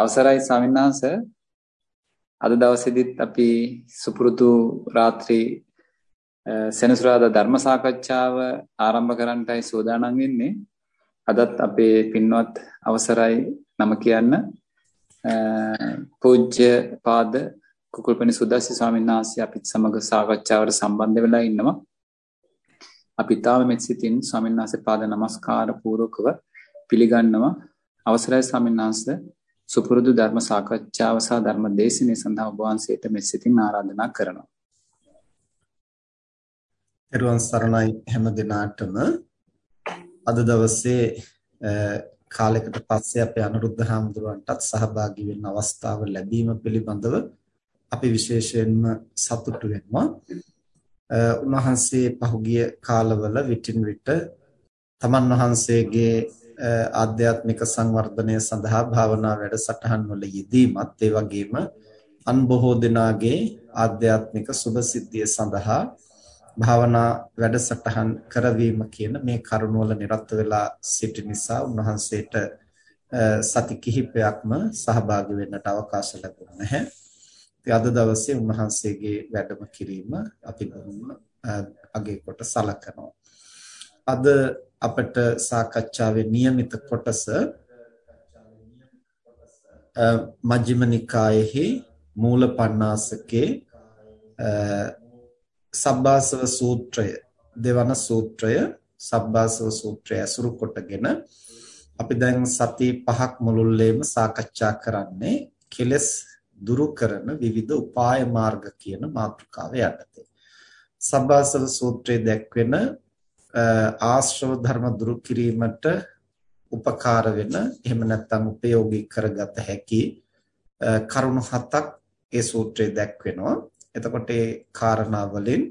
අවසරයි ස්වාමීන් වහන්සේ අද දවසේදීත් අපි සුපුරුදු රාත්‍රී සෙනසුරාදා ධර්ම සාකච්ඡාව ආරම්භ කරන්නටයි සූදානම් වෙන්නේ. අදත් අපේ පින්වත් අවසරයි නම කියන්න පූජ්‍ය පාද කුකුල්පනි සුදස්සි ස්වාමීන් වහන්සේ අපිත් සමග සාකච්ඡාවට සම්බන්ධ වෙලා ඉන්නවා. අපි තාම මෙත් සිතින් ස්වාමීන් වහන්සේ පාද නමස්කාර පූර්වකව පිළිගන්නවා. අවසරයි ස්වාමීන් වහන්සේ සුපුරුදු ධර්ම සාකච්ඡාව සහ ධර්ම දේශනාව සඳහා ඔබ වහන්සේට මෙසිතින් ආරාධනා කරනවා. එරුවන් සරණයි හැම දිනාටම අද දවසේ කාලයකට පස්සේ අපේ අනුරුද්ධ හාමුදුරුවන්ටත් සහභාගී වෙන්න අවස්ථාව ලැබීම පිළිබඳව අපි විශේෂයෙන්ම සතුටු වෙනවා. උන්වහන්සේ පහුගිය කාලවල විටින් විට තමන් වහන්සේගේ ආධ්‍යාත්මික සංවර්ධනය සඳහා භාවනා වැඩසටහන් වල යෙදීමත් ඒ වගේම අන් බොහෝ දෙනාගේ ආධ්‍යාත්මික සුභසිද්ධිය සඳහා භාවනා වැඩසටහන් කරවීම කියන මේ කරුණවල නිරත වෙලා සිටි නිසා උන්වහන්සේට සති කිහිපයක්ම සහභාගී වෙන්නට අවකාශ ලැබුණේ නැහැ. ඉතින් අද දවසේ උන්වහන්සේගේ වැඩම කිරීම අපි බොහොම අගය කොට සලකනවා. අද අපට සාකච්ඡාවේ નિયમિત කොටස මජ්ක්‍ධිම නිකායෙහි මූල පණ්ණාසකේ සබ්බාසව සූත්‍රය දෙවන සූත්‍රය සබ්බාසව සූත්‍රය අසුරු කොටගෙන අපි දැන් සති පහක් මුළුල්ලේම සාකච්ඡා කරන්නේ කෙලස් දුරු කරන විවිධ උපාය මාර්ග කියන මාතෘකාව යටතේ සබ්බාසව සූත්‍රයේ දැක්වෙන ආශ්‍රව ධර්ම දුරු කිරීමට උපකාර වෙන එහෙම නැත්නම් උපයෝගී කරගත හැකි කරුණු හතක් ඒ සූත්‍රයේ දැක්වෙනවා. එතකොට ඒ කාරණා වලින්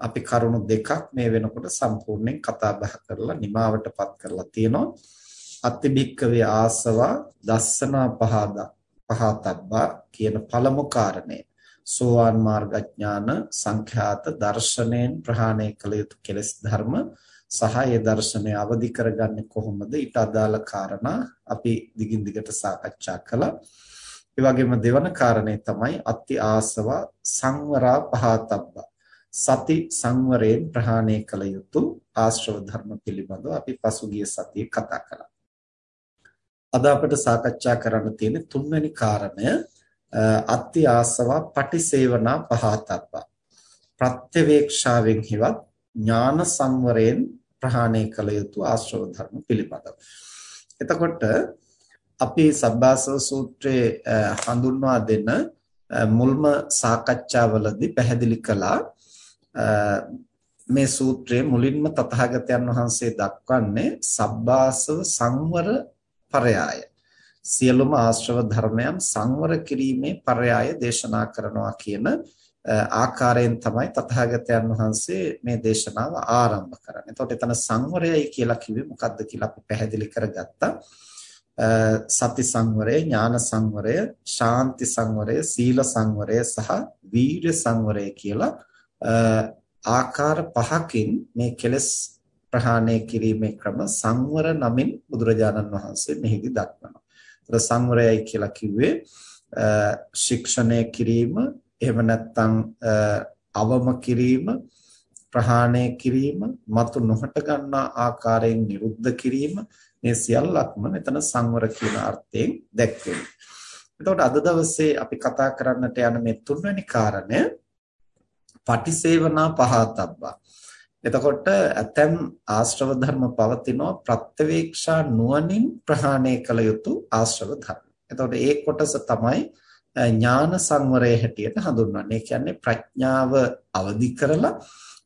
අපි කරුණු දෙකක් මේ වෙනකොට සම්පූර්ණයෙන් කතා බහ කරලා නිමාවටපත් කරලා තියෙනවා. අත්තිබික්කවේ ආසවා දස්සනා පහදා පහතබ්බා කියන පළමු කාරණය. සෝවාන් මාර්ගඥාන සංඛ්‍යාත දර්ශනයෙන් ප්‍රහාණය කළ යුතු කෙලෙස් ධර්ම සහ ඒ දර්ශනය අවදි කරගන්නේ කොහොමද ඊට අදාළ කාරණා අපි දිගින් දිගට සාකච්ඡා කළා. ඒ වගේම දෙවන කාරණේ තමයි අත්ති ආසව සංවරා පහතබ්බ. සති සංවරයෙන් ප්‍රහාණය කළ යුතු ආශ්‍රව ධර්ම පිළිබඳව අපි පසුගිය සතියේ කතා කළා. අද අපිට සාකච්ඡා කරන්න තියෙන තුන්වෙනි කාරණය අත්ති ආසව පටිසේවනා පහතබ්බ. ප්‍රත්‍යවේක්ෂාවෙන් හිවත් ඥාන සංවරයෙන් ප්‍රහාණය කළ යුතු ආශ්‍රව ධර්ම පිළිබඳව. එතකොට අපි සබ්බාසව සූත්‍රයේ හඳුන්වා දෙන මුල්ම සාකච්ඡාවලදී පැහැදිලි කළා මේ සූත්‍රයේ මුලින්ම තථාගතයන් වහන්සේ දක්වන්නේ සබ්බාසව සංවර පරයාය සියලුම ආශ්‍රව ධර්මයන් සංවර කිරීමේ පරයාය දේශනා කරනවා කියන ආකාරයෙන් තමයි තථාගතයන් වහන්සේ මේ දේශනාව ආරම්භ කරන්නේ. එතකොට එතන සංවරයයි කියලා කිව්වේ මොකද්ද කියලා අපි පැහැදිලි කරගත්තා. සති සංවරය, ඥාන සංවරය, ශාන්ති සංවරය, සීල සංවරය සහ වීර්ය සංවරය කියලා ආකාර පහකින් මේ කෙලෙස් ප්‍රහාණය කිරීමේ ක්‍රම සංවර නමින් බුදුරජාණන් වහන්සේ මෙහිදී දක්වනවා. ඒතර සංවරයයි කියලා කිව්වේ ශික්ෂණය කිරීම එහෙම නැත්නම් අවම කිරීම ප්‍රහාණය කිරීම මතු නොහට ගන්නා ආකාරයෙන් නිරුද්ධ කිරීම මේ සියල්ලක්ම මෙතන සංවර කියන අර්ථයෙන් දැක්වෙනවා. එතකොට අද දවසේ අපි කතා කරන්නට යන මේ තුන්වෙනි කාරණය පටිසේවනා පහතබ්බා. එතකොට ඇතැම් ආශ්‍රව ධර්ම පවතිනවා ප්‍රත්‍යවේක්ෂා නුවණින් ප්‍රහාණය කළ යුතු ආශ්‍රව ධර්ම. එතකොට ඒ කොටස තමයි ඥාන සංවරයේ හැටියට හඳුන්වන්නේ. ඒ කියන්නේ ප්‍රඥාව අවදි කරලා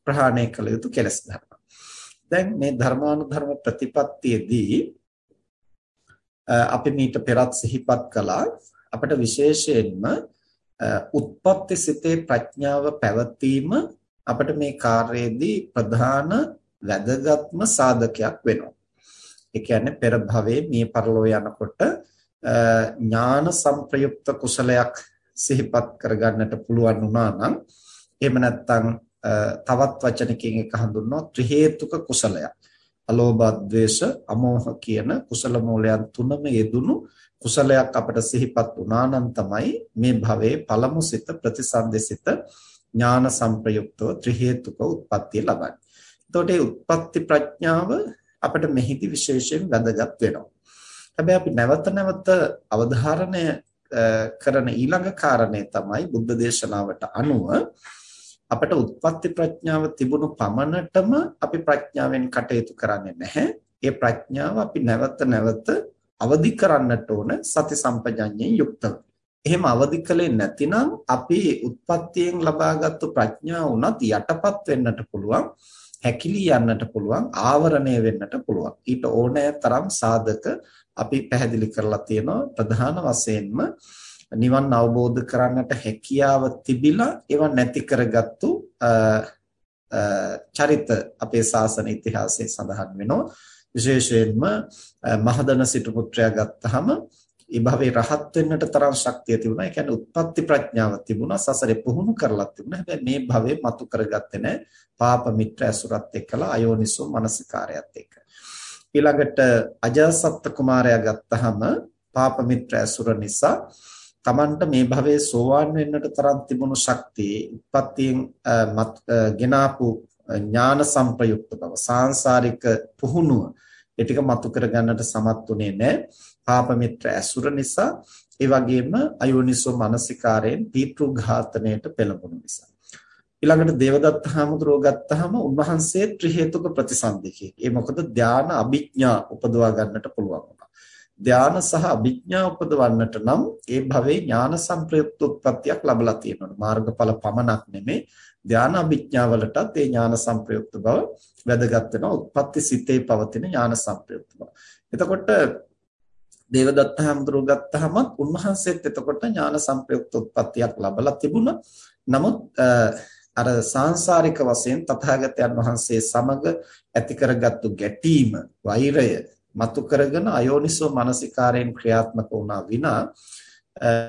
ප්‍රහාණය කළ යුතු කෙලෙස් ධර්ම. දැන් මේ ධර්මානුධර්ම ප්‍රතිපත්තියේදී අපි මීට පෙරත් සිහිපත් කළා අපිට විශේෂයෙන්ම උත්පත්ති සිතේ ප්‍රඥාව පැවතීම අපිට මේ කාර්යයේදී ප්‍රධාන වැදගත්ම සාධකයක් වෙනවා. ඒ කියන්නේ පෙර භවයේ මේ පරලෝ යනකොට ඥාන සංප්‍රයුක්ත කුසලයක් සිහිපත් කරගන්නට පුළුවන් වුණා නම් එහෙම නැත්නම් තවත් වචනකින් එක හඳුන්වනවා ත්‍රි හේතුක කුසලයක්. අලෝභ, ද්වේෂ, අමෝහ කියන කුසල මූලයන් තුනම යෙදුණු කුසලයක් අපට සිහිපත් වුණා නම් තමයි මේ භවයේ පළමු සිත ප්‍රතිසන්දෙසිත ඥාන සංප්‍රයුක්තව ත්‍රි හේතුක උත්පත්තිය ලබන්නේ. එතකොට මේ උත්පත්ති ප්‍රඥාව අපිට මෙහිදී විශේෂයෙන් වැදගත් වෙනවා. හැබැයි අපි නැවත නැවත අවධාරණය කරන ඊළඟ කාරණේ තමයි බුද්ධ දේශනාවට අනුව අපට උත්පත්ති ප්‍රඥාව තිබුණු පමණටම අපි ප්‍රඥාවෙන් කටයුතු කරන්නේ නැහැ. ඒ ප්‍රඥාව අපි නැවත නැවත අවදි කරන්නට ඕන සති සම්පජඤ්ඤයෙන් යුක්තව. එහෙම අවදි කළේ නැතිනම් අපි උත්පත්තියෙන් ලබාගත්තු ප්‍රඥාව උනත් යටපත් වෙන්නට පුළුවන්. හැකිලී යන්නට පුළුවන් ආවරණය වෙන්නට පුළුවන් ඊට ඕනෑ තරම් සාධක අපි පැහැදිලි කරලා තියෙනවා ප්‍රධාන වශයෙන්ම නිවන් අවබෝධ කරන්නට හැකියාව තිබිලා ඒව නැති කරගත්තු චරිත අපේ ශාසන ඉතිහාසයේ සඳහන් වෙනවා විශේෂයෙන්ම මහදන සිටු පුත්‍රයා ගත්තාම ඒ භවයේ රහත් වෙන්නට තරම් ශක්තිය තිබුණා. ඒ කියන්නේ උත්පත්ති ප්‍රඥාව තිබුණා. සසරේ පුහුණු කරලා තිබුණා. හැබැයි මේ භවයේ මතු කරගත්තේ නැහැ. පාප මිත්‍ර ඇසුරත් එක්කලා අයෝනිසෝ මනසිකාරයත් එක්ක. ඊළඟට අජාසත් කුමාරයා ගත්තාම පාප මිත්‍ර ඇසුර නිසා තමන්ට මේ භවයේ සෝවාන් වෙන්නට තරම් තිබුණු ශක්තිය උත්පත්තියෙන් ගෙනාපු ඥාන සංප්‍රයුක්ත බව සාංශාරික පුහුණුව ඒ ටික මතු කරගන්නට සමත් උනේ නැහැ. පාප මිත්‍ර ඇසුර නිසා. ඒ වගේම අයෝනිසෝ මානසිකාරයෙන් පීතෘ ඝාතනයට පෙළඹුණු නිසා. ඊළඟට දේවදත්ත හාමුදුරුව ගත්තාම උන්වහන්සේ ත්‍රි හේතුක ප්‍රතිසන්දිකේ. ඒ මොකද ධාන අභිඥා උපදවා ගන්නට පුළුවන් වුණා. ධාන සහ අභිඥා උපදවන්නට නම් ඒ භවයේ ඥාන සංප්‍රයුක්ත උත්පත්තියක් ලැබලා තියෙනවා. මාර්ගඵල පමණක් නෙමේ ධාන අභිඥා වලටත් ඒ ඥාන සංප්‍රයුක්ත බව වැදගත් වෙනවා. උත්පත්ති සිතේ පවතින ඥාන සංප්‍රයුක්ත බව. එතකොට දේවදත්ත හඳුරු ගත්තහම උන්වහන්සේත් එතකොට ඥාන සංප්‍රයුක්ත උත්පත්තියක් ලැබලා තිබුණා. නමුත් අර සාංශාරික වශයෙන් තථාගතයන් වහන්සේ සමග ඇති කරගත්තු ගැටීම වෛරය මතු කරගෙන අයෝනිසෝ මානසිකාරයෙන් ක්‍රියාත්මක වුණා විනා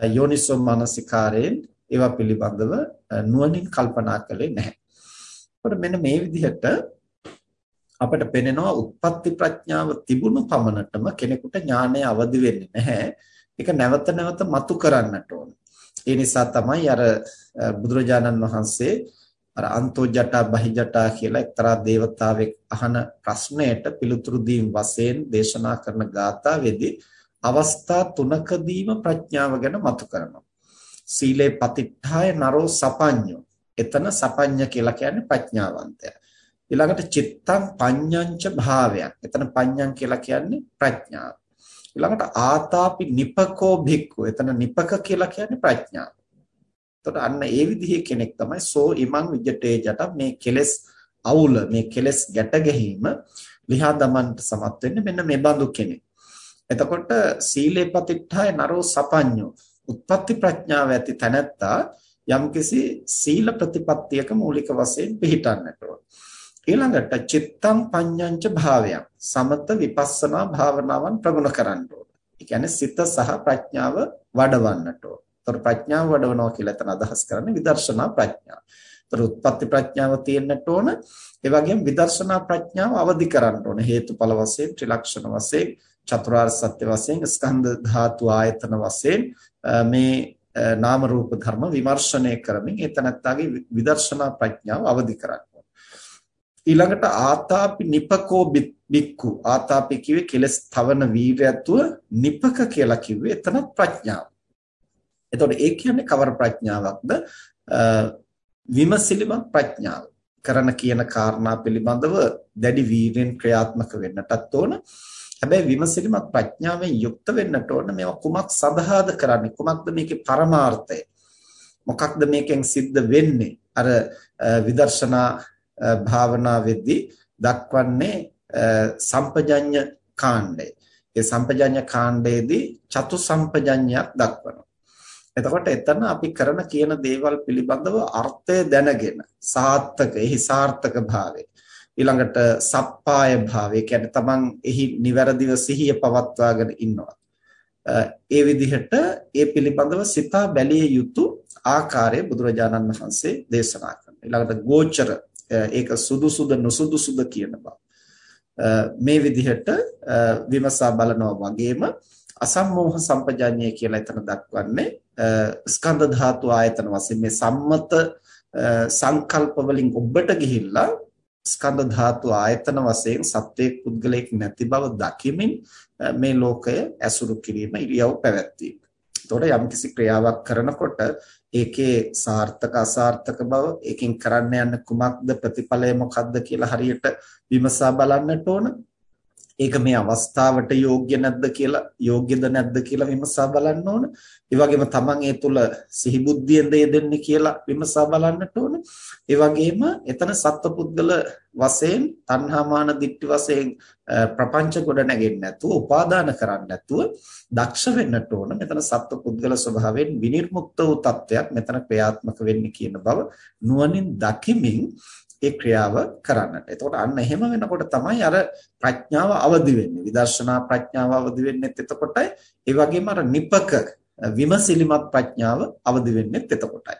යෝනිසෝ මානසිකාරයෙන් ඒවා පිළිබඳව නුවණින් කල්පනා කළේ නැහැ. ඒකට මෙන්න මේ විදිහට අපිට පෙනෙනවා උත්පත්ති ප්‍රඥාව තිබුණු පමණටම කෙනෙකුට ඥානය අවදි වෙන්නේ නැහැ. ඒක නැවත නැවත මතු කරන්නට ඕන. ඒ නිසා තමයි අර බුදුරජාණන් වහන්සේ අර අන්තෝ ජටා බහි ජටා කියලා එක්තරා දේවතාවෙක් අහන ප්‍රශ්නයට පිළිතුරු දීම් වශයෙන් දේශනා කරන ගාථාවේදී අවස්ථා තුනකදීම ප්‍රඥාව ගැන මතු කරනවා. සීලේ පතිට්ඨාය නරෝ සපඤ්ඤෝ. එතන සපඤ්ඤ කියලා කියන්නේ ප්‍රඥාවන්තයා. ඊළඟට චිත්තං පඤ්ඤංච භාවයක්. එතන පඤ්ඤං කියලා කියන්නේ ප්‍රඥාව. ඊළඟට ආතාපි නිපකෝ භික්ඛු. එතන නිපක කියලා කියන්නේ ප්‍රඥාව. එතකොට අන්න ඒ විදිහේ කෙනෙක් තමයි සෝ ඉමං විජටේ ජට මේ කෙලස් අවුල මේ කෙලස් ගැට ගැහිම ලිහා දමන්නට සමත් වෙන්නේ මෙන්න මේ බඳු කෙනෙක්. එතකොට සීලේ පතිට්ඨාය නරෝ සපඤ්ඤෝ උත්පත්ති ප්‍රඥාව ඇති තැනැත්තා යම්කිසි සීල ප්‍රතිපත්තියක මූලික වශයෙන් පිළිටන්නට ඕන. ඊළඟට චිත්තම් පඤ්ඤංච භාවයන් සමත විපස්සනා භාවනාවන් ප්‍රගුණ කරන්න ඕන. ඒ කියන්නේ සිත සහ ප්‍රඥාව වඩවන්නට ඕන. ඒතර ප්‍රඥාව වඩවනවා කියලා එතන අදහස් කරන්නේ විදර්ශනා ප්‍රඥාව. ඒතර උත්පත්ති ප්‍රඥාව තියෙන්නට ඕන. ඒ වගේම විදර්ශනා ප්‍රඥාව අවදි කරන්න ඕන. හේතුඵල වශයෙන් ත්‍රිලක්ෂණ වශයෙන් චතුරාර්ය සත්‍ය වශයෙන් ස්කන්ධ ධාතු ආයතන වශයෙන් මේ නාම රූප ධර්ම විමර්ශනය කරමින් එතනත්තාගේ විදර්ශනා ප්‍රඥාව අවදි කරන්න. ඊළඟට ආතාපි නිපකෝ බික්කු ආතාපි කිව්වේ කෙලස් තවන වීරයත්ව නිපක කියලා කිව්වේ එතන ප්‍රඥාව. එතකොට ඒ කියන්නේ කවර ප්‍රඥාවක්ද? විමසිලිමත් ප්‍රඥාව. කරන කියන කාරණා පිළිබඳව දැඩි වීරෙන් ක්‍රියාත්මක වෙන්නටත් ඕන. හැබැයි විමසිලිමත් ප්‍රඥාවෙන් යුක්ත වෙන්නට ඕන මේවා කුමක් සඳහාද කරන්නේ? කුමක්ද මේකේ පරමාර්ථය? මොකක්ද මේකෙන් සිද්ධ වෙන්නේ? අර විදර්ශනා භාවනාවේදී දක්වන්නේ සම්පජඤ්ඤ කාණ්ඩය. ඒ සම්පජඤ්ඤ කාණ්ඩයේදී චතු සම්පජඤ්ඤයක් දක්වනවා. එතකොට එතන අපි කරන කියන දේවල් පිළිබඳව අර්ථය දැනගෙන සාර්ථක එහි සාර්ථක භාවය ඊළඟට සප්පාය භාවය කියන්නේ තමන් එහි නිවැරදිව සිහිය පවත්වාගෙන ඉන්නවා. ඒ විදිහට ඒ පිළිබඳව සිතා බැලිය යුතු ආකාරය බුදුරජාණන් වහන්සේ දේශනා කරනවා. ඊළඟට ගෝචර ඒක සුදුසුද නුසුදුසුද කියන බව. මේ විදිහට විමසා බලනවා වගේම අසම්මෝහ සම්පජාඤ්ඤය කියලා එතන දක්වන්නේ ස්කන්ධ ධාතු ආයතන වශයෙන් මේ සම්මත සංකල්ප වලින් ඔබට ගිහිල්ලා ස්කන්ධ ධාතු ආයතන වශයෙන් සත්වයක් පුද්ගලයෙක් නැති බව දකිමින් මේ ලෝකය ඇසුරු කිරීම ඉරියව් පැවැත්වීම. එතකොට යම්කිසි ක්‍රියාවක් කරනකොට ඒකේ සාර්ථක අසාර්ථක බව ඒකෙන් කරන්න යන කුමක්ද ප්‍රතිඵලය මොකක්ද කියලා හරියට විමසා බලන්නට ඕන. ඒක මේ අවස්ථාවට යෝග්‍ය නැද්ද කියලා යෝග්‍යද නැද්ද කියලා විමසා බලන්න ඕන. ඒ වගේම තමන් ඒ තුල සිහිබුද්ධියෙන්ද යෙදෙන්නේ කියලා විමසා බලන්නට ඕන. ඒ වගේම එතන සත්පුද්ගල වශයෙන් තණ්හාමාන දිට්ඨි වශයෙන් ප්‍රපංච ගොඩ නැගෙන්නේ නැතුව උපාදාන කරන්නේ නැතුව දක්ෂ වෙන්නට ඕන. මෙතන සත්පුද්ගල ස්වභාවයෙන් විනිර්මුක්ත වූ තත්වයක් මෙතන ක්‍රියාත්මක වෙන්නේ කියන බව නුවණින් දකිමින් ඒ ක්‍රියාව කරන්නට. එතකොට අන්න එහෙම වෙනකොට තමයි අර ප්‍රඥාව අවදි වෙන්නේ. විදර්ශනා ප්‍රඥාව අවදි වෙන්නේත් එතකොටයි. ඒ වගේම අර නිපක විමසිලිමත් ප්‍රඥාව අවදි වෙන්නේත් එතකොටයි.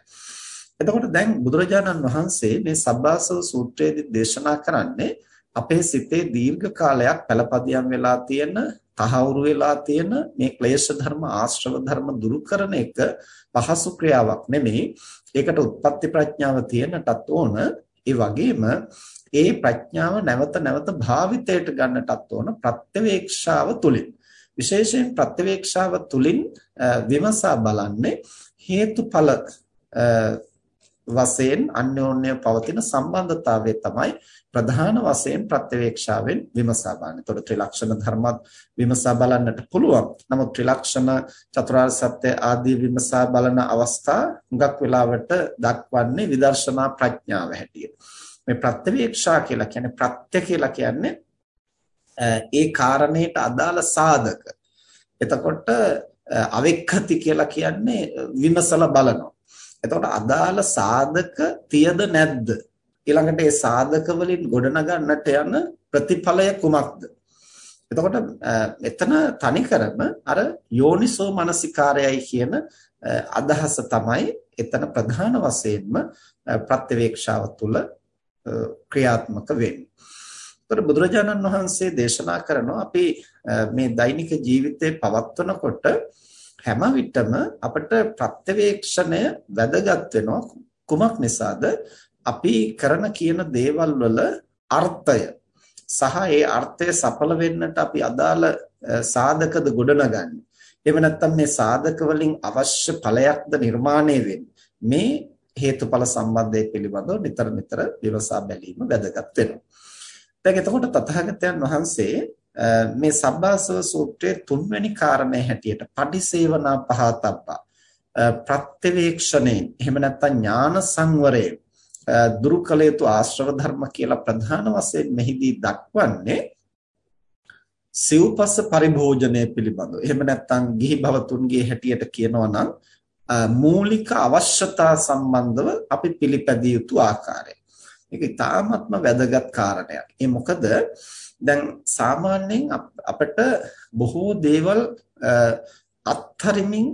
එතකොට දැන් බුදුරජාණන් වහන්සේ මේ සබ්බාසව සූත්‍රයේදී දේශනා කරන්නේ අපේ සිතේ දීර්ඝ කාලයක් පළපදියම් වෙලා තියෙන තහවුරු වෙලා තියෙන මේ ක්ලේශ ධර්ම ආශ්‍රව ධර්ම දුරු කරන එක පහසු ක්‍රියාවක් නෙමෙයි. ඒකට උත්පත්ති ප්‍රඥාව තියෙනටත් ඕන. ඒ වගේම ඒ ප්‍රඥාව නැවත නැවත භාවිතයට ගන්නටත් ඕන ප්‍රත්‍යවේක්ෂාව තුලින්. විශේෂයෙන් ප්‍රත්‍යවේක්ෂාව තුලින් විමසා බලන්නේ හේතුඵල වශයෙන් අන්‍යෝන්‍ය පවතින සම්බන්ධතාවය තමයි ප්‍රධාන වශයෙන් ප්‍රත්‍යවේක්ෂාවෙන් විමසා බලන්නේ. ඒතකොට ත්‍රිලක්ෂණ ධර්මත් විමසා බලන්නට පුළුවන්. නමුත් ත්‍රිලක්ෂණ චතුරාර්ය සත්‍ය ආදී විමසා බලන අවස්ථා හුඟක් වෙලාවට දක්වන්නේ විදර්ශනා ප්‍රඥාව හැටියට. මේ ප්‍රත්‍යවේක්ෂා කියලා කියන්නේ ප්‍රත්‍ය කියලා කියන්නේ ඒ කාරණේට අදාළ සාධක. එතකොට අවෙක්ඛති කියලා කියන්නේ විමසලා බලනවා. එතකොට අදාළ සාධක තියද නැද්ද? ඊළඟට ඒ සාධක වලින් ගොඩනගන්නට යන ප්‍රතිඵලය කුමක්ද? එතකොට එතන තනිකරම අර යෝනිසෝ මනසිකාරයයි කියන අදහස තමයි එතන ප්‍රධාන වශයෙන්ම ප්‍රත්‍යවේක්ෂාව තුළ ක්‍රියාත්මක වෙන්නේ. ඒතර බුදුරජාණන් වහන්සේ දේශනා කරනවා අපි මේ දෛනික ජීවිතේ පවත්වනකොට හැම විටම අපිට ප්‍රත්‍යවේක්ෂණය වැදගත් වෙනවා කුමක් නිසාද අපි කරන කියන දේවල් වල අර්ථය සහ ඒ අර්ථය සඵල වෙන්නට අපි අදාළ සාධකද ගොඩනගන්නේ. එහෙම නැත්නම් මේ සාධක වලින් අවශ්‍ය ඵලයක්ද නිර්මාණය වෙන්නේ. මේ හේතුඵල සම්බන්ධය පිළිබඳව නිතර නිතර විමසා බැලීම වැදගත් වෙනවා. දැන් එතකොට තථාගතයන් වහන්සේ මේ සබ්බාසව සූත්‍රයේ තුන්වෙනි කාරණේ හැටියට පටිසේවනා පහතබ්බා ප්‍රත්‍යවේක්ෂණයෙන් එහෙම නැත්නම් ඥාන සංවරයෙන් දුරු කළ යුතු ආශ්‍රව ධර්ම කියලා ප්‍රධාන වශයෙන් මෙහිදී දක්වන්නේ සිව්පස පරිභෝජනය පිළිබඳව. එහෙම නැත්නම් ගිහි භවතුන්ගේ හැටියට කියනවා නම් මූලික අවශ්‍යතා සම්බන්ධව අපි පිළිපැදිය යුතු ආකාරය. මේක ඉතාමත්ම වැදගත් කාරණයක්. ඒ මොකද දැන් සාමාන්‍යයෙන් අපිට බොහෝ දේවල් අත්හරිමින්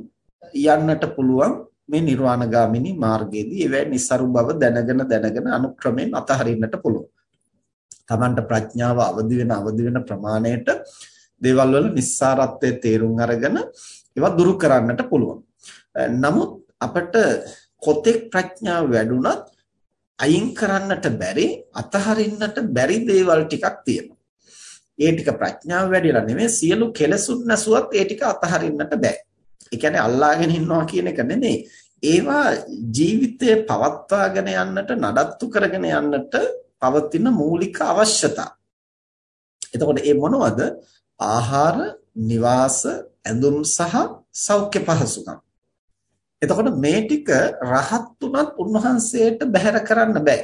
යන්නට පුළුවන් මේ නිර්වාණගාමිනී මාර්ගයේදී ඒවැ નિසරු බව දැනගෙන දැනගෙන අනුක්‍රමයෙන් අතහරින්නට පුළුවන්. Tamanට ප්‍රඥාව අවදි වෙන අවදි වෙන ප්‍රමාණයට දේවල් වල නිස්සාරත්වයේ තේරුම් අරගෙන ඒවා දුරු කරන්නට පුළුවන්. නමුත් අපට කොතෙක් ප්‍රඥාව වැඩුණත් අයින් කරන්නට බැරි අතහරින්නට බැරි දේවල් ටිකක් තියෙනවා. ඒ ටික ප්‍රඥාව වැඩිලා නෙමෙයි සියලු කෙලසුන් නැසුවත් ඒ ටික අතහරින්නට බෑ. ඒ කියන්නේ අල්ලාගෙන ඉන්නවා කියන එක නෙමෙයි. ඒවා ජීවිතය පවත්වාගෙන යන්නට නඩත්තු කරගෙන යන්නට පවතින මූලික අවශ්‍යතා. එතකොට ඒ මොනවද? ආහාර, නිවාස, ඇඳුම් සහ සෞඛ්‍ය පහසුකම්. එතකොට මේ ටික රහත් උනත් උන්වහන්සේට බැහැර කරන්න බෑ.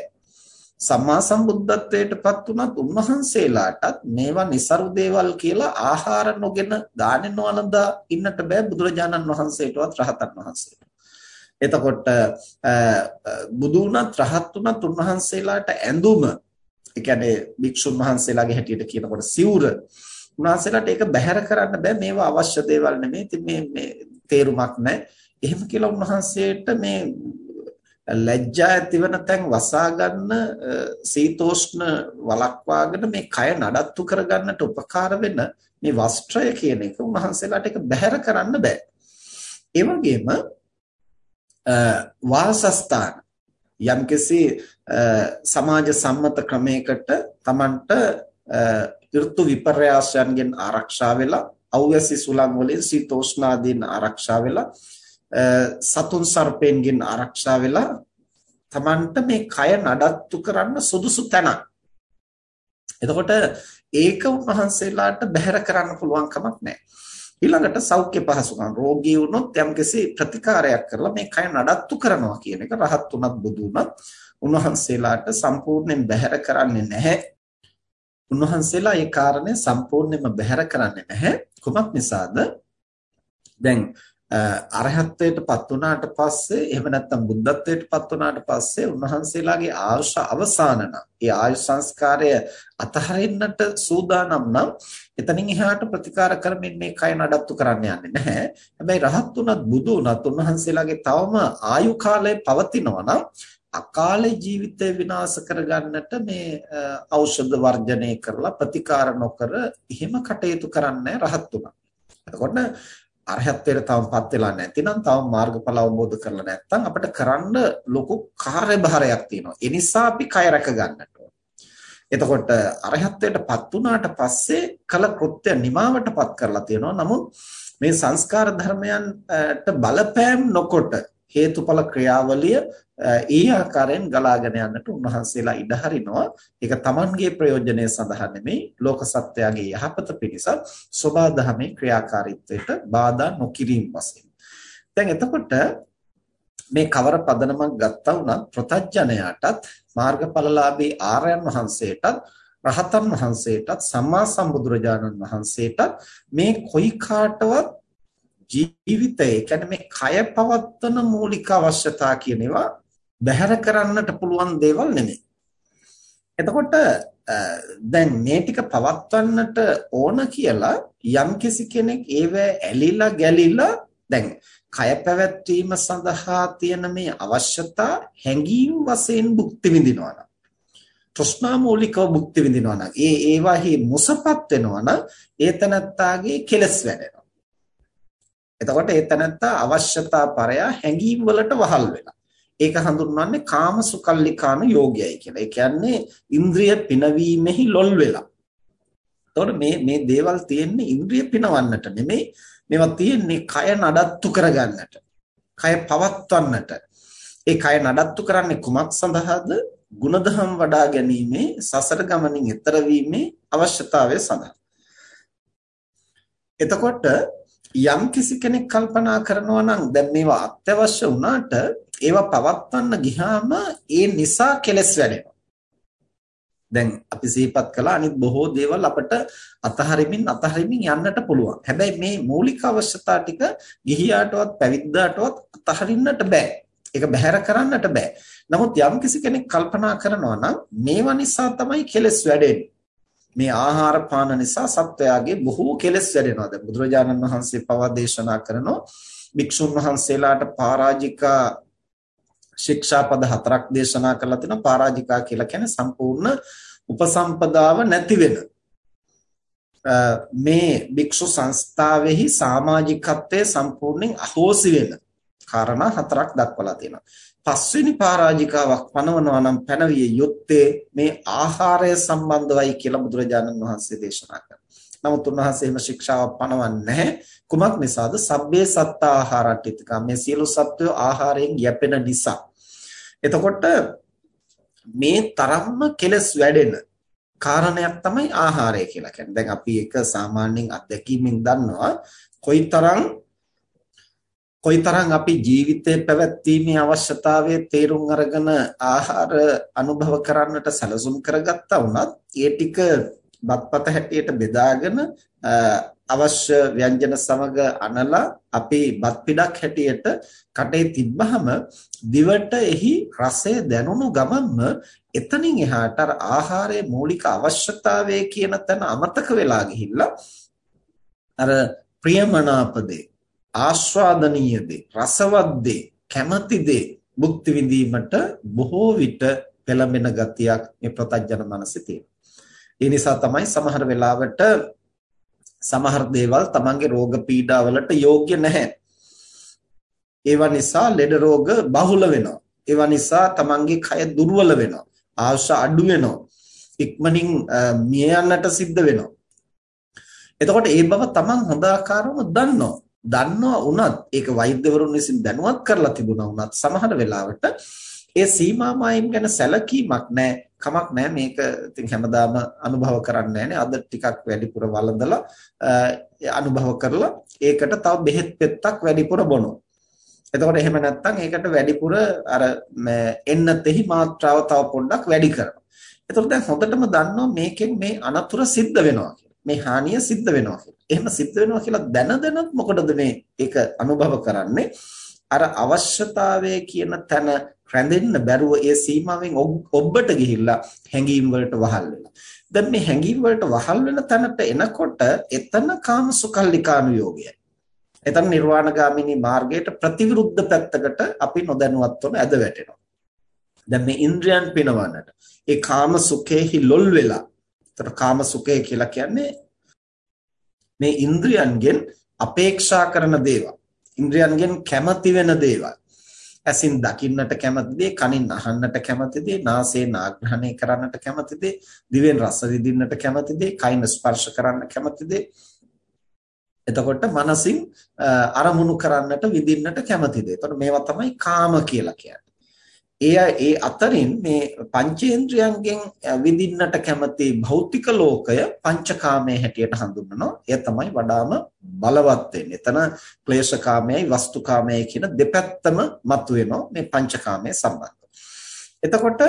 සම්මා සම්බුද්ධත්වයටපත් උනත් උන්වහන්සේලාටත් මේවා નિසරු දේවල් කියලා ආහාර නොගෙන දානෙ නොවනදා ඉන්නට බෑ බුදුරජාණන් වහන්සේටවත් රහතන් වහන්සේට. එතකොට බුදු වුණත් රහත් වුණත් උන්වහන්සේලාට ඇඳුම ඒ කියන්නේ භික්ෂුන් වහන්සේලාගේ හැටියට කියනකොට සිවුර උන්වහන්සේලාට ඒක බැහැර කරන්න බෑ මේවා අවශ්‍ය දේවල් නෙමෙයි. ඉතින් මේ මේ තේරුමක් නැහැ. එහෙම කියලා උන්වහන්සේට මේ ලැජ්ජා ඇතිවන තැන් වසා ගන්න සීතෝෂ්ණ වළක්වාගෙන මේ කය නඩත්තු කරගන්නට උපකාර වෙන මේ වස්ත්‍රය කියන එක උන්වහන්සේලාට ඒක බැහැර කරන්න බෑ. ඒ වගේම වාසස්ථාන යම්කිසි සමාජ සම්මත ක්‍රමයකට Tamanට ඍතු විපර්යාසයන්ගෙන් ආරක්ෂා වෙලා අව්‍යසි සුලං වලින් සීතෝෂ්ණාදීන් ආරක්ෂා වෙලා සතුන් සර්පෙන්ගෙන් ආරක්ෂා වෙලා Tamanට මේ කය නඩත්තු කරන්න සුදුසු තැනක්. එතකොට ඒක උන්වහන්සේලාට බැහැර කරන්න පුළුවන් කමක් නැහැ. ඊළඟට සෞඛ්‍ය පහසුකම් රෝගී වුණොත් යම්කිසි ප්‍රතිකාරයක් කරලා මේ කය නඩත්තු කරනවා කියන එක රහත් උනත් බුදු උනත් උන්වහන්සේලාට සම්පූර්ණයෙන් බැහැර කරන්නේ නැහැ. උන්වහන්සේලා ඒ කාරණය සම්පූර්ණයෙන්ම බැහැර කරන්නේ නැහැ. කුමක් නිසාද? දැන් අරහත්ත්වයටපත් වුණාට පස්සේ එහෙම නැත්නම් බුද්ධත්වයටපත් වුණාට පස්සේ උන්වහන්සේලාගේ ආයුෂ අවසාන නම් ඒ ආයුෂ සංස්කාරය අතහරින්නට සූදානම් නම් එතනින් එහාට ප්‍රතිකාර කරමින් මේ කය නඩත්තු කරන්න යන්නේ නැහැ. හැබැයි රහත් උනත් බුදු උනත් උන්වහන්සේලාගේ තවම ආයු කාලය පවතිනවා නම් අකාලේ ජීවිතය විනාශ කරගන්නට මේ ඖෂධ වර්ජනය කරලා ප්‍රතිකාර නොකර එහෙම කටයුතු කරන්නේ රහත් උනා. එතකොට අරහත්ත්වයට තවමපත් වෙලා නැතිනම් තවම මාර්ගඵල අවබෝධ කරලා නැත්නම් අපිට කරන්න ලොකු කාර්යභාරයක් තියෙනවා. ඒ නිසා අපි කය රැක ගන්නට එතකොට අරහත්ත්වයටපත් වුණාට පස්සේ කල කෘත්‍ය නිමාවටපත් කරලා තියෙනවා. නමුත් මේ සංස්කාර ධර්මයන්ට බලපෑම් නොකොට හේතුඵල ක්‍රියාවලිය ඒ ආකාරයෙන් ගලාගෙන යන්නට උන්වහන්සේලා ඉඩ හරිනවා. ඒක Tamanගේ ප්‍රයෝජනය සඳහා නෙමෙයි ලෝක සත්‍යයේ යහපත පිණිස සෝබා දහමේ ක්‍රියාකාරීත්වයට බාධා නොකිරීම වශයෙන්. දැන් එතකොට මේ කවර පදනමක් ගත්තා වුණත් ප්‍රතඥයාටත් මාර්ගඵලලාභී ආර්යයන් වහන්සේටත් රහතන් වහන්සේටත් සම්මා සම්බුදුරජාණන් වහන්සේටත් මේ කොයි කාටවත් ජීවිතය කියන්නේ මේ කය පවත්වන මූලික අවශ්‍යතා කියන ඒවා බැහැර කරන්නට පුළුවන් දේවල් නෙමෙයි. එතකොට දැන් මේ ටික පවත්වන්නට ඕන කියලා යම් කෙනෙක් ඒව ඇලිලා ගැලිලා දැන් කය පැවැත්වීම සඳහා තියෙන මේ අවශ්‍යතා හැඟීම් වශයෙන් භුක්ති විඳිනවා නම් තෘෂ්ණා මූලිකව භුක්ති විඳිනවා නම් ඒ ඒවාහි මුසපත් වෙනවා නම් ඒතනත්තාගේ කෙලස් වැඩෙනවා එතකොට ඒ තැනත්තා අවශ්‍යතා පරයා හැඟීම් වලට වහල් වෙලා. ඒක හඳුන්වන්නේ කාමසුකල්ලිකාන යෝගයයි කියලා. ඒ කියන්නේ ඉන්ද්‍රිය පිනවීමෙහි ලොල් වෙලා. එතකොට මේ මේ දේවල් තියෙන්නේ ඉන්ද්‍රිය පිනවන්නට නෙමෙයි. මේවා තියෙන්නේ කය නඩත්තු කරගන්නට. කය පවත්වන්නට. ඒ කය නඩත්තු කරන්නේ කුමක් සඳහාද? ಗುಣධම් වඩා ගැනීමේ සසර ගමනින් එතර වීමේ අවශ්‍යතාවය සඳහා. එතකොට යම් කිසි කෙනෙක් කල්පනා කරනවා නම් දැන් මේවා අත්‍යවශ්‍ය වුණාට ඒවා පවත්වන්න ගියාම ඒ නිසා කෙලස් වැඩෙනවා. දැන් අපි සිහිපත් කළා අනිත් බොහෝ දේවල් අපට අතහරිමින් අතහරිමින් යන්නට පුළුවන්. හැබැයි මේ මූලික අවශ්‍යතා ටික ගිහියාටවත් පැවිද්දාටවත් අතහරින්නට බෑ. ඒක බැහැර කරන්නට බෑ. නමුත් යම් කිසි කෙනෙක් කල්පනා කරනවා නම් මේවා නිසා තමයි කෙලස් වැඩෙන්නේ. මේ ආහාර පාන නිසා සත්වයාගේ බොහෝ කෙලෙස් වැඩෙනවා. දැන් බුදුරජාණන් වහන්සේ පවා දේශනා කරනවා භික්ෂුන් වහන්සේලාට පරාජිකා ශික්ෂාපද හතරක් දේශනා කරලා තිනවා. පරාජිකා කියලා කියන්නේ සම්පූර්ණ උපසම්පදාව නැති වෙන මේ භික්ෂු සංස්ථාවෙහි සමාජිකත්වයේ සම්පූර්ණයෙන් අහෝසි වෙන කාරණා හතරක් දක්වලා තියෙනවා. පස්වෙනි පරාජිකාවක් පනවනවා නම් පැනවිය යුත්තේ මේ ආහාරය සම්බන්ධවයි කියලා බුදුරජාණන් වහන්සේ දේශනා කරනවා. නමුත් උන්වහන්සේ එහෙම ශික්ෂාවක් පනවන්නේ නැහැ. කුමක් නිසාද? සබ්බේ සත්තා ආහාරට්ඨිතක. මේ සියලු සත්වෝ ආහාරයෙන් යැපෙන නිසා. එතකොට මේ තරම්ම කෙලස් වැඩෙන කාරණයක් තමයි ආහාරය කියලා කියන්නේ. දැන් අපි එක සාමාන්‍යයෙන් අත්දැකීමෙන් දන්නවා කොයිතරම් කොයිතරම් අපි ජීවිතේ පැවැත්වීමේ අවශ්‍යතාවය තේරුම් අරගෙන ආහාර අනුභව කරන්නට සැලසුම් කරගත්තා වුණත් ඒ ටික බත්පත හැටියට බෙදාගෙන අවශ්‍ය ව්‍යංජන සමග අනලා අපි බත් පිඩක් හැටියට කටේ තිබ්බහම දිවට එහි රසය දැනුණු ගමන්ම එතනින් එහාට ආහාරයේ මූලික අවශ්‍යතාවය කියන තැන අමතක වෙලා ගිහිල්ලා අර ප්‍රියමනාප දේ ආස්වාදනීය දේ රසවත් දේ කැමති දේ භුක්ති විඳීමට බොහෝ විට පෙළඹෙන ගතියක් මේ ප්‍රතඥ මනසේ තියෙනවා. ඒ නිසා තමයි සමහර වෙලාවට සමහර දේවල් තමන්ගේ රෝග පීඩාවලට යෝග්‍ය නැහැ. ඒවා නිසා ලෙඩ රෝග බහුල වෙනවා. ඒවා නිසා තමන්ගේ කය දුර්වල වෙනවා. ආශ අඩු වෙනවා. ඉක්මනින් මිය යන්නට සිද්ධ වෙනවා. එතකොට ඒ බව තමන් හොඳ ආකාරවම දන්නවා. දන්නවා වුණත් ඒක වෛද්‍යවරුන් විසින් දැනුවත් කරලා තිබුණා වුණත් සමහර වෙලාවට ඒ සීමා මායිම් ගැන සැලකීමක් නැහැ. කමක් නැහැ මේක ඉතින් හැමදාම අනුභව කරන්නේ නැහැ අද ටිකක් වැඩිපුර වළඳලා අනුභව කරලා ඒකට තව බෙහෙත් පෙත්තක් වැඩිපුර බොනවා. එතකොට එහෙම නැත්නම් ඒකට වැඩිපුර අර එන්නතෙහි මාත්‍රාව තව පොඩ්ඩක් වැඩි කරනවා. එතකොට දැන් හොඳටම දන්නවා මේකෙන් මේ අනතුර සිද්ධ වෙනවා මේ හානිය සිද්ධ වෙනවා එහෙම සිද්ධ වෙනවා කියලා දැන දැනත් මොකටද මේ ඒක අනුභව කරන්නේ? අර අවශ්‍යතාවය කියන තැන රැඳෙන්න බැරුව ඒ සීමාවෙන් ඔබට ගිහිල්ලා හැඟීම් වලට වහල් වෙනවා. දැන් මේ හැඟීම් වලට වහල් වෙන තැනට එනකොට එතන කාම සුකල්ලිකානුയോഗයයි. එතන නිර්වාණගාමිනී මාර්ගයට ප්‍රතිවිරුද්ධ පැත්තකට අපි නොදැනුවත්වම ඇද වැටෙනවා. දැන් මේ ඉන්ද්‍රයන් පිනවන්නට ඒ කාම සුඛේහි ලොල් වෙලා. ඒතර කාම සුඛය කියලා කියන්නේ මේ ඉන්ද්‍රයන්ගෙන් අපේක්ෂා කරන දේවල්. ඉන්ද්‍රයන්ගෙන් කැමති වෙන දේවල්. ඇසින් දකින්නට කැමති දේ, කනින් අහන්නට කැමති දේ, නාසයෙන් ආග්‍රහණය කරන්නට කැමති දේ, දිවෙන් රස විඳින්නට කැමති දේ, කයින් ස්පර්ශ කරන්න කැමති දේ, එතකොට මනසින් අරමුණු කරන්නට විඳින්නට කැමති දේ. එතකොට මේවා තමයි කාම කියලා කියන්නේ. ඒ ඒ අතරින් මේ පංචේන්ද්‍රයන්ගෙන් විඳින්නට කැමති භෞතික ලෝකය පංචකාමයේ හැටියට හඳුන්වනවා. එය තමයි වඩාම බලවත් වෙන්නේ. එතන ක්ලේශකාමයයි වස්තුකාමයයි කියන දෙපැත්තම මතුවෙනවා මේ පංචකාමයේ සම්බන්ධව. එතකොට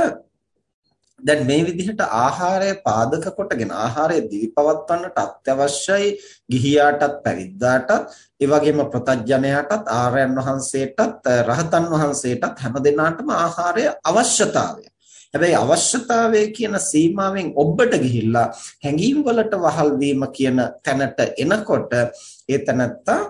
දැන් මේ විදිහට ආහාරය පාදක කොටගෙන ආහාරය දිවිපවත්වන්නට අත්‍යවශ්‍යයි ගිහියාටත් පැවිද්දාටත් ඒ වගේම ප්‍රතඥයාටත් ආර්යයන් වහන්සේටත් රහතන් වහන්සේටත් හැමදෙනාටම ආහාරය අවශ්‍යතාවය. හැබැයි අවශ්‍යතාවය කියන සීමාවෙන් ඔබට ගිහිල්ලා හැඟීම් වලට වහල් වීම කියන තැනට එනකොට ඒ තැනත්තා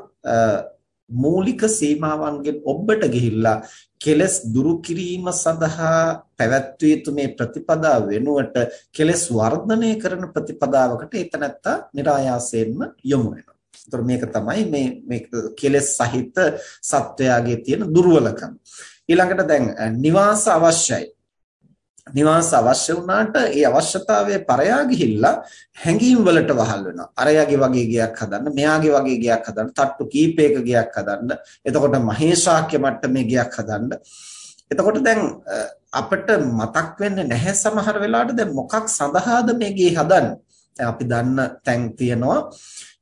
මූලික සීමාවන්ගෙන් ඔබට ගිහිල්ලා කෙලස් දුරු කිරීම සඳහා පැවැත්විය යුතු මේ ප්‍රතිපදාව වෙනුවට කෙලස් වර්ධනය කරන ප්‍රතිපදාවකට ඒතනත්තා નિરાයාසයෙන්ම යොමු වෙනවා. ඒතර මේක තමයි මේ මේ කෙලස් සහිත සත්වයාගේ තියෙන දුර්වලකම. ඊළඟට දැන් නිවාස අවශ්‍යයි. නිවාස අවශ්‍ය වුණාට ඒ අවශ්‍යතාවය පරයා ගිහිල්ලා හැංගීම් වලට වහල් වෙනවා. අරයාගේ වගේ ගයක් හදන්න, මෙයාගේ වගේ ගයක් හදන්න, තට්ටු කීපයක ගයක් හදන්න. එතකොට මහේශාක්‍ය මට්ටමේ ගයක් හදන්න. එතකොට දැන් අපිට මතක් වෙන්නේ නැහැ සමහර වෙලාවට දැන් මොකක් සඳහාද මේ ගේ හදන්නේ. අපි දන්න තැන් තියනවා.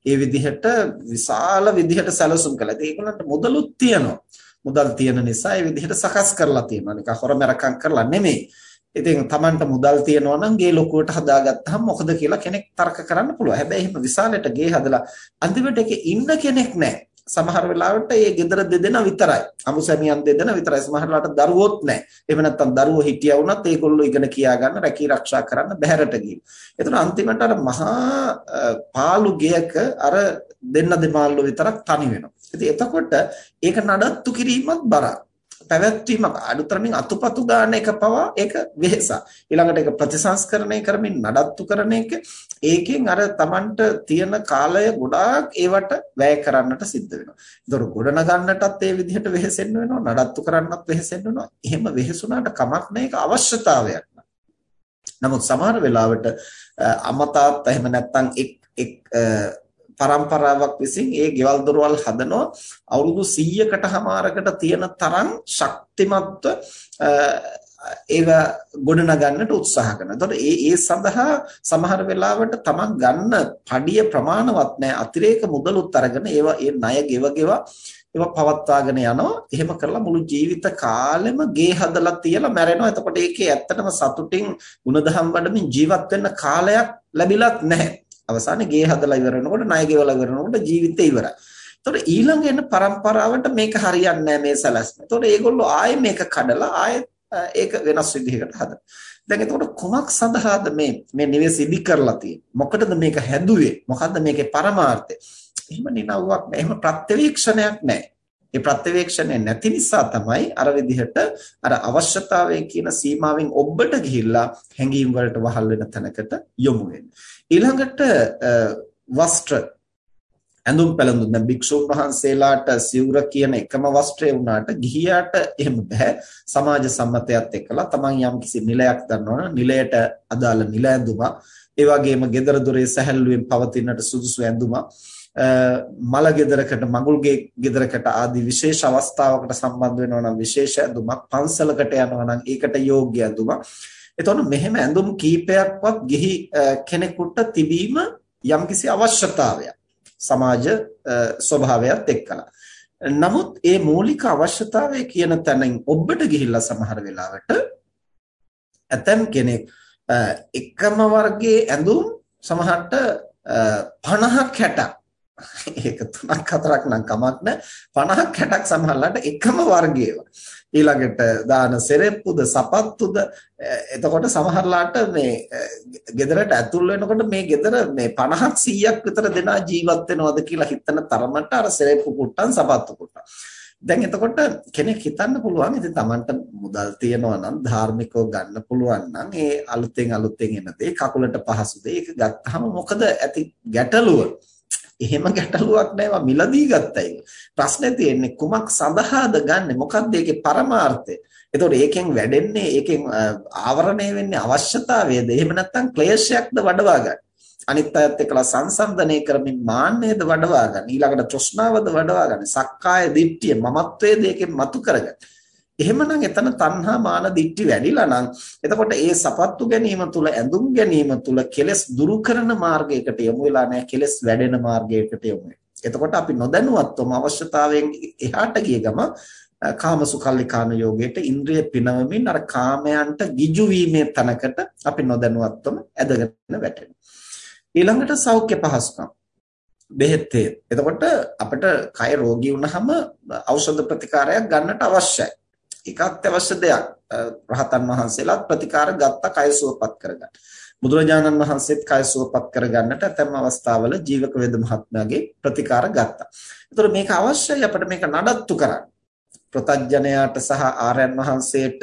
ඒ විදිහට විශාල විදිහට සැලසුම් කළා. ඒකලන්ට මුදලුත් තියෙනවා. මුදල් තියෙන නිසා ඒ විදිහට සකස් කරලා තියෙනවා. නිකන් හොරමරකම් කරලා නෙමෙයි. ඉතින් Tamanට මුදල් තියනවා නම් ගේ ලොකුවට හදාගත්තාම මොකද කියලා කෙනෙක් තර්ක කරන්න පුළුවන්. හැබැයි එහෙම විශාලට ගේ හදලා අන්තිමට ඒකේ ඉන්න කෙනෙක් නැහැ. සමහර වෙලාවට ඒ ගෙදර දෙදෙනා විතරයි. අමුසැමියන් දෙදෙනා විතරයි. සමහර වෙලාවට දරුවොත් නැහැ. එහෙම නැත්නම් දරුවෝ හිටියා වුණත් ඒගොල්ලෝ ඉගෙන කියා ගන්න, රැකී ආරක්ෂා කරන්න බැහැරට ගිහින්. එතන අන්තිමට අර මහා පාළු ගෙයක අර දෙන්න දෙමාල්ලෝ විතරක් තනි වෙනවා. ඉතින් එතකොට ඒක නඩත්තු කිරීමත් බරක්. පැවැත්වීමක් අඩුතරමින් අතුපතු ගන්න එක පවා ඒක වෙහසක්. ඊළඟට ඒක ප්‍රතිසංස්කරණය කරමින් නඩත්තු කරන එක ඒකෙන් අර Tamanට තියෙන කාලය ගොඩාක් ඒවට වැය කරන්නට සිද්ධ වෙනවා. ඒතර ගොඩ නගන්නටත් ඒ විදිහට වෙහෙසෙන්න වෙනවා, නඩත්තු කරන්නත් වෙහෙසෙන්න වෙනවා. එහෙම වෙහෙසුණාට කමක් නැහැ ඒක අවශ්‍යතාවයක්. නමුත් සමහර වෙලාවට අමතාත් එහෙම නැත්නම් එක් එක් පරම්පරාවක් විසින් ඒ ගෙවල් දොරවල් හදනවා අවුරුදු 100කට හමාරකට තියෙන තරම් ශක්තිමත්ව ඒව ගොඩනගන්නට උත්සාහ කරනවා. එතකොට ඒ ඒ සඳහා සමහර වෙලාවට තමන් ගන්න පඩිය ප්‍රමාණවත් නැහැ. අතිරේක මුදලුත් අරගෙන ඒවා ඒ ණය ගෙව ගෙව ඒවා පවත්වාගෙන යනවා. එහෙම කරලා මුළු ජීවිත කාලෙම ගේ හදලා තියලා මැරෙනවා. එතකොට ඒකේ ඇත්තටම සතුටින් ಗುಣධම් වඩමින් ජීවත් වෙන්න කාලයක් ලැබිලත් නැහැ. අවසානයේ ගේ හදලා ඉවර වෙනකොට ණය ගෙවලා ඉවර වෙනකොට ජීවිතේ ඉවරයි. එතකොට ඊළඟ එන પરම්පරාවට මේක හරියන්නේ නැහැ මේ සැලැස්ම. එතකොට ඒගොල්ලෝ ආයේ මේක කඩලා ආයේ ඒක වෙනස් විදිහකට හදන. දැන් එතකොට කුමක් සඳහාද මේ මේ නිවෙස් ඉදි කරලා තියෙන්නේ? මොකටද මේක හැදුවේ? මොකද්ද මේකේ පරමාර්ථය? එහෙම නිනව්වක් නැහැ. එහෙම ප්‍රත්‍යවීක්ෂණයක් නැහැ. ඒ ප්‍රත්‍යවේක්ෂණය නැති නිසා තමයි අර විදිහට අර අවශ්‍යතාවය කියන සීමාවෙන් ඔබට ගිහිල්ලා හැඟීම් වලට වහල් වෙන තැනකට යොමු වෙන්නේ. ඊළඟට වස්ත්‍ර. ඇඳුම් පැළඳුම්. දැන් භික්ෂුන් වහන්සේලාට සිවුර කියන එකම වස්ත්‍රය වුණාට ගිහියාට එහෙම බෑ. සමාජ සම්මතයත් එක්කලා තමන් යම්කිසි නිලයක් දන්නවනම් නිලයට අදාළ නිල ඇඳුම. ඒ වගේම gedara dore සැහැල්ලුවෙන් පවතිනට සුදුසු ඇඳුම. මල ගෙදරකට මඟුල්ගේ ගෙදරකට ආදී විශේෂ අවස්ථාවකට සම්බන්ධ වෙනවා නම් විශේෂ ඇඳුමක් පන්සලකට යනවා නම් ඒකට යෝග්‍ය ඇඳුමක් එතකොට මෙහෙම ඇඳුම් කීපයක්වත් ගිහි කෙනෙකුට තිබීම යම්කිසි අවශ්‍යතාවයක් සමාජ ස්වභාවයත් එක්කලා. නමුත් ඒ මූලික අවශ්‍යතාවය කියන තැනින් ඔබට ගිහිල්ලා සමහර වෙලාවට ඇතම් කෙනෙක් එකම වර්ගයේ ඇඳුම් සමහරට 50ක් 60ක් ඒක තුනක් හතරක් නම් කමක් නැහැ. 50ක් 60ක් සමහරලාට එකම වර්ගයේව. ඊළඟට දාන සෙරෙප්පුද සපත්තුද එතකොට සමහරලාට මේ ගෙදරට ඇතුල් වෙනකොට මේ ගෙදර මේ 50ක් 100ක් විතර දෙනා ජීවත් වෙනවද කියලා හිතන තරමට අර සෙරෙප්පු කුට්ටන් සපත්තු කුට්ටන් දැන් එතකොට කෙනෙක් හිතන්න පුළුවන් ඉතින් Tamanට මුදල් තියනවා නම් ධාර්මිකව ගන්න පුළුවන් නම් ඒ අලුතෙන් අලුතෙන් එන දේ කකුලට පහසු දේ ඒක ගත්තාම මොකද ඇති ගැටලුව? එහෙම ගැටලුවක් නැහැ මිලදී ගත්තයි. ප්‍රශ්නේ තියෙන්නේ කුමක් සඳහාද ගන්නෙ? මොකක්ද ඒකේ පරමාර්ථය? එතකොට ඒකෙන් වැඩෙන්නේ ඒකෙන් ආවරණය වෙන්නේ අවශ්‍යතාවයද? එහෙම නැත්නම් ක්ලේශයක්ද වඩවා ගන්න? අනිත් අයත් එක්කලා සංසන්දනය කරමින් මාන්නයද වඩවා ගන්න. ඊළඟට තෘෂ්ණාවද වඩවා ගන්න. සක්කාය දිට්ඨිය මමත්වයේ දෙකෙන් මතු කරගන්න. එහෙමනම් එතන තණ්හා මාන දික්ටි වැඩිලා නම් එතකොට ඒ සපත්තු ගැනීම තුල ඇඳුම් ගැනීම තුල කෙලස් දුරු කරන මාර්ගයකට යමු වෙලා නැහැ. කෙලස් වැඩෙන මාර්ගයකට යමු එතකොට අපි නොදැනුවත්වම අවශ්‍යතාවයෙන් එහාට ගිය ගම කාමසුකල්ලිකාන යෝගයට ඉන්ද්‍රිය පිනවමින් අර කාමයන්ට ගිජු වීමේ තනකට අපි නොදැනුවත්වම ඇදගෙන වැටෙනවා. ඊළඟට සෞඛ්‍ය පහසුකම්. බෙහෙත් එතකොට අපිට කය රෝගී වුණාම ඖෂධ ප්‍රතිකාරයක් ගන්නට අවශ්‍යයි. ඒක අත්‍යවශ්‍ය දෙයක්. රහතන් වහන්සේලාත් ප්‍රතිකාර ගත්ත කය සුවපත් කරගන්න. බුදුරජාණන් වහන්සේත් කය සුවපත් කරගන්නට ඇතැම් අවස්ථාවල ජීවක වේද මහත්මයාගේ ප්‍රතිකාර ගත්තා. ඒතර මේක අවශ්‍යයි අපිට මේක නඩත්තු කරන්න. ප්‍රතඥයාට සහ ආර්යයන් වහන්සේට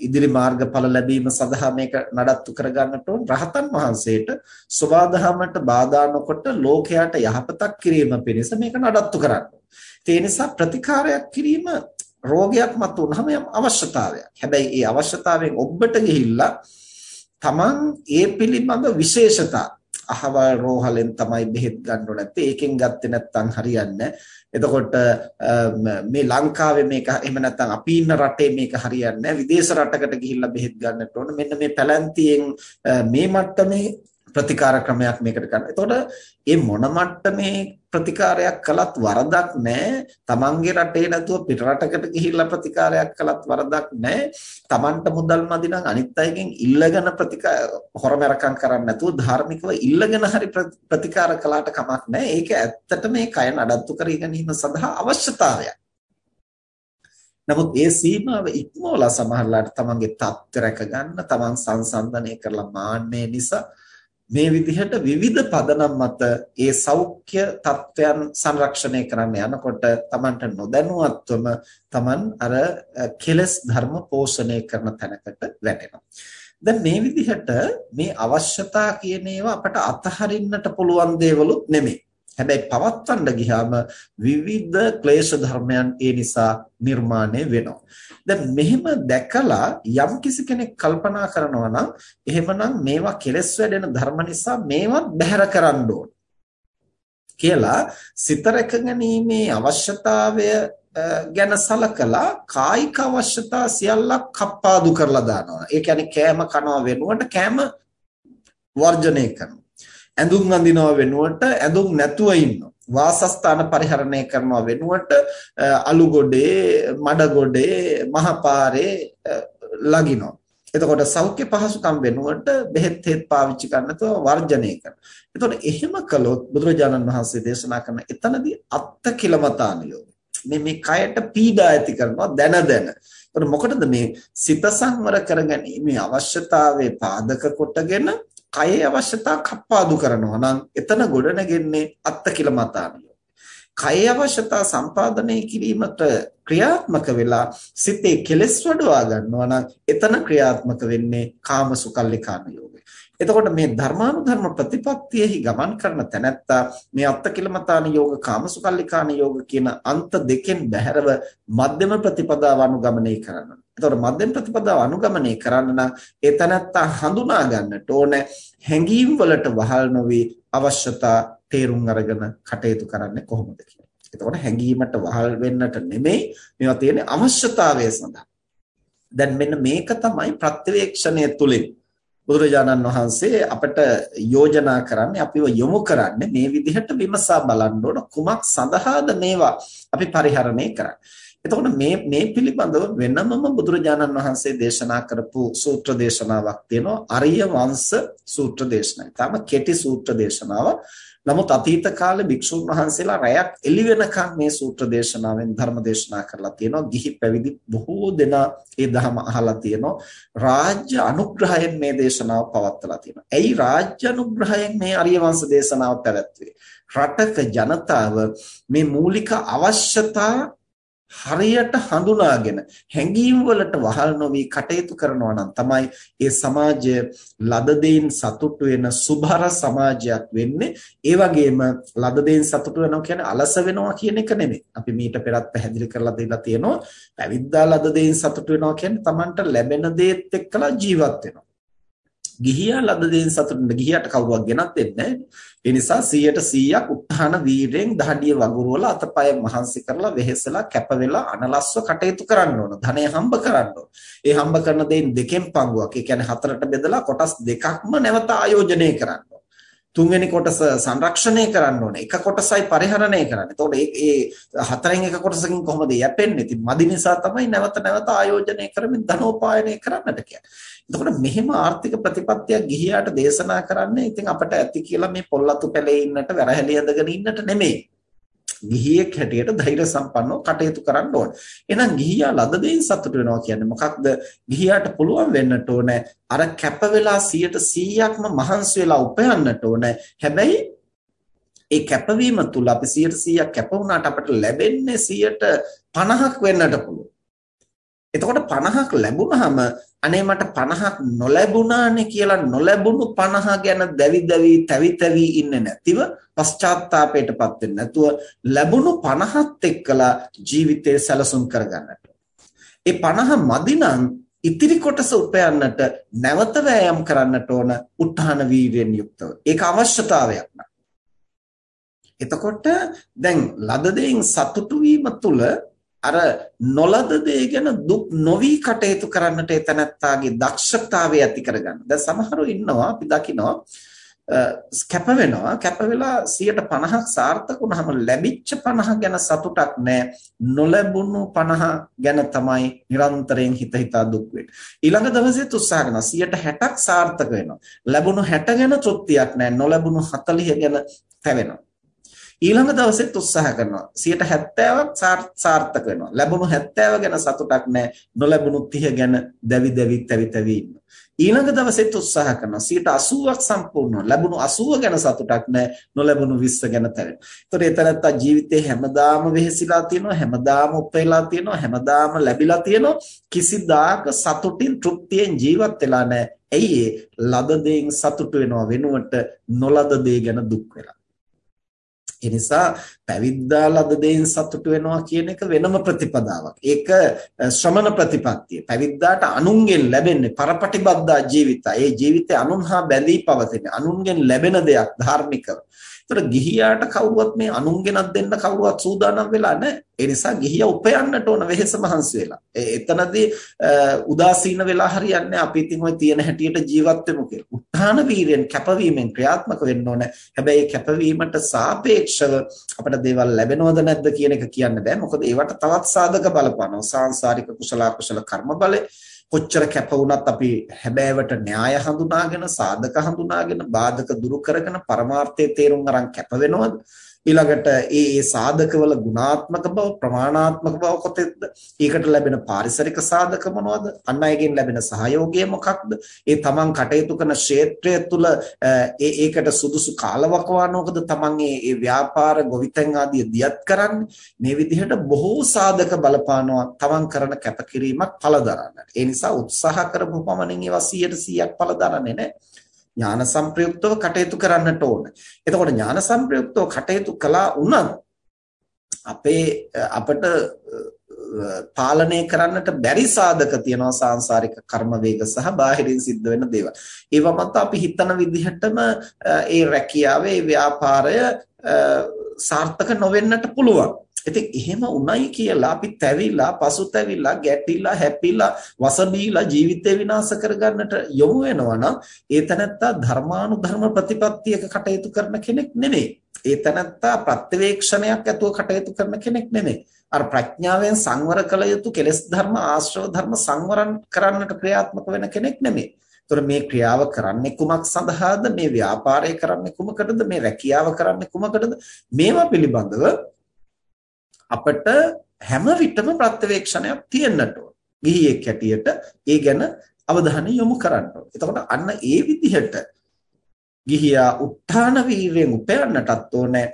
ඉදිරි මාර්ගඵල ලැබීම සඳහා මේක නඩත්තු කරගන්නට ඕන රහතන් වහන්සේට සබාධමයට බාධා නොකොට ලෝකයට යහපතක් කිරීම පිණිස මේක නඩත්තු කරන්න. ඒ නිසා ප්‍රතිකාරයක් කිරීම රෝගයක් මතුවනහම යම් අවශ්‍යතාවයක්. හැබැයි ඒ අවශ්‍යතාවයෙන් ඔබට ගිහිල්ලා Taman ඒ පිළිබඳ විශේෂතා අහවල් රෝහලෙන් තමයි බෙහෙත් ගන්න ඕන නැත්තේ. ඒකෙන් ගත්තේ නැත්නම් හරියන්නේ එතකොට මේ ලංකාවේ මේක එහෙම නැත්නම් අපි ඉන්න රටේ මේක හරියන්නේ විදේශ රටකට ගිහිල්ලා බෙහෙත් ගන්නට ඕන. මෙන්න මේ පැලැන්තියෙන් මේ මට්ටමේ ප්‍රතිකාර ක්‍රමයක් මේකට ගන්න. එතකොට මේ මොන මට්ටමේ ප්‍රතිකාරයක් කළත් වරදක් නැහැ. තමන්ගේ රටේ නැතුව පිට රටකට ගිහිල්ලා ප්‍රතිකාරයක් කළත් වරදක් නැහැ. තමන්ට මුදල් මදි නම් අනිත් අයගෙන් ඉල්ලගෙන ප්‍රතිකාර හොරමරකම් කරන්නේ නැතුව ධාර්මිකව ඉල්ලගෙන හරි ප්‍රතිකාර කළාට කමක් නැහැ. ඒක ඇත්තට මේ කය නඩත්තු කර ගැනීම සඳහා අවශ්‍යතාවයක්. නමුත් ඒ සීමාව ඉක්මවලා සමහරලාට තමන්ගේ තත්ත්ව රැක ගන්න තමන් සංසන්දනය කරලා මාන්නේ නිසා මේ විදිහට විවිධ පදනම් මත ඒ සෞඛ්‍ය තත්වයන් සංරක්ෂණය කරන්න යනකොට Tamanට නොදැනුවත්වම Taman අර කෙලස් ධර්ම පෝෂණය කරන තැනකට වැටෙනවා. දැන් මේ විදිහට මේ අවශ්‍යතා කියන ඒවා අපට අතහරින්නට පුළුවන් දේවලුත් නෙමෙයි. හැබැයි පවත්වන්න ගියාම විවිධ ක්ලේශ ධර්මයන් ඒ නිසා නිර්මාණය වෙනවා. දැන් මෙහෙම දැකලා යම් කිසි කෙනෙක් කල්පනා කරනවා නම් එහෙමනම් මේවා කෙලස් වැඩෙන ධර්ම නිසා මේවත් බැහැර කරන්න ඕන කියලා සිත රැකගැනීමේ අවශ්‍යතාවය ගැන සලකලා කායික අවශ්‍යතා සියල්ලක් කප්පාදු කරලා දානවා. ඒ කියන්නේ කෑම කනවා වෙනුවට කෑම වර්ජනය කරනවා. ඇඳුම් අඳිනව වෙනුවට ඇඳුම් නැතුව ඉන්නවා. වාසස්ථාන පරිහරණය කරනවා වෙනුවට අලු ගොඩේ, මඩ ගොඩේ, මහපාරේ ලගිනවා. එතකොට සෞඛ්‍ය පහසුකම් වෙනුවට බෙහෙත් හේත් පාවිච්චි කරනතුව වර්ජනය කරනවා. එතකොට එහෙම කළොත් බුදුරජාණන් වහන්සේ දේශනා කරන එතනදී අත්ත කිලමතානියෝ මේ මේ කයට පීඩා ඇති කරනවා දැන දැන. එතකොට මොකටද මේ සිත සංවර කරගැනීමේ අවශ්‍යතාවයේ පාදක කොටගෙන කයේ අවශ්‍යතා කප්පාදු කරනවා නම් එතන ගොඩනගෙන්නේ අත්ති කියලා මතානිය. කය අවශ්‍යතා සම්පාදනය කිරීමට ක්‍රියාත්මක වෙලා සිතේ කෙලෙස් වඩවා ගන්නවා නම් එතන ක්‍රියාත්මක වෙන්නේ කාමසුකල්ලිකාන යෝගය. එතකොට මේ ධර්මානුධර්ම ප්‍රතිපත්තියෙහි ගමන් කරන තැනැත්තා මේ අත්තකිලමතාන යෝග කාමසුකල්ලිකාන යෝග කියන අන්ත දෙකෙන් බැහැරව මධ්‍යම ප්‍රතිපදාව අනුගමනය කරනවා. එතකොට මධ්‍යම ප්‍රතිපදාව අනුගමනය කරන්න නම් ඒ තැනැත්තා හඳුනා ගන්නට ඕන හැඟීම් වලට වහල් නොවි අවශ්‍යතා තේරුම් අරගෙන කටයුතු කරන්නේ කොහොමද කියලා. එතකොට හැඟීමට වහල් වෙන්නට නෙමෙයි මේවා තියෙන්නේ අවශ්‍යතාවය සඳහා. දැන් මෙන්න මේක තමයි ප්‍රත්‍යවේක්ෂණය තුලින් බුදුරජාණන් වහන්සේ අපට යෝජනා කරන්නේ අපිව යොමු කරන්නේ මේ විදිහට විමසා බලන්න ඕන කුමක් සඳහාද මේවා අපි පරිහරණය කරන්නේ. එතකොට මේ මේ පිළිබඳව වෙනමම බුදුරජාණන් වහන්සේ දේශනා කරපු සූත්‍ර දේශනාවක් තියෙනවා අරිය වංශ සූත්‍ර දේශනාව. තාම කෙටි සූත්‍ර දේශනාවක්. නමුත් අතීත කාලේ භික්ෂුන් වහන්සේලා රැයක් එළි වෙනකන් මේ සූත්‍ර දේශනාවෙන් ධර්ම දේශනා කරලා තියෙනවා. ගිහි පැවිදි බොහෝ දෙනා ඒ ධර්ම අහලා තියෙනවා. රාජ්‍ය අනුග්‍රහයෙන් මේ දේශනාව පවත්වලා තියෙනවා. ඇයි රාජ්‍ය අනුග්‍රහයෙන් මේ අරිය වංශ දේශනාව පැවැත්වුවේ? රටක ජනතාව මේ මූලික අවශ්‍යතා හරියට හඳුනාගෙන හැඟීම් වලට වහල් නොවි කටයුතු කරනවා නම් තමයි ඒ සමාජය ලද දෙයින් සතුටු වෙන සුභර සමාජයක් වෙන්නේ. ඒ වගේම ලද දෙයින් සතුටු වෙනවා කියන්නේ අලස වෙනවා කියන එක නෙමෙයි. අපි මීට පෙරත් පැහැදිලි කරලා දීලා තියෙනවා. පැවිද්දා ලද දෙයින් සතුටු වෙනවා කියන්නේ Tamanට ලැබෙන දේත් එක්කලා ජීවත් වෙනවා. ගිහියා ලද දෙයින් සතුටුන ගිහියට කවුරුවක් ගෙනත් දෙන්නේ ඒ නිසා 100ට 100ක් උත්හාන වීරයෙන් දහඩිය වගුරුවල අතපය මහන්සි කරලා වෙහෙසලා කැප වෙලා අනලස්ව කටයුතු කරන්න ඕන. ධනය හම්බ කරන්න ඕන. ඒ හම්බ කරන දෙයින් දෙකෙන් පංගුවක්. ඒ කියන්නේ හතරට බෙදලා කොටස් දෙකක්ම නැවත ආයෝජනය කරන්න තුන්වෙනි කොටස සංරක්ෂණය කරන්න ඕනේ. එක කොටසයි පරිහරණය කරන්න. එතකොට මේ මේ හතරෙන් එක කොටසකින් කොහොමද යැපෙන්නේ? ඉතින් මදි නිසා තමයි නැවත නැවත ආයෝජනය කරමින් ධනෝපායනය කරන්නට කියන්නේ. එතකොට මෙහෙම ආර්ථික ප්‍රතිපත්තියක් ගිහියාට දේශනා කරන්නේ ඉතින් අපට ඇති කියලා මේ පොල්ලතු පැලේ ඉන්නට වැරහැලි ඇදගෙන ඉන්නට නෙමෙයි. ගිහියෙක් හැටියට ධෛර්ය සම්පන්නව කටයුතු කරන්න ඕන. එහෙනම් ගිහියා ලද දෙයින් සතුට වෙනවා කියන්නේ මොකක්ද? ගිහියාට පුළුවන් වෙන්නට ඕන අර කැප වෙලා 100%ක්ම මහන්සි වෙලා උපයන්නට ඕන. හැබැයි ඒ කැපවීම තුල අපි 100%ක් කැප වුණාට අපට ලැබෙන්නේ 50ක් වෙන්නට පුළුවන්. එතකොට 50ක් ලැබුණාම අනේ මට 50ක් නොලැබුණානේ කියලා නොලැබුණු 50 ගැන දැවි දැවි තැවි තැවි ඉන්නේ නැතිව පශ්චාත්තාපයටපත් වෙන්නේ නැතුව ලැබුණු 50ත් එක්කලා ජීවිතය සැලසුම් කරගන්නට. ඒ 50 මදි නම් ඉතිරි කොටස උපයන්නට නැවත වෑයම් කරන්නට ඕන උත්හාන වීර්යෙන් යුක්තව. ඒක අවශ්‍යතාවයක් නක්. එතකොට දැන් ලද දෙයින් සතුටු වීම තුළ අර නොලද දේ ගැන දුක් නොවි කටයුතු කරන්නට එතනත්තාගේ දක්ෂතාවය ඇති කරගන්න. දැන් සමහරව ඉන්නවා අපි දකිනවා කැප වෙනවා. කැප වෙලා 150ක් සාර්ථක වුණාම ලැබිච්ච 50 ගැන සතුටක් නැහැ නොලැබුණු 50 ගැන තමයි නිරන්තරයෙන් හිත හිතා දුක් වෙන්නේ. ඊළඟ දවසෙත් උත්සාහ කරනවා. 160ක් සාර්ථක වෙනවා. ලැබුණු 60 ගැන තෘප්තියක් නැහැ නොලැබුණු 40 ගැන තැවෙනවා ඊළඟ දවසෙත් උත්සාහ කරනවා. 70ක් සාර්ථක වෙනවා. ලැබුණු 70 ගැන සතුටක් නැහැ නොලැබුණු 30 ගැන දැවි දැවි තැවි තැවි ඉන්නවා. ඊළඟ දවසෙත් උත්සාහ කරනවා. 80ක් සම්පූර්ණ ලැබුණු 80 ගැන සතුටක් නැහැ නොලැබුණු 20 ගැන තැවෙනවා. ඒතර එතනත්තා ජීවිතේ හැමදාම වෙහෙසිලා තියෙනවා. හැමදාම උපේලා තියෙනවා. හැමදාම ලැබිලා තියෙනවා. කිසිදාක සතුටින් තෘප්තියෙන් ජීවත් වෙලා නැහැ ඇයි ලද දෙයින් සතුට වෙනවා. වෙනුවට නොලද දේ ගැන දුක් වෙලා. ඒ නිසා පැවිද්දා ලද දෙයින් සතුටු වෙනවා කියන එක වෙනම ප්‍රතිපදාවක්. ඒක ශ්‍රමණ ප්‍රතිපත්තිය. පැවිද්දාට අනුන්ගෙන් ලැබෙන්නේ පරපටිබද්දා ජීවිතය. ඒ ජීවිතය අනුන් හා බැඳී පවතින. අනුන්ගෙන් ලැබෙන දෙයක් ධාර්මිකව. ඒතර ගිහියාට කවුරුවත් මේ අනුන්ගෙනක් දෙන්න කවුරුවත් සූදානම් වෙලා නැහැ. ඒ නිසා ගිහියා උපයන්නට ඕන වෙහෙස මහන්සි වෙලා. එතනදී උදාසීන වෙලා හරියන්නේ අපි ඉතින් ওই තියෙන හැටියට ජීවත් වෙමු කියලා. උත්හාන වීරයෙන් කැපවීමෙන් ක්‍රියාත්මක වෙන්න ඕන. හැබැයි කැපවීමට සාපේක්ෂව අපිට දේවල් ලැබෙනවද නැද්ද කියන එක කියන්න බෑ. මොකද ඒවට තවත් සාධක බලපානවා. සාංශාරික කුසල කුසල කර්ම බලය කොච්චර කැප වුණත් අපි හැබෑවට න්‍යාය හඳුනාගෙන සාධක හඳුනාගෙන බාධක දුරු කරගෙන පරමාර්ථයේ තේරුම් අරන් කැප වෙනවද? ඊළඟට ඒ ඒ සාධකවල ගුණාත්මක බව ප්‍රමාණාත්මක බව කොතෙක්ද ඒකට ලැබෙන පාරිසරික සාධක මොනවද? අන් අයගෙන් ලැබෙන සහයෝගය මොකක්ද? ඒ තමන් කටයුතු කරන ක්ෂේත්‍රය තුළ ඒ ඒකට සුදුසු කාලවකවානුවකද තමන් ඒ ව්‍යාපාර ගොවිතැන් ආදිය දියත් කරන්නේ? මේ විදිහට බොහෝ සාධක බලපානවා තමන් කරන කැපකිරීමක් ඵල දරන්නට ඒ නිසා උත්සාහ කරපු පමණින් ඒවා 100%ක් ඵල දරන්නේ නැහැ. ඥාන සංප්‍රයුක්තව කටයුතු කරන්නට ඕන. එතකොට ඥාන සංප්‍රයුක්තව කටයුතු කළා වුණත් අපේ අපිට පාලනය කරන්නට බැරි සාධක තියෙනවා සාංශාරික කර්ම වේග සහ බාහිරින් සිද්ධ වෙන දේවල්. ඒවා මත අපි හිතන විදිහටම ඒ රැකියාව, ඒ ව්‍යාපාරය සාර්ථක නොවෙන්නට පුළුවන්. ඉතින් එහෙම උණයි කියලා අපි තැවිලා පසුතැවිලා ගැටිලා හැපිලා වසබීලා ජීවිතේ විනාශ කරගන්නට යොමු වෙනවා නම් ඒ තැනත්තා ධර්මානුධර්ම ප්‍රතිපත්තියක කටයුතු කරන කෙනෙක් නෙමෙයි. ඒ තැනත්තා ප්‍රත්‍යවේක්ෂණයක් ඇතුව කටයුතු කරන කෙනෙක් නෙමෙයි. අර ප්‍රඥාවෙන් සංවර කළ යුතු කෙලෙස් ධර්ම ආශ්‍රව ධර්ම සංවරන් කරන්නට ක්‍රියාත්මක වෙන කෙනෙක් නෙමෙයි. ඒතර මේ ක්‍රියාව කරන්නේ කුමක් සඳහාද මේ ව්‍යාපාරය කරන්නේ කුමකටද මේ රැකියාව කරන්නේ කුමකටද මේවා පිළිබඳව අපිට හැම විටම ප්‍රත්‍යවේක්ෂණයක් තියෙන්නට ඕන. ගිහියෙක් හැටියට ඒ ගැන අවධානය යොමු කරන්න ඕන. එතකොට අන්න ඒ විදිහට ගිහියා උත්හාන වීරයෙන් උපයන්නටත් ඕනේ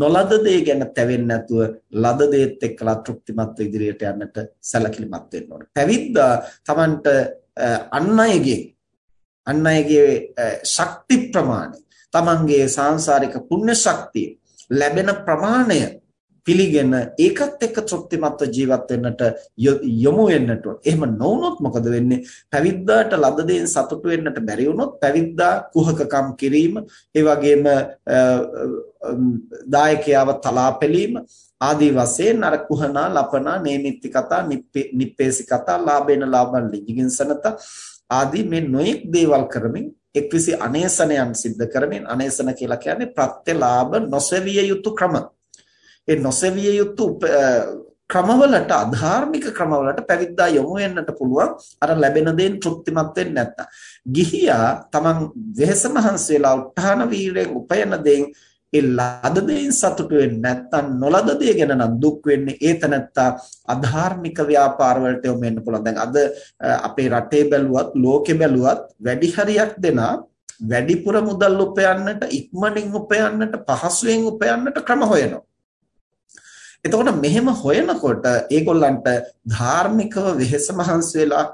නොලද දේ ගැන තැවෙන්නේ නැතුව ලද දේත් එක්කලා තෘප්තිමත් ඉදිරියට යන්නට සැලකිලිමත් වෙන්න ඕනේ. පැවිද්දා Tamanට අන් අයගේ අන් අයගේ ශක්ති ප්‍රමාණය Tamanගේ සාංශාරික පුණ්‍ය ශක්තිය ලැබෙන ප්‍රමාණය පිළිගෙන ඒකත් එක්ක තෘප්තිමත්ව ජීවත් වෙන්නට යොමු වෙන්නට ඕන. එහෙම නොවුනොත් මොකද වෙන්නේ? පැවිද්දාට ලද දේෙන් සතුටු වෙන්නට බැරි වුණොත් පැවිද්දා කුහකකම් කිරීම, ඒ වගේම දායකයාව තලාපැලීම ආදී වශයෙන් අර කුහනා, ලපනා, නේමිත්ති කතා, නිප්පේසි කතා, ලාභේන ලාභන් ලිජිගින්සනත ආදී මේ නොයෙක් දේවල් කරමින් එක්විසි අනේසනයන් සිද්ධ කරමින් අනේසන කියලා කියන්නේ ප්‍රත්‍යලාභ නොසෙවිය යුතු ක්‍රම ඒ නොසෙවිය යුතු ක්‍රමවලට අධාර්මික ක්‍රමවලට පැවිද්දා යොමු වෙන්නට පුළුවන් අර ලැබෙන දේන් තෘප්තිමත් වෙන්නේ නැත්තම්. ගිහියා තමන් වෙහෙස මහන්සි වෙලා උත්හාන වීරයෙන් උපයන දේන් ඒ ලද දේන් සතුටු වෙන්නේ නැත්තම් නොලද දේ ගැන නම් දුක් වෙන්නේ ඒ තනත්තා අධාර්මික ව්‍යාපාර වලට යොමු වෙන්න පුළුවන්. දැන් අද අපේ රටේ බැලුවත් ලෝකෙ බැලුවත් වැඩි හරියක් දෙනා වැඩිපුර මුදල් උපයන්නට ඉක්මනින් උපයන්නට පහසුවෙන් උපයන්නට ක්‍රම හොයනවා. එතකොට මෙහෙම හොයනකොට ඒගොල්ලන්ට ධාර්මිකව වෙහෙස මහන්සි වෙලා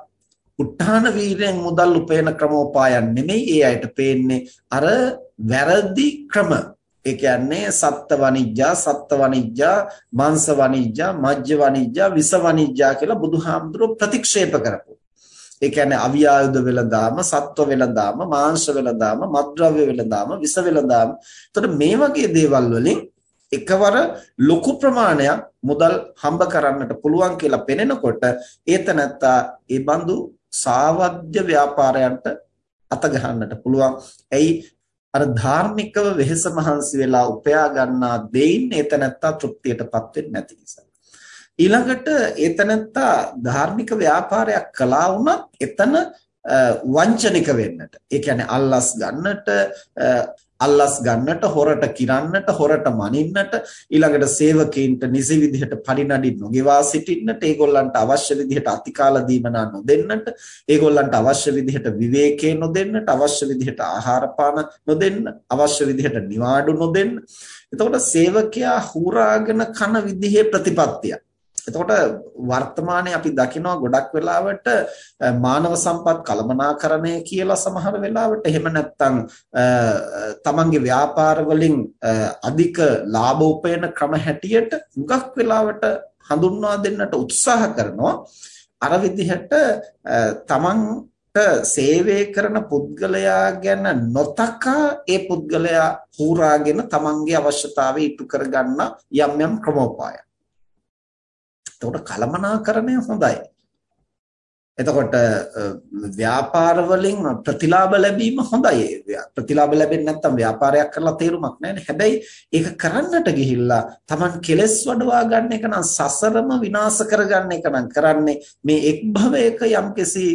උත්හාන වීරයෙන් මුදල් උපයන ක්‍රමෝපායන් නෙමෙයි ඒ අයට පේන්නේ අර වැරදි ක්‍රම ඒ කියන්නේ සත්ත්ව වනිජ්ජා සත්ත්ව වනිජ්ජා මාංශ වනිජ්ජා මජ්ජ වනිජ්ජා විස වනිජ්ජා කියලා බුදුහාමුදුරුවෝ ප්‍රතික්ෂේප කරපු. ඒ කියන්නේ අවියායුධ වෙලදාම සත්ත්ව වෙලදාම මාංශ වෙලදාම මද්ද්‍රව්‍ය වෙලදාම විස වෙලදාම. එතකොට මේ වගේ දේවල් වලින් එකවර ලොකු ප්‍රමාණයක් මුදල් හම්බ කරන්නට පුළුවන් කියලා පෙනෙනකොට ඒතනත්තා ඒ බඳු සාවද්‍ය ව්‍යාපාරයන්ට අත ගහන්නට පුළුවන්. එයි අර ධාර්මිකව වෙහෙස මහන්සි වෙලා උපයා ගන්නා දෙයින් ඒතනත්තා තෘප්තියටපත් වෙන්නේ නැති නිසා. ඊළඟට ඒතනත්තා ධාර්මික ව්‍යාපාරයක් කළා වුණත් එතන වංචනික වෙන්නට. ඒ කියන්නේ අල්ලස් ගන්නට අල්ලස් ගන්නට හොරට කිරන්නට හොරට මනින්නට ඊළඟට සේවකීන්ට නිසි විදිහට පරිණඩි නොගෙවා සිටින්නට ඒගොල්ලන්ට අවශ්‍ය විදිහට අතිකාල දීමනා නොදෙන්නට ඒගොල්ලන්ට අවශ්‍ය විදිහට විවේකේ නොදෙන්නට අවශ්‍ය විදිහට ආහාර පාන නොදෙන්න අවශ්‍ය විදිහට නිවාඩු නොදෙන්න. එතකොට සේවකයා හුරාගෙන කන විදිහේ ප්‍රතිපත්තියක්. එතකොට වර්තමානයේ අපි දකිනවා ගොඩක් වෙලාවට මානව සම්පත් කළමනාකරණය කියලා සමහර වෙලාවට එහෙම නැත්නම් තමන්ගේ ව්‍යාපාර වලින් අධික ලාභ උපයන ක්‍රම හැටියට හුඟක් වෙලාවට හඳුන්වා දෙන්නට උත්සාහ කරනවා. අර විදිහට තමන්ට සේවය කරන පුද්ගලයා ගැන නොතකා ඒ පුද්ගලයා හූරාගෙන තමන්ගේ අවශ්‍යතාවය ඉටු කරගන්න යම් යම් ක්‍රමෝපායන් එතකොට කලමනාකරණය හොඳයි. එතකොට ව්‍යාපාර වලින් ප්‍රතිලාභ ලැබීම හොඳයි. ප්‍රතිලාභ ලැබෙන්නේ නැත්නම් ව්‍යාපාරයක් කරලා තේරුමක් නැහැ හැබැයි ඒක කරන්නට ගිහිල්ලා Taman කෙලස් වඩවා ගන්න එක නම් සසරම විනාශ කරගන්න එක නම් කරන්නේ මේ එක් භවයක යම්කිසි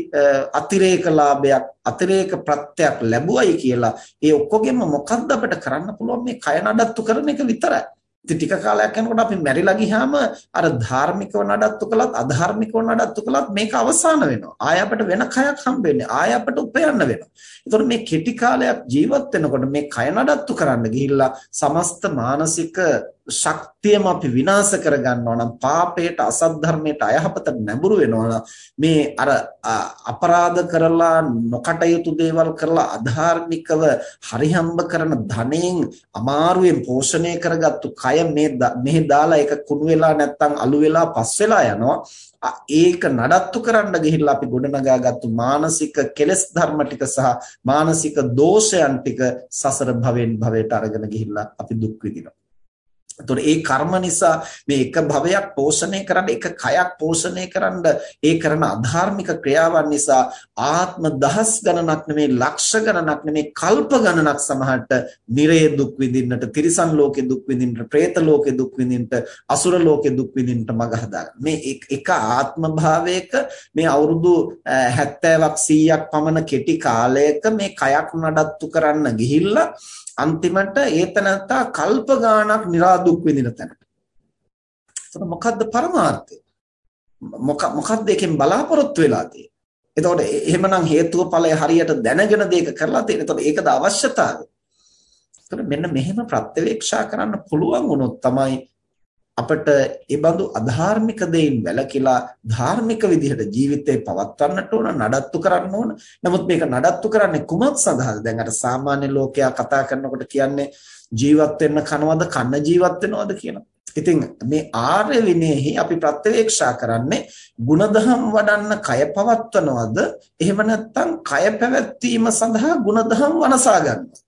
අතිරේක ලාභයක් අතිරේක ප්‍රත්‍යක් ලැබුවයි කියලා ඒ ඔක්කොගෙම මොකද්ද අපිට කරන්න පුළුවන් මේ කය නඩත්තු කරන එක විතරයි. ඉතින් ටික කාලයක් යනකොට අපි මැරිලා ගියාම අර ධාර්මිකව නඩත්තු කළත් අධාර්මිකව නඩත්තු කළත් මේක අවසාන වෙනවා. ආය අපිට වෙන කයක් හම්බෙන්නේ. ආය අපිට උපයන්න වෙනවා. ඒතකොට මේ කෙටි කාලයක් ජීවත් වෙනකොට මේ කය නඩත්තු කරන්න ගිහිල්ලා සමස්ත මානසික ශක්තියම අපි විනාශ කර ගන්නවා නම් පාපයට අසත් ධර්මයට අයහපතට නැඹුරු වෙනවා මේ අර අපරාධ කරලා නොකටයුතු දේවල් කරලා අධාර්මිකව හරිහම්බ කරන ධනෙන් අමාරුවෙන් පෝෂණය කරගත්තු කය මේ මෙහි දාලා ඒක කුණු වෙලා නැත්තම් අලු වෙලා පස් වෙලා යනවා. ඒක නඩත්තු කරන්න ගිහිල්ලා අපි ගොඩනගාගත්තු මානසික කෙලෙස් ධර්ම ටික සහ මානසික දෝෂයන් ටික සසර භවෙන් භවයට අරගෙන ගිහිල්ලා අපි දුක් විඳිනවා. එතකොට ඒ කර්ම නිසා මේ එක භවයක් පෝෂණය කරන්න එක කයක් පෝෂණය කරන්න ඒ කරන අධාර්මික ක්‍රියාවන් නිසා ආත්ම දහස් ගණනක් නෙමේ ලක්ෂ ගණනක් නෙමේ කල්ප ගණනක් සමහරට නිරේ දුක් විඳින්නට තිරිසන් ලෝකේ දුක් විඳින්නට പ്രേත ලෝකේ දුක් විඳින්නට අසුර ලෝකේ දුක් විඳින්නට මග හදාගන්න. මේ එක ආත්ම භාවයක මේ අවුරුදු 70ක් 100ක් පමණ කෙටි කාලයක මේ කයක් නඩත්තු කරන්න ගිහිල්ලා අන්තිමට ඒතනත්තා කල්ප ගාණක් निराදුක් විඳින තැනට. එතකොට මොකද්ද පරමාර්ථය? මොක මොකද්ද එකෙන් බලාපොරොත්තු වෙලා තියෙන්නේ? එතකොට එහෙමනම් හේතුව ඵලය හරියට දැනගෙන දෙයක කරලා තියෙන. එතකොට ඒකද අවශ්‍යතාවය. එතකොට මෙන්න මෙහෙම ප්‍රත්‍යවේක්ෂා කරන්න පුළුවන් වුණොත් තමයි අපට ඒ බඳු අධාර්මික දෙයින් වැළකීලා ධාර්මික විදිහට ජීවිතේ පවත්වන්නට ඕන නඩත්තු කරන්න ඕන. නමුත් මේක නඩත්තු කරන්නේ කුමක් සඳහාද? දැන් අර සාමාන්‍ය ලෝකයා කතා කරනකොට කියන්නේ ජීවත් වෙන්න කනවද කන්න ජීවත් වෙනවද කියනවා. ඉතින් මේ ආර්ය විනයෙහි අපි ප්‍රත්‍යවේක්ෂා කරන්නේ ಗುಣධම් වඩන්න කය පවත්වනවද? එහෙම නැත්නම් කය පැවැත්වීම සඳහා ಗುಣධම් වනසා ගන්නවද?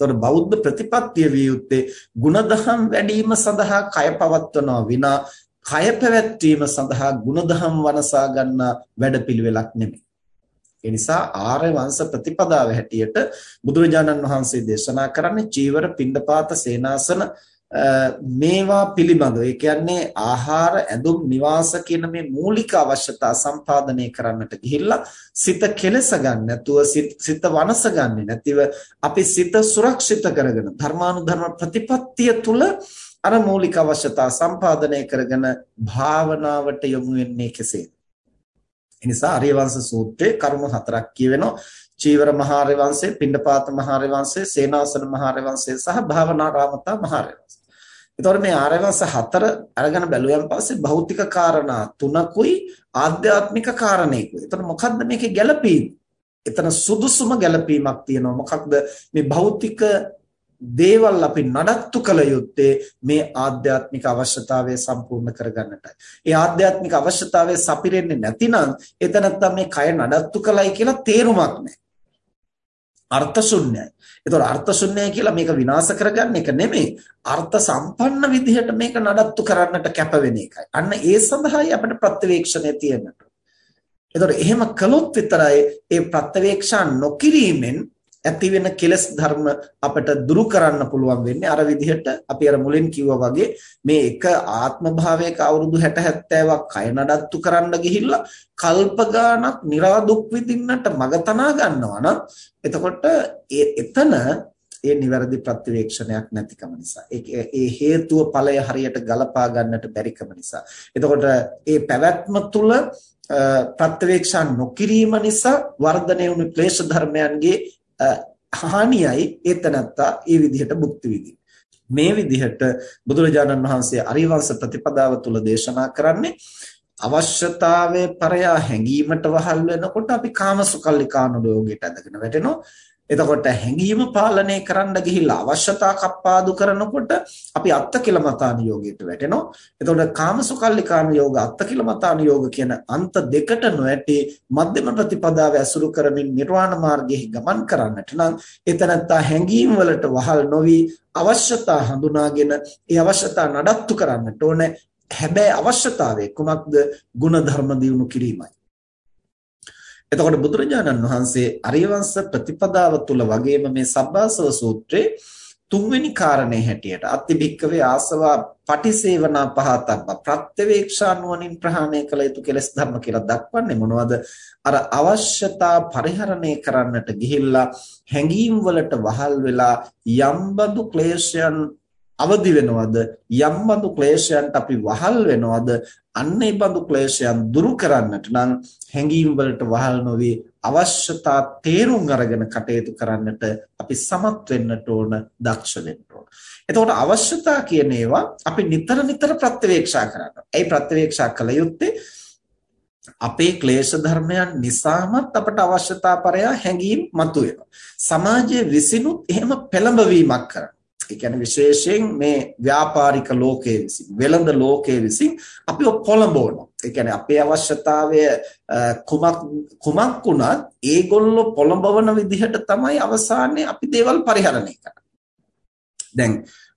එතකොට බෞද්ධ ප්‍රතිපත්තිය විය යුත්තේ ಗುಣදහම් වැඩිම සඳහා කය පවත්වනවා විනා කය පැවැත්වීම සඳහා ಗುಣදහම් වනසා ගන්නා වැඩපිළිවෙලක් නෙමෙයි. ඒ නිසා ආර්ය වංශ ප්‍රතිපදාව හැටියට බුදුරජාණන් වහන්සේ දේශනා කරන්නේ චීවර පින්ඩපාත සේනාසන මේවා පිළිබඳව ඒ කියන්නේ ආහාර ඇඳුම් නිවාස කියන මේ මූලික අවශ්‍යතා සම්පාදනය කරන්නට ගිහිල්ලා සිත කෙලස ගන්න නැතුව සිත වනස ගන්නේ නැතිව අපි සිත සුරක්ෂිත කරගෙන ධර්මානුධර්ම ප්‍රතිපත්තිය තුල අර මූලික අවශ්‍යතා සම්පාදනය කරගෙන භාවනාවට යොමු වෙන්නේ කෙසේද එනිසා ආර්යවංශ සූත්‍රයේ කරුණු හතරක් කියවෙනවා චීවර මහාර්ය වංශය, පිණ්ඩපාත මහාර්ය වංශය, සේනාසන මහාර්ය වංශය සහ භාවනාරාමතා මහාර්ය වංශය. එතකොට මේ ආර්යවංශ හතර අරගෙන බැලුවයන් පස්සේ භෞතික කාරණා තුනකුයි ආධ්‍යාත්මික කාරණේකුයි. එතකොට මොකද්ද මේකේ ගැළපීම? එතන සුදුසුම ගැළපීමක් තියෙනවා. මොකක්ද මේ භෞතික දේවල් අපි නඩත්තු කළ යුත්තේ මේ ආධ්‍යාත්මික අවශ්‍යතාවය සම්පූර්ණ කරගන්නටයි. ඒ ආධ්‍යාත්මික අවශ්‍යතාවය සපිරෙන්නේ නැතිනම් එතනත්නම් මේ කය නඩත්තු කළයි කියලා තේරුමක් නැහැ. අර්ථ ශුන්‍යයි. ඒතකොට අර්ථ ශුන්‍යයි කියලා මේක විනාශ කරගන්න එක නෙමෙයි. අර්ථ සම්පන්න විදිහට මේක නඩත්තු කරන්නට කැප වෙන එකයි. අන්න ඒ සඳහායි අපිට ප්‍රත්‍යවේක්ෂණය තියෙන්නට. ඒතකොට එහෙම කළොත් විතරයි ඒ ප්‍රත්‍යවේක්ෂා නොකිරීමෙන් ඇති වෙන කෙලස් ධර්ම අපිට දුරු කරන්න පුළුවන් වෙන්නේ අර විදිහට අපි අර මුලින් කිව්වා වගේ මේ එක ආත්ම භාවයක අවුරුදු 60 70ක් කය නඩත්තු කරන්න ගිහිල්ලා කල්ප ගාණක් निराදුක් විඳින්නට මග තනා ගන්නවා නම් එතකොට එතන ඒ නිවැරදි ප්‍රතිවේක්ෂණයක් නැතිකම නිසා. ඒ හේතුව ඵලය හරියට ගලපා ගන්නට බැරිකම නිසා. එතකොට ඒ පැවැත්ම තුල ප්‍රත්‍යවේක්ෂා නොකිරීම නිසා වර්ධනය වුණු ක්ලේශ ධර්මයන්ගේ හානියයි ඒතනත්තා ඒ විදිහට භුක්ති විඳින්නේ. මේ විදිහට බුදුරජාණන් වහන්සේ අරිවංශ ප්‍රතිපදාව තුල දේශනා කරන්නේ අවශ්‍යතාවයේ පරයා හැඟීමට වහල් වෙනකොට අපි කාමසුකල්ලිකානුയോഗයට ඇදගෙන වැටෙනවා එතකොට හැඟීම පාලනය කරන්න ගිහිල්ලා අවශ්‍යතා කප්පාදු කරනකොට අපි අත්තකිලමතාන යෝගයට වැටෙනවා. එතකොට කාමසුකල්ලිකාන යෝග අත්තකිලමතාන යෝග කියන අන්ත දෙකට නොඇටි මධ්‍යම ප්‍රතිපදාව ඇසුරු කරමින් නිර්වාණ මාර්ගයේ ගමන් කරන්නට නම් එතනත්තා හැඟීම් වලට වහල් නොවි අවශ්‍යතා හඳුනාගෙන ඒ අවශ්‍යතා නඩත්තු කරන්නට ඕනේ. හැබැයි අවශ්‍යතාවය කුමක්ද? ಗುಣධර්ම දියුණු කිරීමයි. එතකොට බුදුරජාණන් වහන්සේ අරියවංශ ප්‍රතිපදාව තුල වගේම මේ සබ්බාසව සූත්‍රයේ තුන්වෙනි කාරණේ හැටියට අතිභික්කවේ ආසවා පටිසේවනා පහතබ්බ ප්‍රත්‍යවේක්ෂා නුවණින් ප්‍රහාණය කළ යුතු කෙලෙස් ධර්ම කියලා දක්වන්නේ මොනවද? අර අවශ්‍යතා පරිහරණය කරන්නට ගිහිල්ලා හැඟීම් වලට වහල් වෙලා යම්බදු ක්ලේශයන් අවදි වෙනවද? යම් බඳු ක්ලේශයන්ට අපි වහල් වෙනවද? අන්න ඒ බඳු ක්ලේශයන් දුරු කරන්නට නම් හැඟීම් වලට වහල් නොවි අවශ්‍යතා තේරුම් අරගෙන කටයුතු කරන්නට අපි සමත් වෙන්නට ඕන දක්ෂ වෙන්න ඕන. එතකොට අවශ්‍යතා කියන ඒවා අපි නිතර නිතර ප්‍රත්‍යවේක්ෂා කරනවා. ඒ ප්‍රත්‍යවේක්ෂා කළ යුත්තේ අපේ ක්ලේශ ධර්මයන් නිසාමත් අපට අවශ්‍යතාපරය හැඟීම් මතුවෙනවා. සමාජයේ විසිනුත් එහෙම පෙළඹවීමක් කරනවා. ඒ කියන්නේ විශේෂයෙන් මේ ව්‍යාපාරික ලෝකයේ විසින් වෙළඳ ලෝකයේ විසින් අපිව පොළඹවනවා. ඒ කියන්නේ අපේ අවශ්‍යතාවය කුමක් කුමක් වුණත් ඒගොල්ලෝ පොළඹවන විදිහට තමයි අවසානයේ අපි දේවල් පරිහරණය කරන්නේ. දැන්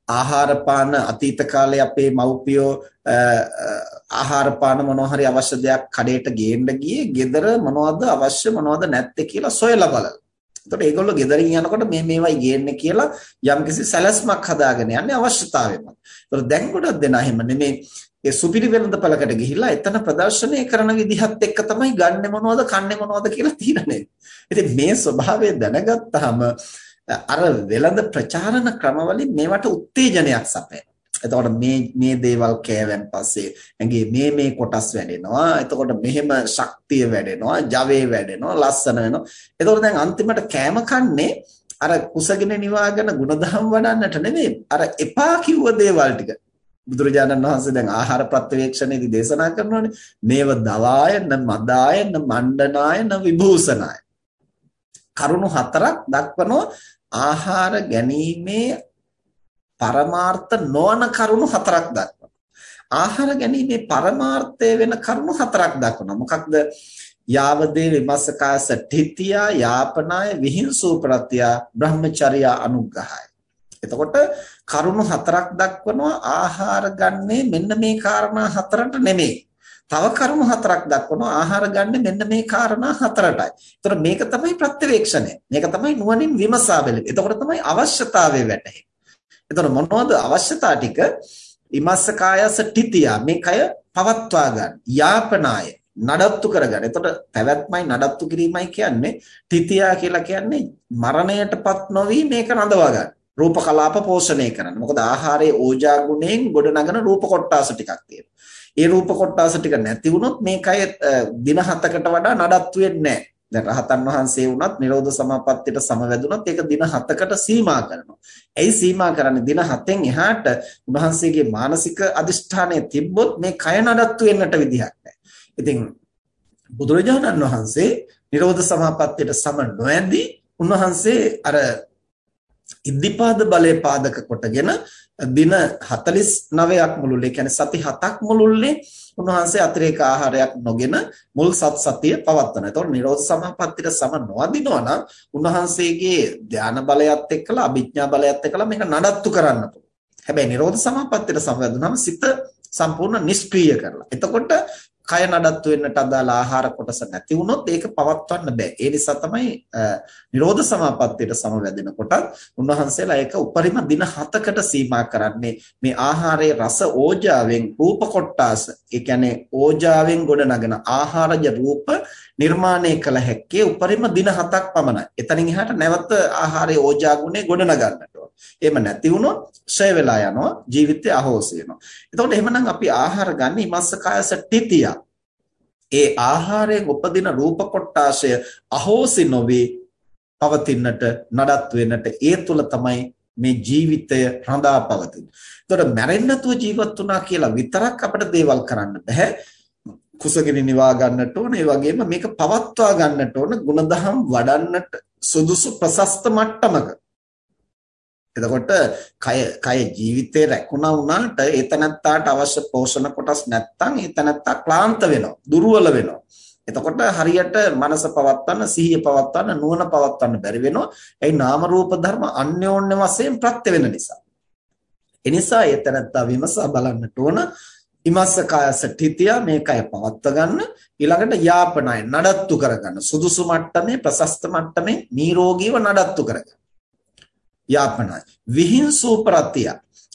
ආහාර පාන අතීත කාලේ අපේ මව්පියෝ ආහාර පාන මොනවා හරි අවශ්‍ය දෙයක් කඩේට ගේන්න ගියේ ගෙදර මොනවද අවශ්‍ය මොනවද නැත්තේ කියලා සොයලා බලලා. එතකොට ඒගොල්ලෝ ගෙදරින් යනකොට මේ මේවයි ගේන්නේ කියලා යම්කිසි සැලැස්මක් හදාගෙන යන්නේ අවශ්‍යතාවෙම. ඒතකොට දැන් ගොඩක් දෙනා එහෙම නෙමේ ඒ සුපිරි වෙළඳපළකට ගිහිල්ලා එතන ප්‍රදර්ශනය කරන විදිහත් එක්ක තමයි ගන්නෙ මොනවද කන්නේ මොනවද කියලා තීරණය. ඉතින් මේ ස්වභාවය දැනගත්තාම අර වෙළඳ ප්‍රචාරණ ක්‍රමවලින් මේවට උත්තේජනයක් සපයනවා. එතකොට මේ මේ දේවල් කෑවෙන් පස්සේ ඇඟේ මේ මේ කොටස් වැඩෙනවා. එතකොට මෙහෙම ශක්තිය වැඩෙනවා, ජවය වැඩෙනවා, ලස්සන වෙනවා. එතකොට දැන් අන්තිමට කෑම කන්නේ අර කුසගෙන නිවාගෙන ಗುಣධම් වඩන්නට නෙමෙයි. අර එපා කිව්ව දේවල් ටික. බුදුරජාණන් වහන්සේ දැන් ආහාර ප්‍රත්‍යවේක්ෂණයේදී දේශනා කරනවානේ මේව දවාය න මදාය න මණ්ඩනාය න විභූෂනාය කරුණු හතරක් දක්වනවා ආහාර ගැනීමේ පරමාර්ථ නොවන කරුණු හතරක් දක්වනවා. ආහාර ගැනීමේ පරමාර්ථය වෙන කරුණු හතරක් දක්වනවා. මොකක්ද? යාවදේ විමස්සකා සඨිතියා යාපනාය විහිංසූ ප්‍රත්‍යා බ්‍රහ්මචර්යා අනුග්‍රහය. එතකොට කරුණු හතරක් දක්වනවා ආහාර ගන්නේ මෙන්න මේ කාරණා හතරට නෙමෙයි. තව කරුණු හතරක් දක්වනවා ආහාර ගන්න මෙන්න මේ කාරණා හතරටයි. ඒතර මේක තමයි ප්‍රත්‍යවේක්ෂණය. මේක තමයි නුවණින් විමසා බැලීම. එතකොට තමයි අවශ්‍යතාවය වැටහෙන්නේ. එතකොට මොනවද අවශ්‍යතා ටික? ඉමස්ස කායස තිතියා මේ කය පවත්වා ගන්න. යාපනාය නඩත්තු කරගන්න. එතකොට පැවැත්මයි නඩත්තු කිරීමයි කියන්නේ තිතියා කියලා කියන්නේ මරණයටපත් නොවි මේක රඳවා ගන්න. රූප කලාප පෝෂණය කරන්න. මොකද ආහාරයේ ඕජා ගුණයෙන් ගොඩනගන රූප කොටාස ටිකක් තියෙනවා. ඒ රූප කොටාස ටික නැති වුණොත් මේ කය දින 7කට වඩා නඩත්තු වෙන්නේ නැහැ. දැන් රහතන් වහන්සේ වුණත් නිරෝධ සමාපත්තියට සමවැදුනොත් ඒක දින 7කට සීමා කරනවා. ඇයි සීමා කරන්නේ? දින 7න් එහාට උන්වහන්සේගේ මානසික අදිෂ්ඨානය තිබ්බොත් මේ කය නඩත්තු වෙන්නට විදිහක් නැහැ. ඉතින් බුදුරජාණන් වහන්සේ නිරෝධ සමාපත්තියට සම නොඇදී උන්වහන්සේ අර ඉද්ධිපාද බලය පාදක කොටගෙන දින 49ක් මුළුල්ලේ කියන්නේ සති 7ක් මුළුල්ලේ උන්වහන්සේ අතිරේක ආහාරයක් නොගෙන මුල් සත් සතිය පවත්වනවා. ඒතකොට නිරෝධ සමාපත්තියට සම නොවදිනවා නම් උන්වහන්සේගේ ධාන බලයත් එක්කලා අභිඥා බලයත් එක්කලා මේක නඩත්තු කරන්න පුළුවන්. හැබැයි නිරෝධ සමාපත්තියට සමවැදුනම සිත සම්පූර්ණ නිෂ්ක්‍රීය කරලා. එතකොට කය නඩත්තු වෙන්නට අදාළ ආහාර කොටස නැති වුණොත් ඒක පවත්වන්න බෑ. ඒ නිසා තමයි නිරෝධ සමාපත්තියට සමවැදෙනකොට උන්වහන්සේලා ඒක උපරිම දින 7කට සීමා කරන්නේ මේ ආහාරයේ රස ඕජාවෙන් රූප කොටාස. ඒ කියන්නේ ඕජාවෙන් ගොඩනගන ආහාරජ රූප නිර්මාණය කළ හැක්කේ උපරිම දින 7ක් පමණයි. එතනින් එහාට නැවත ආහාරයේ ඕජා ගුණය ගොඩනගන්නට ඕන. එහෙම නැති වුණොත් ක්ෂය වෙලා යනවා ජීවිතය අහෝසි වෙනවා. එතකොට එහෙමනම් අපි ආහාර ගන්න ඉමස්ස කායස තිතිය. ඒ ආහාරයෙන් උපදින රූප කොටාශය අහෝසි නොවේ පවතින්නට නඩත්තු වෙන්නට ඒ තුල තමයි මේ ජීවිතය රඳා පවතින. එතකොට මැරෙන්න නැතුව ජීවත් වුණා කියලා විතරක් අපිට දේවල් කරන්න බෑ. කුසගිනි නිවා ගන්නට ඕන ඒ වගේම මේක පවත්වා ගන්නට ඕන ಗುಣධම් වඩන්නට සුදුසු ප්‍රශස්ත මට්ටමක එතකොට කය කය ජීවිතේ රැකුණා වුණාට ඒතනත්තාට අවශ්‍ය පෝෂණ කොටස් නැත්තම් ඒතනත්තා ක්ලාන්ත වෙනවා දුර්වල වෙනවා. එතකොට හරියට මනස පවත්වන්න සිහිය පවත්වන්න නුවණ පවත්වන්න බැරි වෙනවා. ඒ නාම රූප ධර්ම අන්‍යෝන්‍ය වශයෙන් ප්‍රත්‍ය වෙන නිසා. එනිසා ඒතනත්තා විමසා බලන්නට ඕන. ඉමස්ස කායස තිතිය මේකය පවත්ව ගන්න. ඊළඟට යාපනය නඩත්තු කරගන්න. සුදුසු මට්ටමේ ප්‍රශස්ත මට්ටමේ නිරෝගීව නඩත්තු කරගන්න. යාපනයි විහිංසූ ප්‍රත්‍ය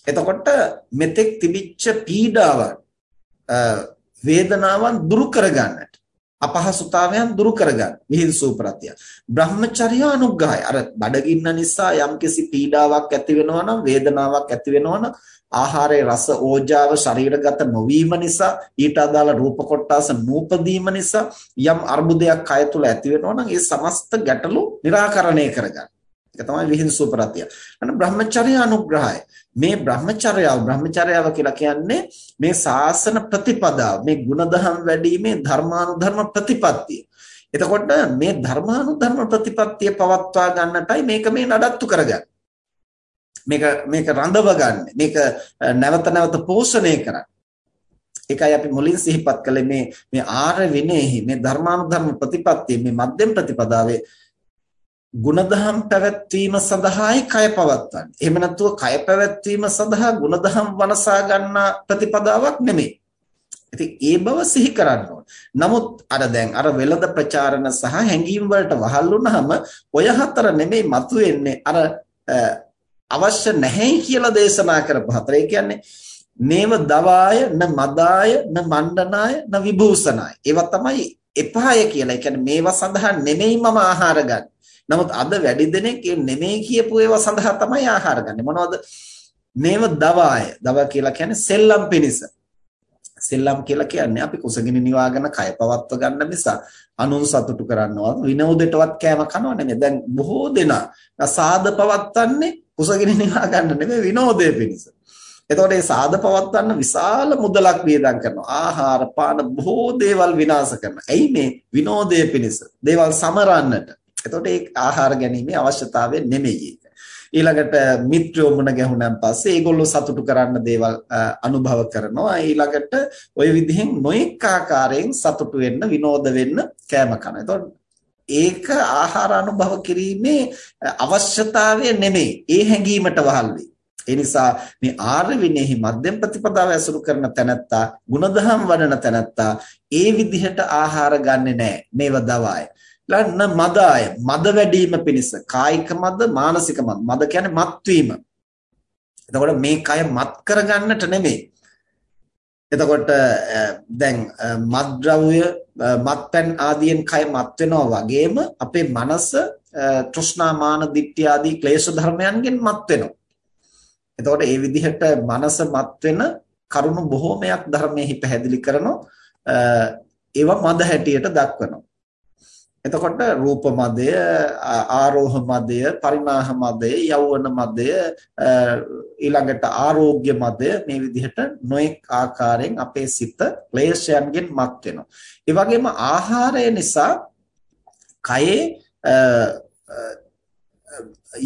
එතකොට මෙතෙක් තිබිච්ච පීඩාවන් වේදනාවන් දුරු කරගන්නට අපහසුතාවයන් දුරු කරගන්න. විහිංසූ ප්‍රත්‍ය. බ්‍රහ්මචර්ය අනුග්‍රහය. අර බඩගින්න නිසා යම්කිසි පීඩාවක් ඇති වෙනවා නම් වේදනාවක් ඇති වෙනවා නම් ආහාරයේ රස ඕජාව ශරීරගත නොවීම නිසා ඊට අදාළ රූප කොටස නූපදීම නිසා යම් අර්බුදයක් කය තුල ඇති වෙනවා නම් ඒ සමස්ත ගැටලු निराකරණය කරගන්න. ඒක තමයි විහිංසු ප්‍රත්‍ය. අන්න බ්‍රහ්මචර්ය අනුග්‍රහය. මේ බ්‍රහ්මචර්යාව බ්‍රහ්මචර්යාව කියලා කියන්නේ මේ සාසන ප්‍රතිපදාව මේ ಗುಣධම් වැඩිීමේ ධර්මානුධර්ම ප්‍රතිපත්තිය. එතකොට මේ ධර්මානුධර්ම ප්‍රතිපත්තිය පවත්වා ගන්නටයි මේක මේ නඩත්තු කරගන්නේ. මේක මේක රඳව ගන්න. මේක නැවත නැවත පෝෂණය කරන්න. ඒකයි අපි මුලින් සිහිපත් කළේ මේ මේ ආර්ය විනයෙහි මේ ධර්මානුධර්ම ප්‍රතිපත්තිය මේ මධ්‍යම ප්‍රතිපදාවේ ಗುಣධම් පැවැත්වීම සඳහායි කය පවත්වන්නේ. එහෙම නැත්නම් කය පැවැත්වීම සඳහා ಗುಣධම් වනසා ගන්නා ප්‍රතිපදාවක් නෙමෙයි. ඉතින් ඒ බව සිහි කරන්න ඕන. නමුත් අර දැන් අර වෙළඳ ප්‍රචාරණ සහ හැඟීම් වලට වහල් වුණාම ඔය හතර නෙමෙයි මතුවෙන්නේ අර අවශ්‍ය නැහැයි කියලා දේශනා කරපු හතර. ඒ කියන්නේ නේව දවාය න මදාය න මණ්ඩනාය න විභූෂණාය. ඒවා තමයි එපාය කියලා. ඒ කියන්නේ මේවා සඳහා නෙමෙයි මම ආහාර ගන්නේ. නමුත් අද වැඩි දෙනෙක් නෙමෙයි කියපු ඒවා සඳහා තමයි ආහාර ගන්න. මොනවද? නේව දවාය. දව කියලා කියන්නේ සෙල්ලම් පිනිස. සෙල්ලම් කියලා කියන්නේ අපි කුසගිනි නිවාගෙන කය පවත්ව ගන්න නිසා අනුන් සතුටු කරන්නවත් විනෝදයටවත් කෑම කනව නෙමෙයි. දැන් බොහෝ දෙනා සාද පවත්වන්නේ කුසගිනි නිවා ගන්න නෙමෙයි විනෝදයේ පිණිස. එතකොට මේ සාද පවත්වන්න විශාල මුදලක් වියදම් කරනවා. ආහාර පාන බොහෝ දේවල් විනාශ කරනවා. ඇයි මේ විනෝදයේ පිණිස? දේවල් සමරන්නට. එතකොට ඒ ආහාර ගැනීමේ අවශ්‍යතාවය නෙමෙයි ඒක. ඊළඟට මිත්‍රයෝ මුණ ගැහුණන් පස්සේ ඒගොල්ලෝ සතුටු කරන්න දේවල් අනුභව කරනවා. ඊළඟට ওই විදිහෙන් නොඑක ආකාරයෙන් සතුටු වෙන්න, විනෝද වෙන්න කෑම කන. එතකොට ඒක ආහාර අනුභව කිරීමේ අවශ්‍යතාවය නෙමෙයි. ඒ හැඟීමට වහල් වෙයි. ඒ නිසා මේ ආර්ය විනයෙහි මධ්‍යම ප්‍රතිපදාව ඇසුරු කරන තැනැත්තා, ಗುಣධම් වඩන තැනැත්තා ඒ විදිහට ආහාර ගන්නෙ නෑ. මේව දවායි. ලන්න මදාය. මද වැඩිම පිණිස කායික මද, මානසික මද. මද කියන්නේ මත්වීම. එතකොට මේ කය මත් කරගන්නට නෙමෙයි. එතකොට දැන් මත්ද්‍රව්‍ය මත්පැන් ආදියෙන් කය මත් වෙනවා වගේම අපේ මනස තෘෂ්ණා මාන දිට්ඨිය ආදී ක්ලේශ ධර්මයන්ගෙන් මත් වෙනවා. එතකොට ඒ විදිහට මනස මත් වෙන කරුණු බොහෝමයක් ධර්මයේ පැහැදිලි කරනවා. ඒවා මද හැටියට දක්වනවා. එතකොට රූප මදය, ආරෝහ මදය, පරිමාහ මදය, යෞවන මදය, ඊළඟට ආරෝග්‍ය මදය මේ විදිහට නොඑක් ආකාරයෙන් අපේ සිත ක්ලේශයන්ගෙන් මත් වෙනවා. ඒ වගේම ආහාරය නිසා කයේ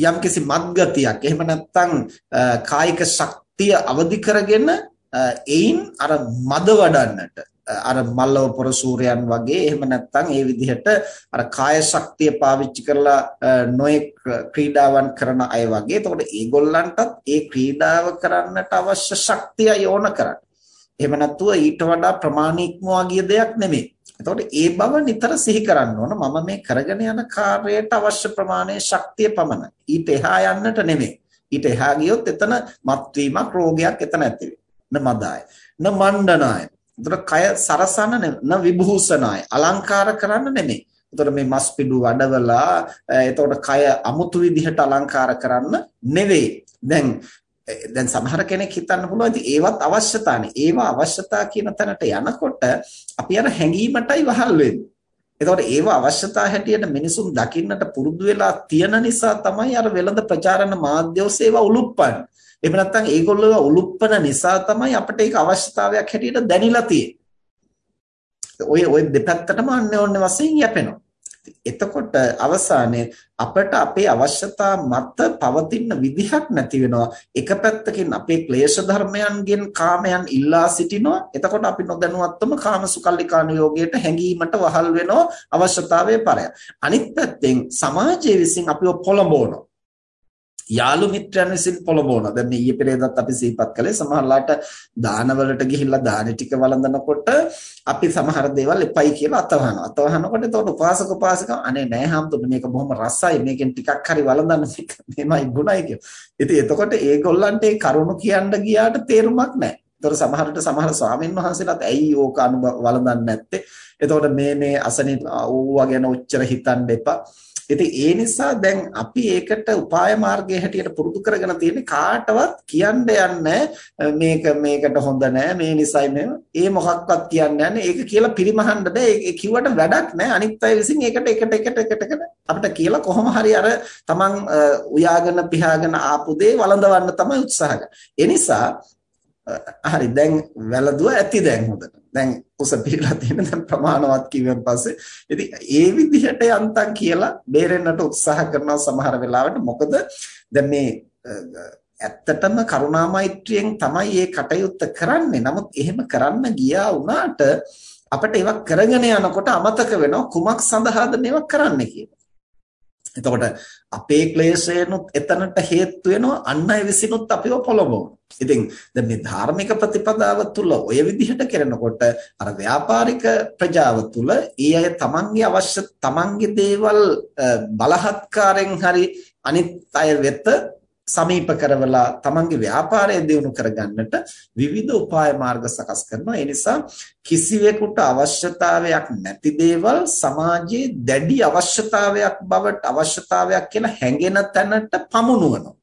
යම්කිසි මත්ගතියක් එහෙම නැත්නම් කායික ශක්තිය අවදි කරගෙන එයින් අර මද වඩන්නට අර මල්ලව පොර සූර්යයන් වගේ එහෙම නැත්නම් ඒ විදිහට අර කාය ශක්තිය පාවිච්චි කරලා නොයෙක් ක්‍රීඩාවන් කරන අය වගේ. එතකොට ඒගොල්ලන්ටත් ඒ ක්‍රීඩාව කරන්නට අවශ්‍ය ශක්තිය යොණ කරන්න. එහෙම නැත්නම් ඊට වඩා ප්‍රමාණිකමවා ගිය දෙයක් නෙමෙයි. එතකොට ඒ බව නිතර සිහි කරන්න ඕන. මම මේ කරගෙන යන කාර්යයට අවශ්‍ය ප්‍රමාණයේ ශක්තිය පමණයි. ඊට එහා යන්නට නෙමෙයි. ඊට එහා ගියොත් එතන මත්වීමක් රෝගයක් එතන ඇති වෙනවා. න මදාය. න මණ්ඩනාය. එතකොට කය සරසන න විභූෂණාය අලංකාර කරන්න නෙමෙයි. එතකොට මේ මස් පිඩු වඩවලා එතකොට කය අමුතු විදිහට අලංකාර කරන්න නෙවෙයි. දැන් දැන් සමහර කෙනෙක් හිතන්න පුළුවන් ඉතින් ඒවත් අවශ්‍යතානේ. ඒවා අවශ්‍යතා කියන තැනට යනකොට අපි අර හැඟීමටයි වහල් වෙන්නේ. එතකොට ඒව අවශ්‍යතා හැටියට මිනිසුන් දකින්නට පුරුදු වෙලා තියෙන නිසා තමයි අර වෙළඳ ප්‍රචාරණ මාධ්‍ය ඔස්සේ ඒවා උලුප්පන්නේ. එහෙම නැත්නම් ඒගොල්ලෝ උලුප්පන නිසා තමයි අපිට ඒක අවශ්‍යතාවයක් හැටියට දැනিলা තියෙන්නේ. ඔය ඔය දෙපැත්තටම අන්‍යෝන්‍ය වශයෙන් යැපෙනවා. එතකොට අවසානයේ අපට අපේ අවශ්‍යතා මත පවතින විදිහක් නැති වෙනවා. එක පැත්තකින් අපේ ක්ලේශ ධර්මයන්ගෙන් කාමයන් ඉල්ලා සිටිනවා. එතකොට අපි නොදැනුවත්වම කාමසුකල්ලිකාන යෝගයට හැංගීමට වහල් වෙනවා අවශ්‍යතාවයේ පරය. අනිත් පැත්තෙන් සමාජයේ විසින් අපිව පොළඹවනවා. යාළු මිත්‍රයන් විසින් පොළඹවනවා. දැන් මේ ඊයේ පෙරේදත් අපි සිහිපත් කළේ සමහරලාට දානවලට ගිහිල්ලා දාන ටික වළඳනකොට අපි සමහර දේවල් එපයි කියලා අතවහනවා. අතවහනකොට එතකොට උපාසක උපාසිකා අනේ නෑ හම්තුනේ මේක බොහොම රසයි. මේකෙන් ටිකක් හරි වළඳන්න මේමයි ගුණයි කියලා. ඉතින් එතකොට ඒගොල්ලන්ට ඒ කරුණු කියන්න ගියාට තේරුමක් නෑ. ඒතර සමහරට සමහර ස්වාමීන් වහන්සේලාත් ඇයි ඕක අනුභව වළඳන්නේ නැත්තේ? එතකොට මේ මේ අසනීප ඕවා ගැන ඔච්චර හිතන්න එපා. ඉතින් ඒ නිසා දැන් අපි ඒකට උපාය මාර්ගයේ හැටියට පුරුදු කරගෙන තියෙන්නේ කාටවත් කියන්න යන්නේ මේක මේකට හොඳ නෑ මේ නිසයි මේ ඒ මොකක්වත් කියන්නේ නැහැ ඒක කියලා පිරිමහන්න බෑ. ඒ කිව්වට වැඩක් නෑ. අනිත් අය විසින් ඒකට එකට එකට එකට එකට අපිට කියලා කොහොම හරි අර තමන් උයාගෙන පියාගෙන ආපු දේ වළඳවන්න තමයි උත්සාහ කරන්නේ. ඒ නිසා හරි දැන් වැළදුව ඇති දැන් හොඳට. දැන් උස පිරලා තියෙන දැන් ප්‍රමාණවත් කිව්වන් පස්සේ ඉතින් ඒ විදිහට යන්තම් කියලා බේරෙන්නට උත්සාහ කරනවා සමහර වෙලාවට මොකද දැන් මේ ඇත්තටම කරුණා මෛත්‍රියෙන් තමයි මේ කටයුත්ත කරන්නේ. නමුත් එහෙම කරන්න ගියා වුණාට අපිට ඒවා කරගෙන යනකොට අමතක වෙනවා කුමක් සඳහාද මේවා කරන්නේ කියලා. එතකොට අපේ ක්ලේශයනුත් එතනට හේතු වෙනවා අන් අය විසිනුත් අපිව පොළඹවනවා. ඉතින් දැන් මේ ධාර්මික ප්‍රතිපදාව තුළ ඔය විදිහට කරනකොට අර ව්‍යාපාරික ප්‍රජාව තුළ ඒ අය තමන්ගේ අවශ්‍ය තමන්ගේ දේවල් බලහත්කාරයෙන් හරි අනිත් අය වෙත සමීප කරවලා තමන්ගේ ව්‍යාපාරය දියුණු කරගන්නට විවිධ උපාය මාර්ග සකස් කරනවා. ඒ නිසා කිසිවෙකුට අවශ්‍යතාවයක් නැති දේවල් සමාජයේ දැඩි අවශ්‍යතාවයක් බවට අවශ්‍යතාවයක් කියලා හැඟෙන තැනට පමුණුවනවා.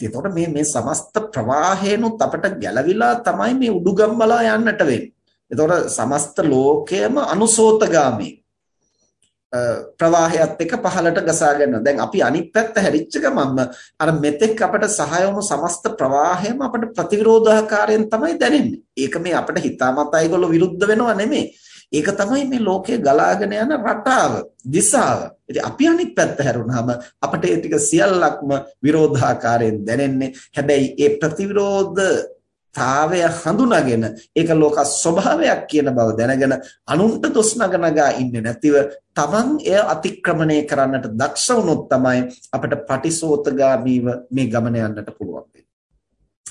එතකොට මේ මේ සමස්ත ප්‍රවාහයනොත් අපට ගැලවිලා තමයි මේ උඩුගම් බලා යන්නට වෙන්නේ. එතකොට සමස්ත ලෝකයම අනුසෝතගාමී. ප්‍රවාහයත් එක්ක පහළට ගසා ගන්නවා. දැන් අපි අනිත් පැත්ත හැරිච්ච ගමන්ම අර මෙතෙක් අපට සහාය වුණු සමස්ත ප්‍රවාහයම අපට ප්‍රතිවිරෝධාකාරයෙන් තමයි දැනෙන්නේ. ඒක මේ අපිට හිතාමතා ඒගොල්ලෝ විරුද්ධ වෙනව නෙමෙයි. ඒක තමයි මේ ලෝකයේ ගලාගෙන යන රටාව, දිශාව. ඉතින් අපි අනිත් පැත්ත හැරුණාම අපිට ඒ ටික සියල්ලක්ම විරෝධාකාරයෙන් දැනෙන්නේ. හැබැයි ඒ ප්‍රතිවිරෝධ තාවය හඳුනාගෙන ඒක ලෝක ස්වභාවයක් කියන බව දැනගෙන අනුන්ට දොස් නගනගා ඉන්නේ නැතිව Taman එය අතික්‍රමණය කරන්නට දක්ෂ වුණොත් තමයි අපිට පටිසෝතගාමීව මේ ගමන යන්නට පුළුවන්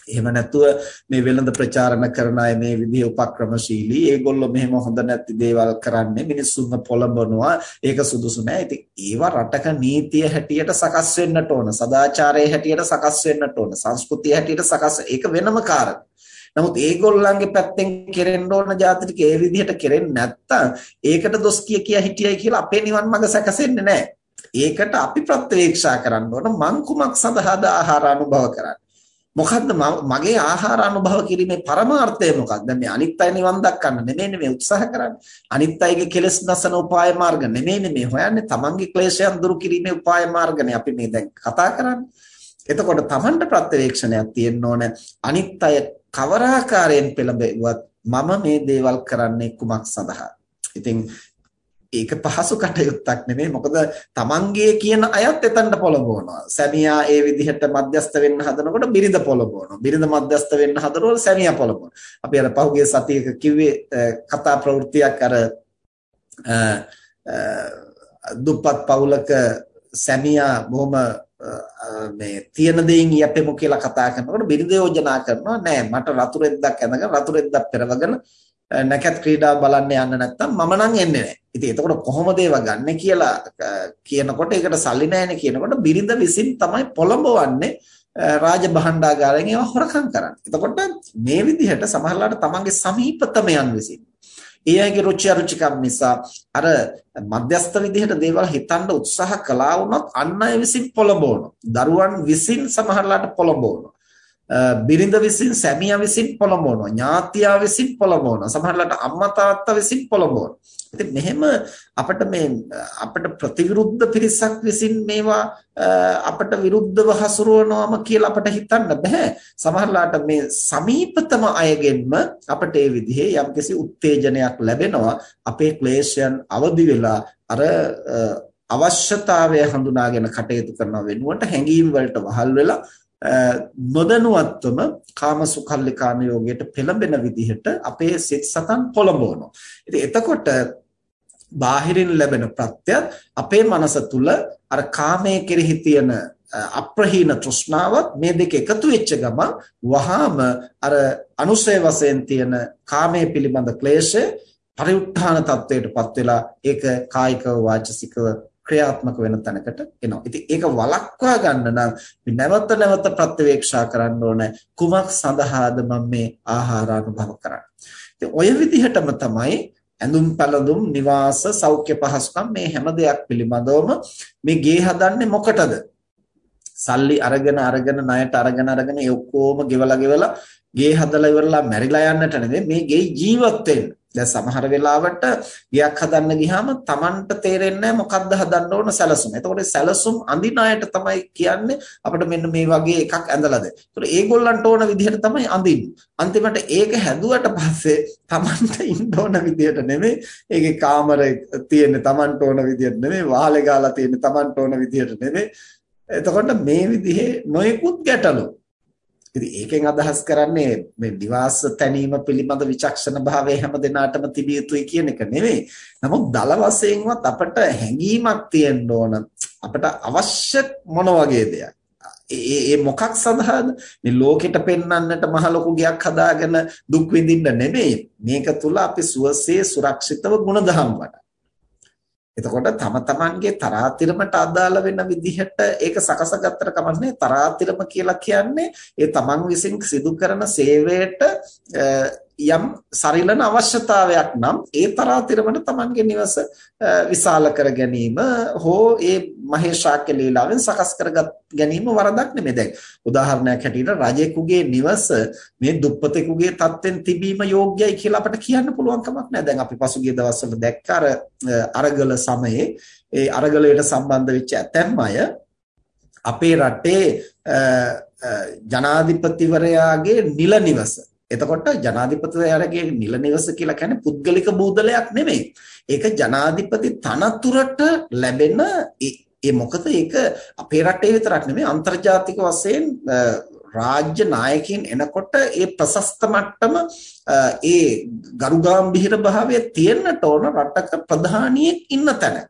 එහෙම නැතුව මේ වෙළඳ ප්‍රචාරණ කරන අය මේ විදිහේ උපක්‍රමශීලී ඒගොල්ලෝ මෙහෙම හොඳ නැති දේවල් කරන්නේ මිනිස්සුන්ව පොළඹනවා ඒක සුදුසු නෑ. ඉතින් ඒවා රටක නීතිය හැටියට සකස් වෙන්නට ඕන සදාචාරයේ හැටියට සකස් වෙන්නට ඕන සංස්කෘතිය හැටියට සකස් ඒක වෙනම කාරණා. නමුත් ඒගොල්ලන්ගේ පැත්තෙන් කෙරෙන්න ඕන જાති ටික ඒ විදිහට කෙරෙන්නේ නැත්තම් ඒකට දොස් කිය කිය හිටියයි කියලා අපේ නිවන් මඟ සැකසෙන්නේ නැහැ. ඒකට අපි ප්‍රත්‍යවේක්ෂා කරන්න ඕන මං කුමක් සඳහාද ආහාර අනුභව කරන්නේ. මොකද්ද මගේ ආහාර අනුභව කිරීමේ පරමාර්ථය මොකක්ද? මේ අනිත් අය නිවන් දක්කන්න නෙමෙයි මේ උත්සාහ කරන්නේ. අනිත් අයගේ කෙලෙස් නැසන උපාය මාර්ග නෙමෙයි මේ හොයන්නේ. තමන්ගේ ක්ලේශයන් දුරු කිරීමේ උපාය මාර්ගනේ අපි මේ දැන් කතා කරන්නේ. එතකොට තමන්ට ප්‍රත්‍යවේක්ෂණයක් තියෙන්න ඕන. අනිත් අය කවර ආකාරයෙන් පෙළඹෙවත් මම මේ දේවල් කරන්නේ කුමක් සඳහා? ඉතින් ඒක පහසු කටයුත්තක් නෙමෙයි මොකද තමන්ගේ කියන අයත් එතනට පොළඹවනවා සැමියා ඒ විදිහට මධ්‍යස්ත වෙන්න හදනකොට බිරිඳ පොළඹවනවා බිරිඳ මධ්‍යස්ත වෙන්න හදනකොට සැමියා පොළඹවනවා අපි අර පහුගිය සතියක කිව්වේ කතා ප්‍රවෘත්තියක් අර දුප්පත් පවුලක සැමියා බොහොම මේ තියෙන දෙයින් යැපෙමු කියලා කතා කරනකොට බිරිඳ යෝජනා කරනවා නෑ මට රතු රෙද්දක් ඇඳගෙන රතු රෙද්දක් පෙරවගෙන නැකත් ක්‍රීඩා බලන්න යන්න නැත්තම් මම නම් එන්නේ නැහැ. ඉතින් එතකොට කොහොමද ඒව ගන්න කියලා කියනකොට ඒකට සල්ලි නැහැනේ කියනකොට බිරිඳ විසින් තමයි පොළඹවන්නේ රාජ භාණ්ඩාගාරයෙන් ඒවා හොරකම් කරන්නේ. එතකොට මේ විදිහට සමහරලාට තමන්ගේ සමීපතමයන් විසින් ඒ අයගේ රුචි අරුචිකම් නිසා අර මධ්‍යස්ථ විදිහට දේවල් හිතන්න උත්සාහ කළා වුණොත් අන් අය විසින් පොළඹවනවා. දරුවන් විසින් සමහරලාට පොළඹවනවා. බිරිඳ විසින් සැමියා විසින් පොළඹවනවා ඥාතියා විසින් පොළඹවනවා සමහරවිට අම්මා තාත්තා විසින් පොළඹවනවා ඉතින් මෙහෙම අපිට මේ අපිට ප්‍රතිවිරුද්ධ පිරිසක් විසින් මේවා අපිට විරුද්ධව හසුරුවනවාම කියලා අපිට හිතන්න බෑ සමහරලාට මේ සමීපතම අයගෙන්ම අපිට ඒ විදිහේ යම්කිසි උත්තේජනයක් ලැබෙනවා අපේ ක්ලේශයන් අවදි වෙලා අර අවශ්‍යතාවය හඳුනාගෙන කටයුතු කරන වෙනුවට හැඟීම් වලට වහල් වෙලා නොදැනුවත්වම කාමසුඛල්ලිකාන යෝගයට පෙළඹෙන විදිහට අපේ සිත් සතන් පොළඹවනවා. ඉතින් එතකොට බාහිරින් ලැබෙන ප්‍රත්‍යත් අපේ මනස තුල අර කාමයේ කෙරෙහි තියෙන අප්‍රහීන තෘෂ්ණාවත් මේ දෙක එකතු වෙච්ච ගමන් වහාම අර අනුසය වශයෙන් තියෙන කාමයේ පිළිබඳ ක්ලේශය පරිඋත්ථාන තත්වයටපත් වෙලා ඒක කායිකව වාචසිකව ක්‍රියාත්මක වෙන තැනකට එනවා. ඉතින් ඒක වළක්වා ගන්න නම් අපි නැවත නැවත ප්‍රත්‍යවේක්ෂා කරන්න ඕන කුමක් සඳහාද මම මේ ආහාර අනුභව කරන්නේ. ඉතින් ඔය විදිහටම තමයි ඇඳුම් පැළඳුම් නිවාස සෞඛ්‍ය පහසුකම් මේ හැම දෙයක් පිළිබඳවම මේ ගේ හදන්නේ මොකටද? සල්ලි අරගෙන අරගෙන ණයට අරගෙන අරගෙන ඒ ඔක්කොම ගෙවලා ගෙවලා ගේ හදලා ඉවරලා මැරිලා යන්නට නෙමෙයි මේ ගේ ජීවත් වෙන්න. දැන් සමහර වෙලාවට ගයක් හදන්න ගියාම Tamanට තේරෙන්නේ මොකද්ද හදන්න ඕන සැලසුම. එතකොට සැලසුම් අඳින අයට තමයි කියන්නේ අපිට මෙන්න මේ වගේ එකක් ඇඳලාද. ඒතකොට ඒගොල්ලන්ට ඕන විදිහට තමයි අඳින්නේ. අන්තිමට ඒක හැදුවට පස්සේ Tamanට ඉන්න ඕන විදිහට නෙමෙයි ඒකේ කාමරේ තියෙන්නේ Tamanට ඕන විදිහට නෙමෙයි වාලේ ගාලා තියෙන්නේ Tamanට ඕන විදිහට නෙමෙයි. එතකොට මේ විදිහේ නොයෙකුත් ගැටලු ඉතින් ඒකෙන් අදහස් කරන්නේ මේ නිවාස තැනීම පිළිබඳ විචක්ෂණ භාවය හැම දිනාටම තිබිය යුතුයි කියන එක නෙවෙයි. නමුත් දල වශයෙන්වත් අපට හැඟීමක් තියෙන්න ඕන. අපට අවශ්‍ය මොන වගේ දෙයක්. ඒ ඒ මොකක් සඳහාද මේ ලෝකෙට පෙන්වන්නට මහ ලොකු ගයක් හදාගෙන දුක් විඳින්න නෙමෙයි මේක තුල අපි සුවසේ සුරක්ෂිතව ගුණධම් වඩා එතකොට තම තමන්ගේ තරාතිරමට අදාළ වෙන විදිහට ඒක සකසගත්තට කමන්නේ තරාතිරම කියලා කියන්නේ ඒ තමන් විසින් සිදු කරන සේවයට යම් සරිලන අවශ්‍යතාවයක් නම් ඒ තරාතිරමට තමන්ගේ නිවස විශාල කර ගැනීම හෝ ඒ මහේශාක්‍ය ලීලාවෙන් සකස් කර ගැනීම වරදක් නෙමෙයි. දැන් උදාහරණයක් හැටියට රජෙකුගේ නිවස මේ දුප්පතෙකුගේ තත්ත්වෙන් තිබීම යෝග්‍යයි කියලා අපිට කියන්න පුළුවන් කමක් නැහැ දැන් අපි පසුගිය දවස්වල දැක්ක අර අරගල සමයේ ඒ අරගලයට සම්බන්ධ වෙච්ච ඇතැම් අය අපේ රටේ ජනාධිපතිවරයාගේ නිල නිවස එතකොට ජනාධිපතිවරයාගේ නිල නිවස කියලා කියන්නේ පුද්ගලික බූදලයක් නෙමෙයි. ඒක ජනාධිපති තනතුරට ලැබෙන ඒ මොකද ඒක අපේ රටේ විතරක් නෙමෙයි අන්තර්ජාතික වශයෙන් රාජ්‍ය නායකයින් එනකොට ඒ ප්‍රශස්ත මට්ටම ඒ ගරුගාම්භීර භාවය තියෙන්නට ඕන රටක ප්‍රධානියෙක් ඉන්න තැනක.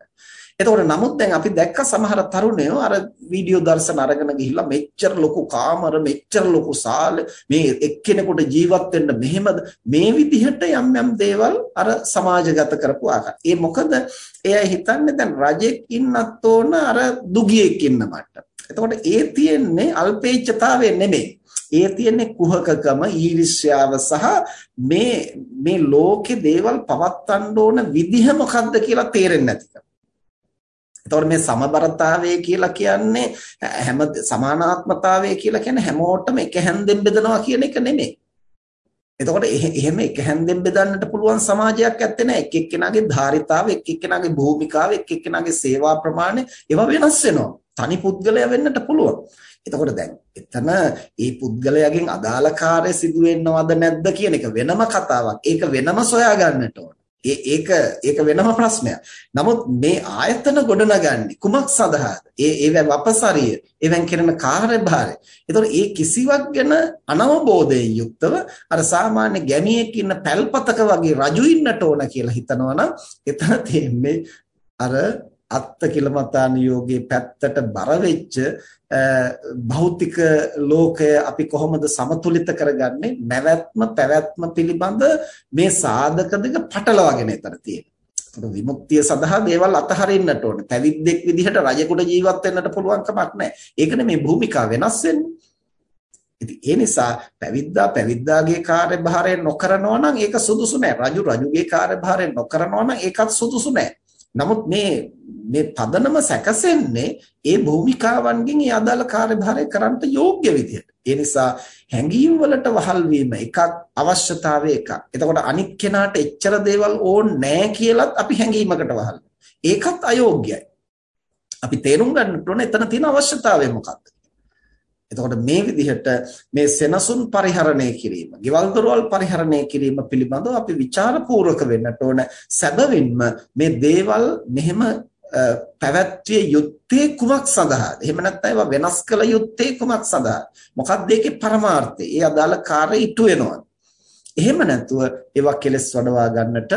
එතකොට නමුත් දැන් අපි දැක්ක සමහර තරුණයෝ අර වීඩියෝ දර්ශන අරගෙන ගිහිල්ලා මෙච්චර ලොකු කාමර මෙච්චර ලොකු සාල මේ එක්කෙනෙකුට ජීවත් වෙන්න මෙහෙමද මේ විදිහට යම් යම් දේවල් අර සමාජගත කරපු ආකාර. ඒ මොකද එයා හිතන්නේ දැන් රජෙක් ඉන්නත් ඕන අර දුගියෙක් ඉන්න මට්ටම. එතකොට ඒ තියෙන්නේ අල්පේච්ඡතාවය නෙමෙයි. ඒ තියෙන්නේ කුහකකම ඊර්ෂ්‍යාව සහ මේ මේ ලෝකේ දේවල් පවත්වන්න ඕන විදිහ මොකක්ද කියලා තේරෙන්නේ නැතිකම. එතකොට මේ සමබරතාවය කියලා කියන්නේ හැම සමානාත්මතාවය කියලා කියන්නේ හැමෝටම එක හැන්දෙන් බෙදනවා කියන එක නෙමෙයි. එතකොට එහෙම එක හැන්දෙන් බෙදන්නට පුළුවන් සමාජයක් ඇත්තේ නැහැ. එක් එක්කෙනාගේ ධාරිතාව, එක් එක්කෙනාගේ භූමිකාව, එක් එක්කෙනාගේ සේවා ප්‍රමාණය ඒවා වෙනස් වෙනවා. තනි පුද්ගලයා වෙන්නට පුළුවන්. එතකොට දැන් එතන මේ පුද්ගලයාගෙන් අදාළ කාර්ය සිදු වෙනවද නැද්ද කියන එක වෙනම කතාවක්. ඒක වෙනම සොයා ගන්නට ඕන. ඒක ඒක වෙනම ප්‍රශ්නයක්. නමුත් මේ ආයතන ගොඩනගන්නේ කුමක් සඳහාද? ඒ ඒව වපසරිය, ඒවෙන් කරන කාර්යභාරය. ඒතකොට ඒ කිසිවක් ගැන අනවබෝධයෙන් යුක්තව අර සාමාන්‍ය ගැමියෙක් ඉන්න පැල්පතක වගේ රජු ඉන්නට ඕන කියලා හිතනවා නම් එතන තියෙන්නේ අර අත්ත කිලමතානියෝගේ පැත්තට බර වෙච්ච භෞතික ලෝකය අපි කොහොමද සමතුලිත කරගන්නේ නැවැත්ම පැවැත්ම පිළිබඳ මේ සාධක දෙක පටලවාගෙන එතන තියෙනවා. විමුක්තිය සඳහා දේවල් අතහරින්නට ඕනේ. පැවිද්දෙක් විදිහට රජෙකුට ජීවත් වෙන්නට පුළුවන් කමක් නැහැ. ඒකනේ මේ භූමිකා වෙනස් වෙන්නේ. ඉතින් ඒ නිසා පැවිද්දා පැවිද්දාගේ කාර්යභාරය නොකරනවා නම් ඒක සුදුසු නෑ. රජු රජුගේ කාර්යභාරය නොකරනවා නම් ඒකත් සුදුසු නෑ. නමුත් මේ මේ පදනම සැකසෙන්නේ ඒ භූමිකාවන්ගෙන් ඒ අදාළ කාර්යභාරය කරන්නට යෝග්‍ය විදිහට. ඒ නිසා හැඟීම් වලට වහල් වීම එකක් අවශ්‍යතාවය එකක්. එතකොට අනික් කෙනාට එච්චර දේවල් ඕනේ නැහැ කියලත් අපි හැඟීමකට වහල්. ඒකත් අයෝග්‍යයි. අපි තේරුම් ගන්නට ඕනේ එතන තියෙන අවශ්‍යතාවය මොකක්ද? එතකොට මේ විදිහට මේ සෙනසුන් පරිහරණය කිරීම, ගෙවල් දොරවල් පරිහරණය කිරීම පිළිබඳව අපි ਵਿਚාරපූර්වක වෙන්නට ඕන. සැබවින්ම මේ දේවල් මෙහෙම පැවැත්විය යුත්තේ කුමක් සඳහාද? එහෙම නැත්නම් ඒවා වෙනස් කළ යුත්තේ කුමක් සඳහාද? මොකක්ද ඒකේ පරමාර්ථය? ඒ අදාළ කාර්ය ඉටු වෙනවා. එහෙම නැතුව ඒවා කෙලස් වඩවා ගන්නට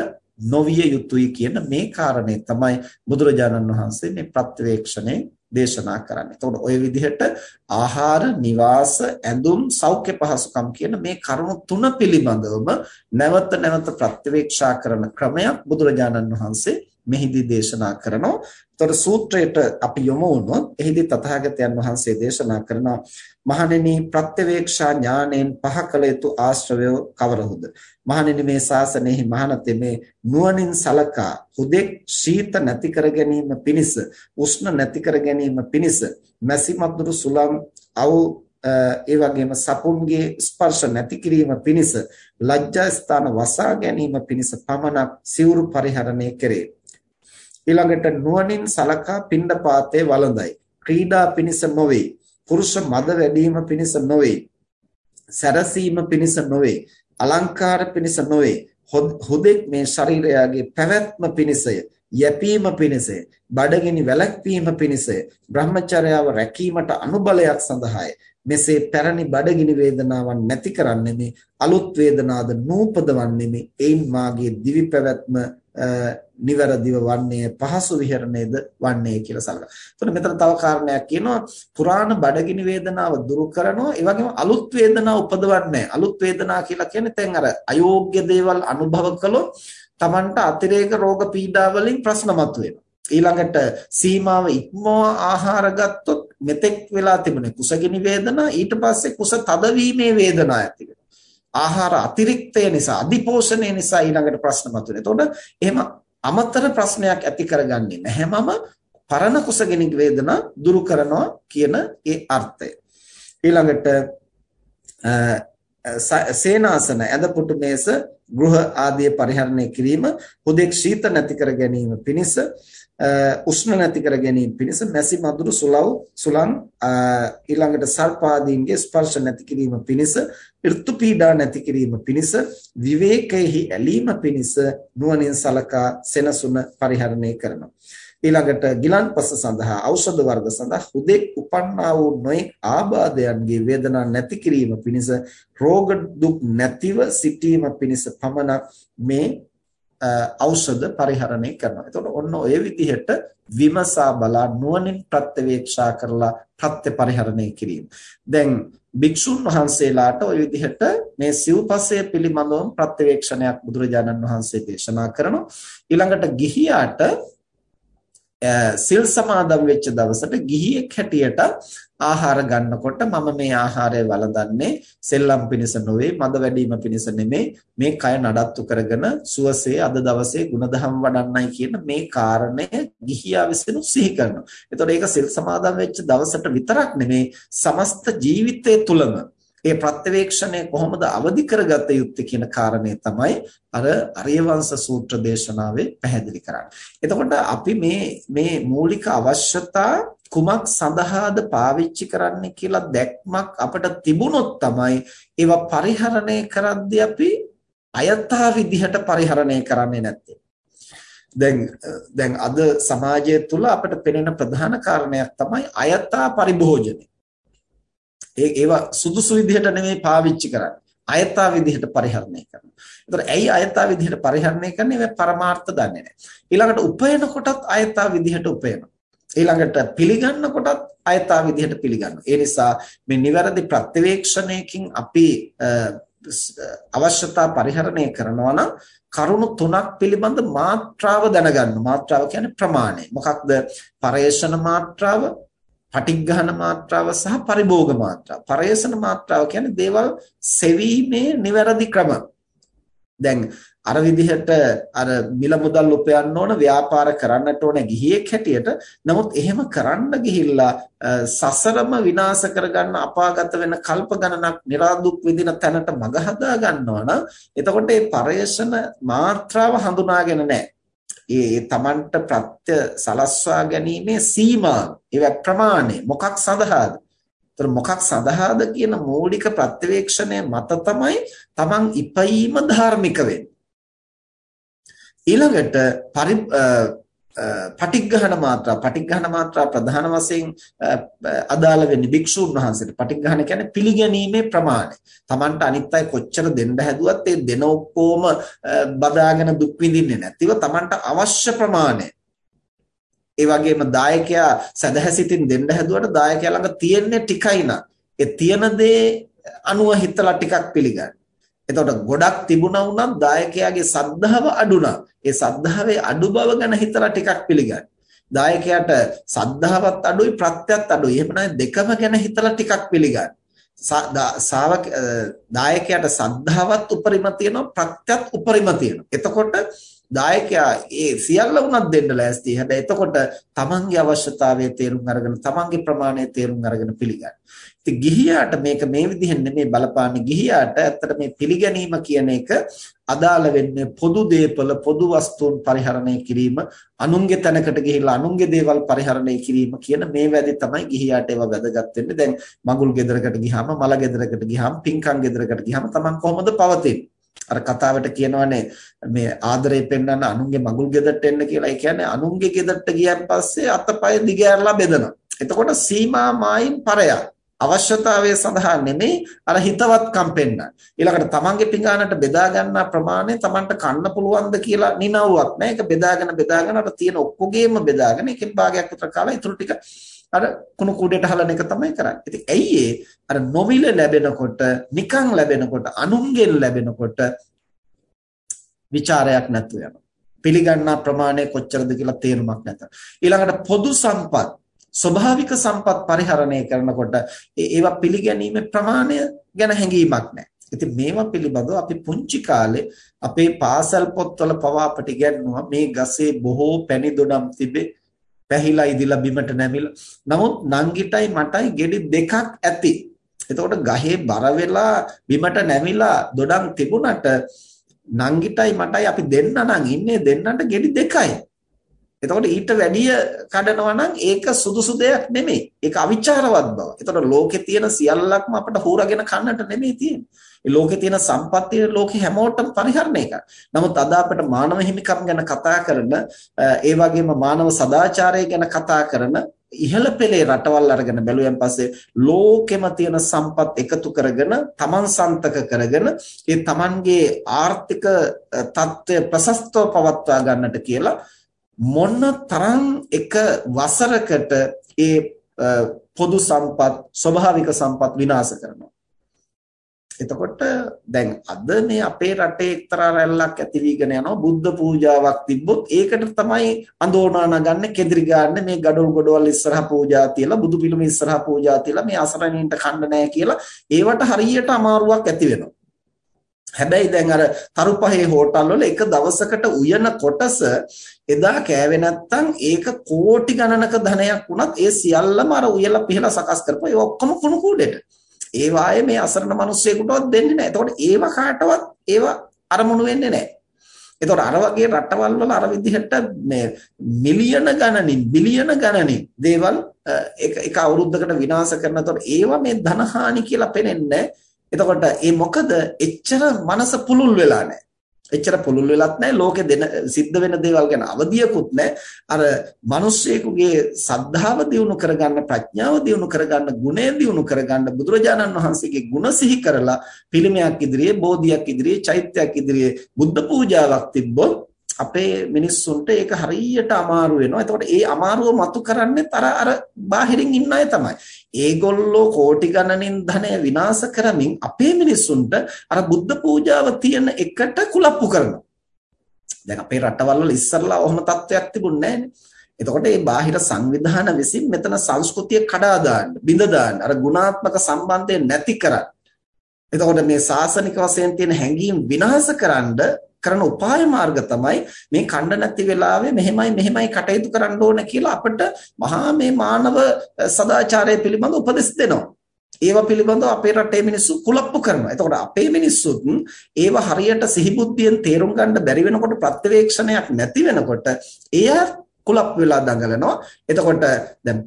නොවිය යුතුයි කියන මේ කාරණේ තමයි බුදුරජාණන් වහන්සේ මේ ප්‍රත්‍යවේක්ෂණේ දේශනා කරන්නේ. එතකොට ওই විදිහට ආහාර, නිවාස, ඇඳුම්, සෞඛ්‍ය පහසුකම් කියන මේ කරුණු තුන පිළිබඳවම නැවත නැවත ප්‍රත්‍යවේක්ෂා කරන ක්‍රමයක් බුදුරජාණන් වහන්සේ මෙහිදී දේශනා කරනවා. එතකොට සූත්‍රයට අපි යොමු වුණොත් එහිදී තථාගතයන් වහන්සේ දේශනා කරනවා මහණෙනි ප්‍රත්‍යවේක්ෂා ඥාණයෙන් පහ කළ යුතු ආශ්‍රවය කවරහුද? මහණෙනි මේ ශාසනයෙහි මහණතේ මේ නුවණින් සලකා හුදෙක් ශීත නැති කර ගැනීම පිණිස උෂ්ණ නැති කර ගැනීම පිණිස මැසි මදුරු සුලම් අවු ඒ වගේම සපුන්ගේ ස්පර්ශ නැති කිරීම පිණිස ලැජ්ජා ස්ථාන වසා ගැනීම පිණිස පමණක් සිවුරු පරිහරණය කෙරේ. ඊළඟට නුවණින් සලකා පිණ්ඩපාතේ වළඳයි. ක්‍රීඩා පිණිස නොවේ. පුරුෂ මද වැඩිම පිණිස නොවේ. සැරසීම පිණිස නොවේ. අලංකාර පිණිස නොවේ. හුදෙක් මේ ශරීරයගේ පැවැත්ම පිණිසය. යැපීම පිණිසය. බඩගිනි වැළැක්වීම පිණිසය. බ්‍රහ්මචර්යාව රැකීමට අනුබලයක් සඳහාය. මෙසේ පැරණි බඩගිනි වේදනාවන් නැති කරන්නේ මේ අලුත් වේදනාද නූපදවන්නේ මේ එයින් මාගේ දිවි පැවැත්ම නිවැරදිව වන්නේ පහසු විහරණයද වන්නේ කියලා සලකනවා. එතකොට මෙතන තව කාරණයක් කියනවා. පුරාණ බඩගිනි වේදනාව දුරු කරනවා. ඒ වගේම අලුත් වේදනා උපදවන්නේ අලුත් වේදනා කියලා කියන්නේ දැන් අර අයෝග්‍ය දේවල් අනුභව කළොත් Tamanට අතිරේක රෝග පීඩා වලින් ප්‍රශ්න මතුවෙනවා. ඊළඟට සීමාව ඉක්මවා ආහාර ගත්තොත් මෙතෙක් වෙලා තිබුණේ කුසගිනි වේදනා ඊට පස්සේ කුස තදවීමේ වේදනා ඇති ආහාර අතිරික්තය නිසා අධිපෝෂණය නිසා ඊළඟට ප්‍රශ්න මතුවෙනවා. එතකොට එහෙම අමතර ප්‍රශ්නයක් ඇති කරගන්නේ නැහැ මම පරණ කුසගිනි වේදනා දුරු කරනවා කියන ඒ අර්ථය. ඊළඟට සේනාසන ඇඳපුටු මේස ගෘහ ආදී පරිහරණය කිරීම හුදෙක් ශීත නැති කර ගැනීම පිණිස උෂ්ණ නැති කර ගැනීම පිණිස මැසි මදුරු සුලව් සුලං ඊළඟට සර්පාදීන්ගේ ස්පර්ශ නැති කිරීම පිණිස ඍතු පීඩා නැති කිරීම පිණිස විවේකයෙහි ඇලීම පිණිස නුවණින් සලකා සෙනසුන පරිහරණය කරනවා. ඊළඟට ගිලන්පස සඳහා ඖෂධ වර්ග සඳහා හුදෙක් උපන්නා වූ නොයෙක් ආබාධයන්ගේ වේදනා නැති කිරීම පිණිස රෝග දුක් නැතිව සිටීම පිණිස පමණක් මේ ඖෂධ පරිහරණය කරනවා. එතකොට ඔන්න ඔය විදිහට විමසා බලා නුවණින් ප්‍රත්‍යවේක්ෂා කරලා ප්‍රත්‍ය පරිහරණය කිරීම. දැන් භික්ෂුන් වහන්සේලාට ওই විදිහට මේ සිව්පසය පිළිබඳව ප්‍රත්‍යවේක්ෂණයක් බුදුරජාණන් වහන්සේ දේශනා කරනවා. ඊළඟට ගිහියාට සිල් සමාදම් වෙච්ච දවසට ගිහියෙක් හැටියට ආහාර ගන්නකොට මම මේ ආහාරය වළඳන්නේ සෙල්ලම් පිණිස නොවේ මද වැඩිම පිණිස නෙමේ මේ කය නඩත්තු කරගෙන සුවසේ අද දවසේ ಗುಣධම් වඩන්නයි කියන මේ කාරණය ගිහියා විසින් සිහි කරනවා. එතකොට ඒක සිල් සමාදම් වෙච්ච දවසට විතරක් නෙමේ සමස්ත ජීවිතය තුළම ඒ ප්‍රත්‍යවේක්ෂණය කොහොමද අවදි කරගත යුත්තේ කියන කාරණය තමයි අර අරියවංශ සූත්‍ර දේශනාවේ පැහැදිලි කරන්නේ. එතකොට අපි මේ මේ මූලික අවශ්‍යතා කුමක් සඳහාද පාවිච්චි කරන්න කියලා දැක්මක් අපිට තිබුණොත් තමයි ඒවා පරිහරණය කරද්දී අපි අයථා විදිහට පරිහරණය කරන්නේ නැත්තේ. දැන් දැන් අද සමාජය තුල අපිට පෙනෙන ප්‍රධාන කාරණයක් තමයි අයථා පරිභෝජනය. ඒ ඒවා සුදුසු විදිහට නෙමෙයි පාවිච්චි කරන්නේ. අයථා විදිහට පරිහරණය කරනවා. ඒතර ඇයි අයථා විදිහට පරිහරණය කරන්නේ? මේ පරමාර්ථ දන්නේ නැහැ. ඊළඟට උපයන කොටත් අයථා විදිහට උපයනවා. ඊළඟට පිළිගන්න කොටත් අයථා විදිහට පිළිගන්නවා. ඒ නිසා මේ නිවැරදි ප්‍රත්‍යවේක්ෂණයකින් අපි අවශ්‍යතා පරිහරණය කරනවා නම් කරුණු තුනක් පිළිබඳ මාත්‍රාව දැනගන්න. මාත්‍රාව කියන්නේ ප්‍රමාණය. මොකක්ද? පරේෂණ මාත්‍රාව, පටිඝහන මාත්‍රාව සහ පරිභෝග මාත්‍රාව. පරේෂණ මාත්‍රාව කියන්නේ දේවල් සෙවීමේ නිවැරදි ක්‍රම. දැන් අර විදිහට අර මිල මුදල් උපයන්න ඕන ව්‍යාපාර කරන්නට ඕන ගිහියෙක් හැටියට නමුත් එහෙම කරන්න ගිහිල්ලා සසරම විනාශ කරගන්න අපාගත වෙන කල්ප ගණනක් નિરાදුක් විඳින තැනට මඟ හදා ගන්නවා නම් එතකොට මේ පරේෂණ මාත්‍රාව හඳුනාගෙන නැහැ ඒ තමන්ට ප්‍රත්‍ය සලස්වා ගැනීමේ සීමා ඒව ප්‍රමාණය මොකක් සඳහාද? ඒතර මොකක් සඳහාද කියන මූලික ප්‍රත්‍යවේක්ෂණය මත තමයි තමන් ඉපීම ධාර්මික වෙන්නේ. ඊළඟට පටිඝහන මාත්‍රා පටිඝහන මාත්‍රා ප්‍රධාන වශයෙන් අදාළ වෙන්නේ භික්ෂුන් වහන්සේට පටිඝහන කියන්නේ පිළිගැනීමේ ප්‍රමාණය. Tamanට අනිත් අය කොච්චර දෙන්න හැදුවත් ඒ දෙන ඔක්කොම බදාගෙන දුක් විඳින්නේ නැතිව Tamanට අවශ්‍ය ප්‍රමාණය. ඒ වගේම දායකයා සදහැසිතින් දෙන්න හැදුවට දායකයා ළඟ තියෙන්නේ ටිකයි නා. ඒ තියෙන දේ අනුව හිතලා ටිකක් පිළිගන්න. එතකොට ගොඩක් තිබුණා වුණත් දායකයාගේ සද්ධාව අඩුණා. ඒ සද්ධාවේ අඩු බව ගැන හිතලා ටිකක් පිළිගන්න. දායකයාට සද්ධාවත් අඩුයි ප්‍රත්‍යත් අඩුයි. එහෙම නැත්නම් දෙකම ගැන හිතලා ටිකක් පිළිගන්න. ශාවක දායකයාට සද්ධාවත් උපරිම තියෙනවා ප්‍රත්‍යත් උපරිම තියෙනවා. එතකොට දායකයා ඒ සියල්ල වුණත් දෙන්න ලෑස්ති. හැබැයි එතකොට තමන්ගේ අවශ්‍යතාවය තේරුම් අරගෙන තමන්ගේ ප්‍රමාණය තේරුම් අරගෙන පිළිගන්න. ඉතින් ගිහියාට මේක මේ විදිහෙන් නෙමෙයි බලපාන්නේ. ගිහියාට ඇත්තට මේ පිළිගැනීම කියන එක අදාළ වෙන්නේ පොදු දේපල පොදු වස්තුන් පරිහරණය කිරීම, අනුන්ගේ තැනකට ගිහිල්ලා අනුන්ගේ දේවල් පරිහරණය කිරීම කියන මේ වැඩි තමයි ගිහියාට ඒවා වැදගත් වෙන්නේ. දැන් මගුල් ගෙදරකට ගියාම, මල ගෙදරකට ගියාම, පින්කම් ගෙදරකට ගියාම තමන් කොහොමද පවතින්නේ? අර කතාවට කියනවනේ මේ ආදරේ පෙන්වන්න අනුන්ගේ මගුල් ගෙදරට එන්න කියලා. ඒ කියන්නේ අනුන්ගේ ගෙදරට ගියන් පස්සේ අතපය දිගෑරලා බෙදනවා. එතකොට සීමා මායින් පරයක්. අවශ්‍යතාවය සඳහා නෙමෙයි අර හිතවත්කම් පෙන්වන්න. ඊළඟට තමන්ගේ පිඟානට බෙදා ගන්නා ප්‍රමාණය තමන්ට කන්න පුළුවන්ද කියලා නිනව්වක් නෑ. ඒක බෙදාගෙන බෙදාගෙන අර තියෙන ඔක්කොගේම බෙදාගෙන එකෙන් භාගයක් විතර කාලා ඊටු ටික අර කුණු කුඩේට හලන එක තමයි කරන්නේ. ඉතින් ඇයි අර නොමිල ලැබෙනකොට, නිකන් ලැබෙනකොට, අනුන්ගෙන් ලැබෙනකොට ਵਿਚාරයක් නැතු වෙනවා. පිළිගන්නා ප්‍රමාණය කොච්චරද කියලා තේරුමක් නැත. ඊළඟට පොදු සම්පත් ස්වභාවික සම්පත් පරිහරණය කරනකොට ඒවා පිළිගැනීමේ ප්‍රමාණය ගැන හැඟීමක් නැහැ. ඉතින් මේවා පිළිබඳව අපි පුංචි කාලේ අපේ පාසල් පොත්වල පවා අපට ඉගෙනුවා මේ ගසේ බොහෝ පැණි දොඩම් තිබේ පැහිලා ඉදිලා බිමට නැමිලා. නමුත් නංගිටයි මටයි ගෙඩි දෙකක් ඇති. එතකොට ගහේ බර වෙලා බිමට නැමිලා දොඩම් තිබුණට නංගිටයි මටයි අපි දෙන්න නම් ඉන්නේ දෙන්නට ගෙඩි දෙකයි. එතකොට ඊට වැඩිය කඩනවා නම් ඒක සුදුසු දෙයක් නෙමෙයි. ඒක අවිචාරවත් බව. එතකොට ලෝකේ තියෙන සියල්ලක්ම අපිට හොරගෙන කන්නට නෙමෙයි තියෙන්නේ. ඒ ලෝකේ තියෙන සම්පත්තිය ලෝකේ හැමෝටම පරිහරණය කරන්න. නමුත් අද අපිට මානව හිමිකම් ගැන කතා කරන ඒ වගේම මානව සදාචාරය ගැන කතා කරන ඉහළ පෙළේ රටවල් අරගෙන බැලුවෙන් පස්සේ ලෝකෙම තියෙන සම්පත් එකතු කරගෙන තමන් සන්තක කරගෙන ඒ තමන්ගේ ආර්ථික තත්ත්වය ප්‍රශස්තව පවත්වා ගන්නට කියලා මොන තරම් එක වසරකට ඒ පොදු සම්පත් ස්වභාවික සම්පත් විනාශ කරනවා. එතකොට දැන් අද මේ අපේ රටේ එක්තරා රැල්ලක් ඇති වීගෙන යනවා. බුද්ධ පූජාවක් තිබ්බොත් ඒකට තමයි අඳෝනා නගන්නේ කෙදිරි ගන්න මේ gadol ගොඩවල් ඉස්සරහා පූජා තියලා බුදු පිළිම ඉස්සරහා පූජා තියලා මේ අසරණයින්ට කන්න නැහැ කියලා ඒවට හරියට අමාරුවක් ඇති වෙනවා. හැබැයි දැන් අර තරුපහේ හෝටල් වල එක දවසකට උයන කොටස එදා කෑවේ නැත්තම් ඒක කෝටි ගණනක ධනයක් වුණත් ඒ සියල්ලම අර උයලා පිහලා සකස් කරපුවා ඒ ඔක්කොම කුණු කූඩේට ඒ වායේ මේ අසරණ මිනිස්සෙකුටවත් දෙන්නේ නැහැ. එතකොට ඒව කාටවත් ඒව අරමුණු වෙන්නේ නැහැ. එතකොට අර වගේ රටවල් වල අර විදිහට මේ මිලියන ගණනින් බිලියන ගණනින් දේවල් එක එක අවුරුද්දකට විනාශ කරනතොට ඒවා මේ ධනහානි කියලා පේන්නේ එතකොට ඒ මොකද? එච්චර මනස පුළුල් වෙලා නැහැ. එච්චර පුළුල් වෙලත් නැහැ. ලෝකේ දෙන සිද්ධ වෙන දේවල් ගැන අවදියකුත් නැහැ. අර මිනිස්සෙකුගේ සද්ධාව දියුණු කරගන්න ප්‍රඥාව දියුණු කරගන්න ගුණය දියුණු කරගන්න බුදුරජාණන් වහන්සේගේ ගුණ සිහි කරලා පිළිමයක් ඉදිරියේ බෝධියක් ඉදිරියේ චෛත්‍යයක් ඉදිරියේ බුද්ධ පූජාවක් තිබ්බොත් අපේ මිනිස්සුන්ට ඒක හරියට අමාරු වෙනවා. එතකොට ඒ අමාරුව මතු කරන්නේ අර අර බාහිරින් ඉන්න අය තමයි. ඒගොල්ලෝ කෝටි ගණනින් ධනය විනාශ කරමින් අපේ මිනිස්සුන්ට අර බුද්ධ පූජාව තියෙන එකට කුලප්පු කරනවා. දැන් අපේ රටවල් වල ඉස්සරලා ඔහොම තත්ත්වයක් තිබුණේ එතකොට මේ බාහිර සංවිධාන විසින් මෙතන සංස්කෘතිය කඩා දාන්න, බිඳ දාන්න, අර ගුණාත්මක සම්බන්ධය නැති කරන්න. එතකොට මේ සාසනික වශයෙන් තියෙන හැඟීම් විනාශකරනද කරන උපාය මාර්ග තමයි මේ කණ්ඩ නැති වෙලාවේ මෙහෙමයි මෙහෙමයි කටයුතු කරන්න ඕන කියලා අපිට මහා මේ මානව සදාචාරය පිළිබඳ උපදෙස් දෙනවා. ඒව පිළිබඳව අපේ රටේ මිනිස්සු කුලප්පු කරනවා. එතකොට අපේ මිනිස්සුත් ඒව හරියට සිහිබුද්ධියෙන් තේරුම් ගන්න බැරි වෙනකොට ප්‍රත්‍යවේක්ෂණයක් නැති වෙනකොට එය කුලප් වෙලා දඟලනවා. එතකොට දැන්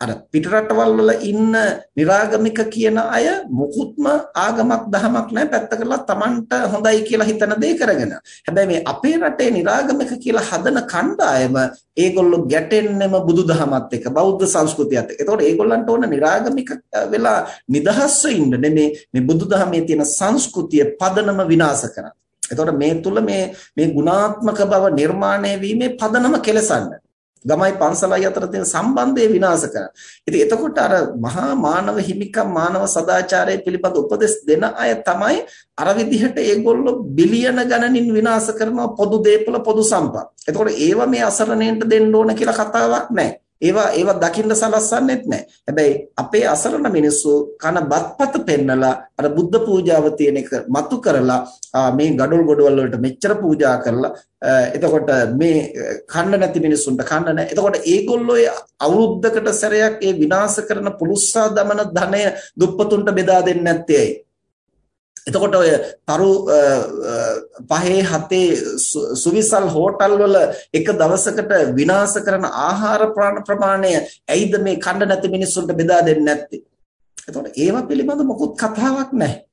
අර පිටරටවල් වල ඉන්න निराගමික කියන අය මුකුත්ම ආගමක් දහමක් නැහැ පැත්ත කරලා Tamanට හොඳයි කියලා හිතන දේ කරගෙන. හැබැයි මේ අපේ රටේ निराගමික කියලා හදන කණ්ඩායම ඒගොල්ලෝ ගැටෙන්නෙම බුදුදහමත් එක්ක බෞද්ධ සංස්කෘතියත් එක්ක. ඒතකොට ඒගොල්ලන්ට ඕන निराගමික වෙලා නිදහස්ව ඉන්න නෙමේ මේ බුදුදහමේ තියෙන සංස්කෘතිය පදනම විනාශ කරන්න. එතකොට මේ තුල මේ මේ ගුණාත්මක බව නිර්මාණය වීමේ පදනම කෙලසන්නේ ගමයි පන්සලයි අතර තියෙන සම්බන්ධය විනාශ කරනවා. ඉතින් එතකොට අර මහා මානව හිමිකම් මානව සදාචාරය පිළිබඳ උපදෙස් දෙන අය තමයි අර විදිහට ඒගොල්ලෝ බිලියන ගණනින් විනාශ කරනවා පොදු දේපල පොදු සම්පත්. එතකොට ඒව මේ අසරණයන්ට දෙන්න ඕන කියලා කතාවක් නැහැ. ඒවා ඒවා දකින්න සලස්සන්නෙත් නැහැ. හැබැයි අපේ අසරණ මිනිස්සු කන බත්පත පෙන්නලා අර බුද්ධ පූජාව තියෙන එක මතු කරලා මේ gadol ගොඩවල් වලට මෙච්චර පූජා කරලා එතකොට මේ කන්න නැති මිනිස්සුන්ට කන්න නැහැ. එතකොට ඒගොල්ලෝ අවුරුද්දකට සැරයක් ඒ විනාශ කරන පුලුස්සා දමන ධනය දුප්පතුන්ට බෙදා දෙන්නේ නැත්තේ ඇයි? එතකොට ඔය තරු පහේ හතේ සුවිසල් හෝටල් වල එක දවසකට විනාශ කරන ආහාර ප්‍රමාණය ඇයිද මේ කණ්ඩ නැති මිනිස්සුන්ට බෙදා දෙන්නේ නැත්තේ? එතකොට ඒවා පිළිබඳ මොකුත් කතාවක් නැහැ.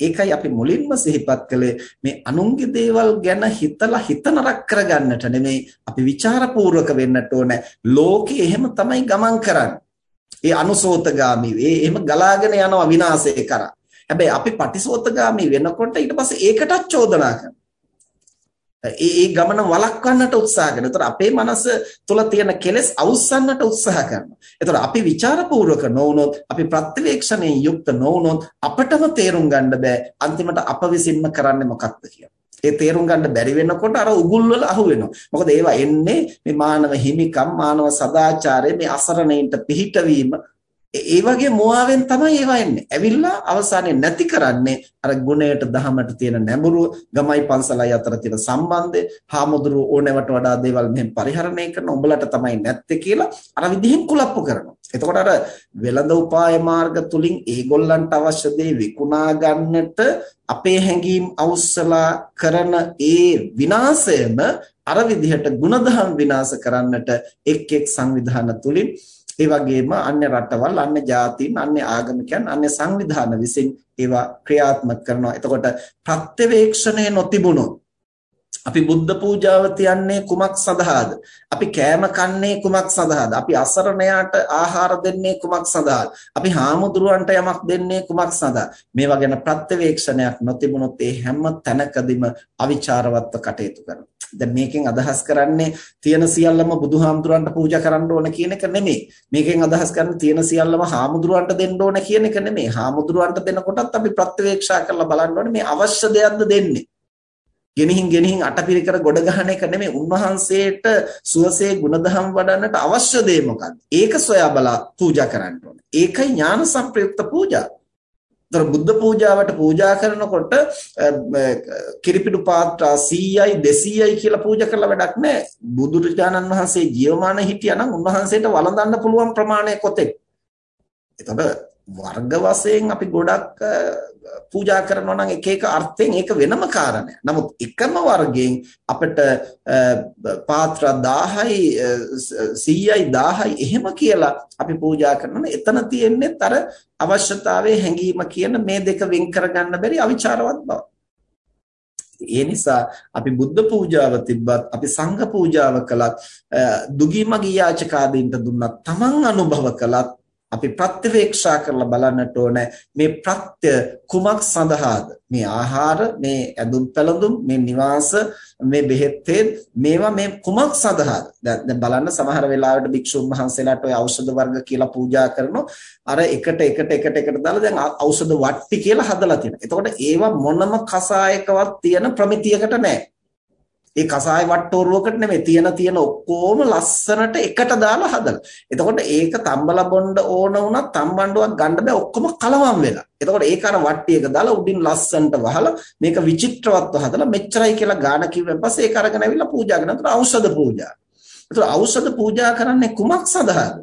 ඒකයි අපි මුලින්ම සිහිපත් කළේ මේ අනුන්ගේ දේවල් ගැන හිතලා හිත නරක කරගන්නට නෙමෙයි අපි ਵਿਚාරපූර්වක වෙන්නට ඕනේ. ලෝකේ එහෙම තමයි ගමන් කරන්නේ. ඒ අනුසෝතගාමී ඒ එහෙම ගලාගෙන යනවා විනාශය කරා. හැබැයි අපි පටිසෝතගාමී වෙනකොට ඊට පස්සේ ඒකටත් චෝදනා කරනවා. ඒ ඒ ගමන වළක්වන්නට උත්සාහ කරනවා. ඒතර අපේ මනස තුල තියෙන කෙලෙස් අවුස්සන්නට උත්සාහ කරනවා. ඒතර අපි ਵਿਚාරපූර්වක නොවුනොත්, අපි ප්‍රත්‍යවේක්ෂණයෙන් යුක්ත නොවුනොත් අපටම තේරුම් ගන්න බෑ අන්තිමට අප විසින්ම කරන්නේ මොකක්ද කියලා. ඒ තේරුම් ගන්න බැරි වෙනකොට අර උගුල් වල අහු වෙනවා. මොකද ඒවා එන්නේ මේ මානව හිමිකම්, මානව සදාචාරය, මේ අසරණයින්ට පිහිටවීම ඒ වගේ මොහාවෙන් තමයි ඒවා එන්නේ. ඇවිල්ලා අවසානයේ නැති කරන්නේ අර ගුණයට දහමට තියෙන නැඹුරුව, ගමයි පන්සලයි අතර තියෙන සම්බන්ධය, හාමුදුරු ඕනෑවට වඩා දේවල් මෙහෙම පරිහරණය කරන උඹලට තමයි නැත්තේ කියලා අර විදිහෙන් කුලප්පු කරනවා. එතකොට අර වෙළඳ උපාය මාර්ග තුලින් ඒගොල්ලන්ට අවශ්‍ය දේ විකුණා ගන්නට අපේ හැඟීම් අවුස්සලා කරන ඒ විනාශයම අර විදිහට ಗುಣධම් විනාශ කරන්නට එක් එක් සංවිධාන තුලින් ඒ වගේම අන්‍ය රටවල් අන්‍ය ජාතීන් අන්‍ය ආගමිකයන් අන්‍ය සංවිධාන විසින් ඒවා ක්‍රියාත්මක කරනවා. එතකොට ප්‍රත්‍යවේක්ෂණය නොතිබුණොත් අපි බුද්ධ පූජාව තියන්නේ කුමක් සඳහාද? අපි කෑම කන්නේ කුමක් සඳහාද? අපි අසරණයාට ආහාර දෙන්නේ කුමක් සඳහාද? අපි හාමුදුරුවන්ට යමක් දෙන්නේ කුමක් සඳහාද? මේවා ගැන ප්‍රත්‍යවේක්ෂණයක් නොතිබුණොත් ඒ හැම තැනකදීම අවිචාරවත්ව කටයුතු කරනවා. දැන් මේකෙන් අදහස් කරන්නේ තියෙන සියල්ලම බුදුහාමුදුරන්ට පූජා කරන්න ඕන කියන එක නෙමෙයි. මේකෙන් අදහස් කරන්නේ තියෙන සියල්ලම හාමුදුරුවන්ට දෙන්න ඕන කියන එක නෙමෙයි. හාමුදුරුවන්ට දෙනකොටත් අපි ප්‍රත්‍යවේක්ෂා කරලා බලන්න ඕනේ මේ අවශ්‍ය දෙයක්ද දෙන්නේ. ගෙනihin ගෙනihin අටපිරිකර ගොඩ ගහන එක නෙමෙයි උන්වහන්සේට සුවසේ ගුණධම් වඩන්නට අවශ්‍ය දේ මොකක්ද? ඒක සොයා බලා පූජා කරන්න ඕනේ. ඒකයි ඥාන සංප්‍රයුක්ත පූජා. ତර බුද්ධ පූජාවට පූජා කරනකොට කිරිපිඩු පාත්‍ර 100යි 200යි කියලා පූජා කරලා වැඩක් නැහැ. බුදුරජාණන් වහන්සේ ජීවමාන හිටියානම් උන්වහන්සේට වළඳන්න පුළුවන් ප්‍රමාණය කොතෙක්? එතකොට වර්ග වශයෙන් අපි ගොඩක් පූජා කරනවා නම් එක එක අර්ථයෙන් ඒක වෙනම කාරණයක්. නමුත් එකම වර්ගයෙන් අපිට පාත්‍ර 1000යි 100යි 1000යි එහෙම කියලා අපි පූජා කරනවා. එතන තියෙන්නේ අර අවශ්‍යතාවයේ හැඟීම කියන මේ දෙක වෙන් කරගන්න බැරි අවිචාරවත් බව. ඒ නිසා අපි බුද්ධ පූජාව තිබ්බත් අපි සංඝ පූජාව කළත් දුගී මගී යාචකාදීන්ට දුන්නත් තමන් අනුභව කළත් අපි ප්‍රත්‍යවේක්ෂා කරලා බලන්නට ඕනේ මේ ප්‍රත්‍ය කුමක් සඳහාද? මේ ආහාර මේ ඇඳුම් පැළඳුම් මේ නිවාස මේ බෙහෙත් මේවා මේ කුමක් සඳහාද? දැන් බලන්න සමහර වෙලාවට භික්ෂුන් වහන්සේලාට ඔය ඖෂධ වර්ග කියලා පූජා කරනවා අර එකට එකට එකට එකට දාලා දැන් ඖෂධ වට්ටි කියලා හදලා තියෙනවා. එතකොට ඒවා මොනම කසායකවත් තියෙන ප්‍රමිතියකට නැහැ ඒ කසාය වට්ටෝරුවකට නෙමෙයි තියෙන තියෙන ඔක්කොම ලස්සනට එකට දාලා හදලා. එතකොට ඒක තම්බලා බොන්න ඕන වුණා තම්බණ්ඩුවක් ගන්න බෑ ඔක්කොම කලවම් වෙලා. එතකොට ඒක අර වට්ටියක දාලා උඩින් ලස්සනට වහලා මේක විචිත්‍රවත්ව හදලා මෙච්චරයි කියලා ගාන කිව්වන් පස්සේ ඒක අරගෙන ඇවිල්ලා පූජා කරනවා. එතකොට ඖෂධ පූජා. එතකොට ඖෂධ පූජා කරන්නේ කුමක් සඳහාද?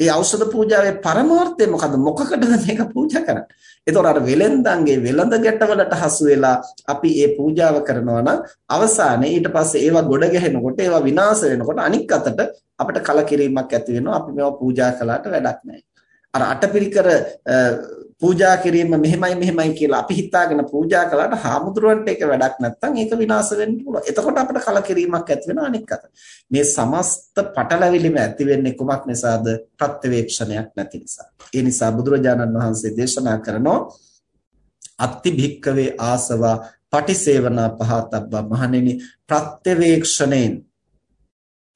ඒ ඖෂධ පූජාවේ පරමාර්ථය මොකද්ද? මොකකටද මේක පූජා කරන්නේ? එතකොට අර වෙලෙන්දන්ගේ වෙලඳ ගැටවලට හසු වෙලා අපි මේ පූජාව කරනවා නම් අවසානයේ ඊට පස්සේ ඒවා ගොඩ ගැහෙනකොට ඒවා විනාශ වෙනකොට අනික් අතට අපිට කලකිරීමක් ඇති වෙනවා. අපි මේවා පූජා කළාට වැඩක් නැහැ. අර අටපිරිකර පූජා කිරීම මෙහෙමයි මෙහෙමයි කියලා අපි හිතාගෙන පූජා කළාට හාමුදුරුවන්ට ඒක වැඩක් නැත්නම් ඒක විනාශ වෙන්න පුළුවන්. එතකොට අපිට කලකිරීමක් ඇති වෙනවා අනික් අත. මේ සමස්ත පටලැවිලිම ඇති වෙන්නේ කුමක් නිසාද? ප්‍රත්‍යවේක්ෂණයක් නැති නිසා. ඒ නිසා බුදුරජාණන් වහන්සේ දේශනා කරනෝ අත්ති භික්කවේ ආසවා පටිසේවනා පහතබ්බා මහණෙනි ප්‍රත්‍යවේක්ෂණයෙන්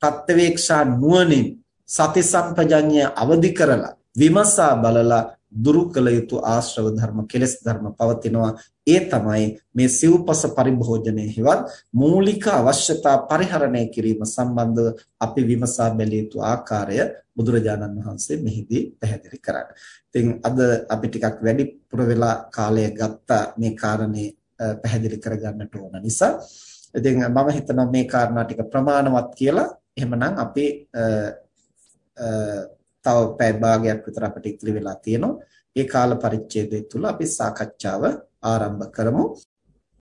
ප්‍රත්‍යවේක්ෂා නුවණින් සති සම්පජඤ්ඤය අවදි කරලා විමසා බලලා දුරු කළ යුතු ආශ්‍රව ධර්ම කෙලෙස් ධර්ම පවතිනවා. ඒ තමයි මේ සිව්පස පරිභෝජනයේ හිවත් මූලික අවශ්‍යතා පරිහරණය කිරීම සම්බන්ධව අපි විමසා බැලිය යුතු ආකාරය බුදුරජාණන් වහන්සේ මෙහිදී පැහැදිලි කරන්නේ. ඉතින් අද අපි ටිකක් වැඩිපුර වෙලා කාලය ගත්තා මේ කාරණේ පැහැදිලි කරගන්නට ඕන නිසා. ඉතින් මම හිතනවා මේ කාරණා ටික ප්‍රමාණවත් කියලා. එහෙමනම් අපි තව පැය භාගයක් විතර අපිට ඉතිරි වෙලා තියෙනවා. ඒ කාල පරිච්ඡේදය තුල අපි සාකච්ඡාව ආරම්භ කරමු.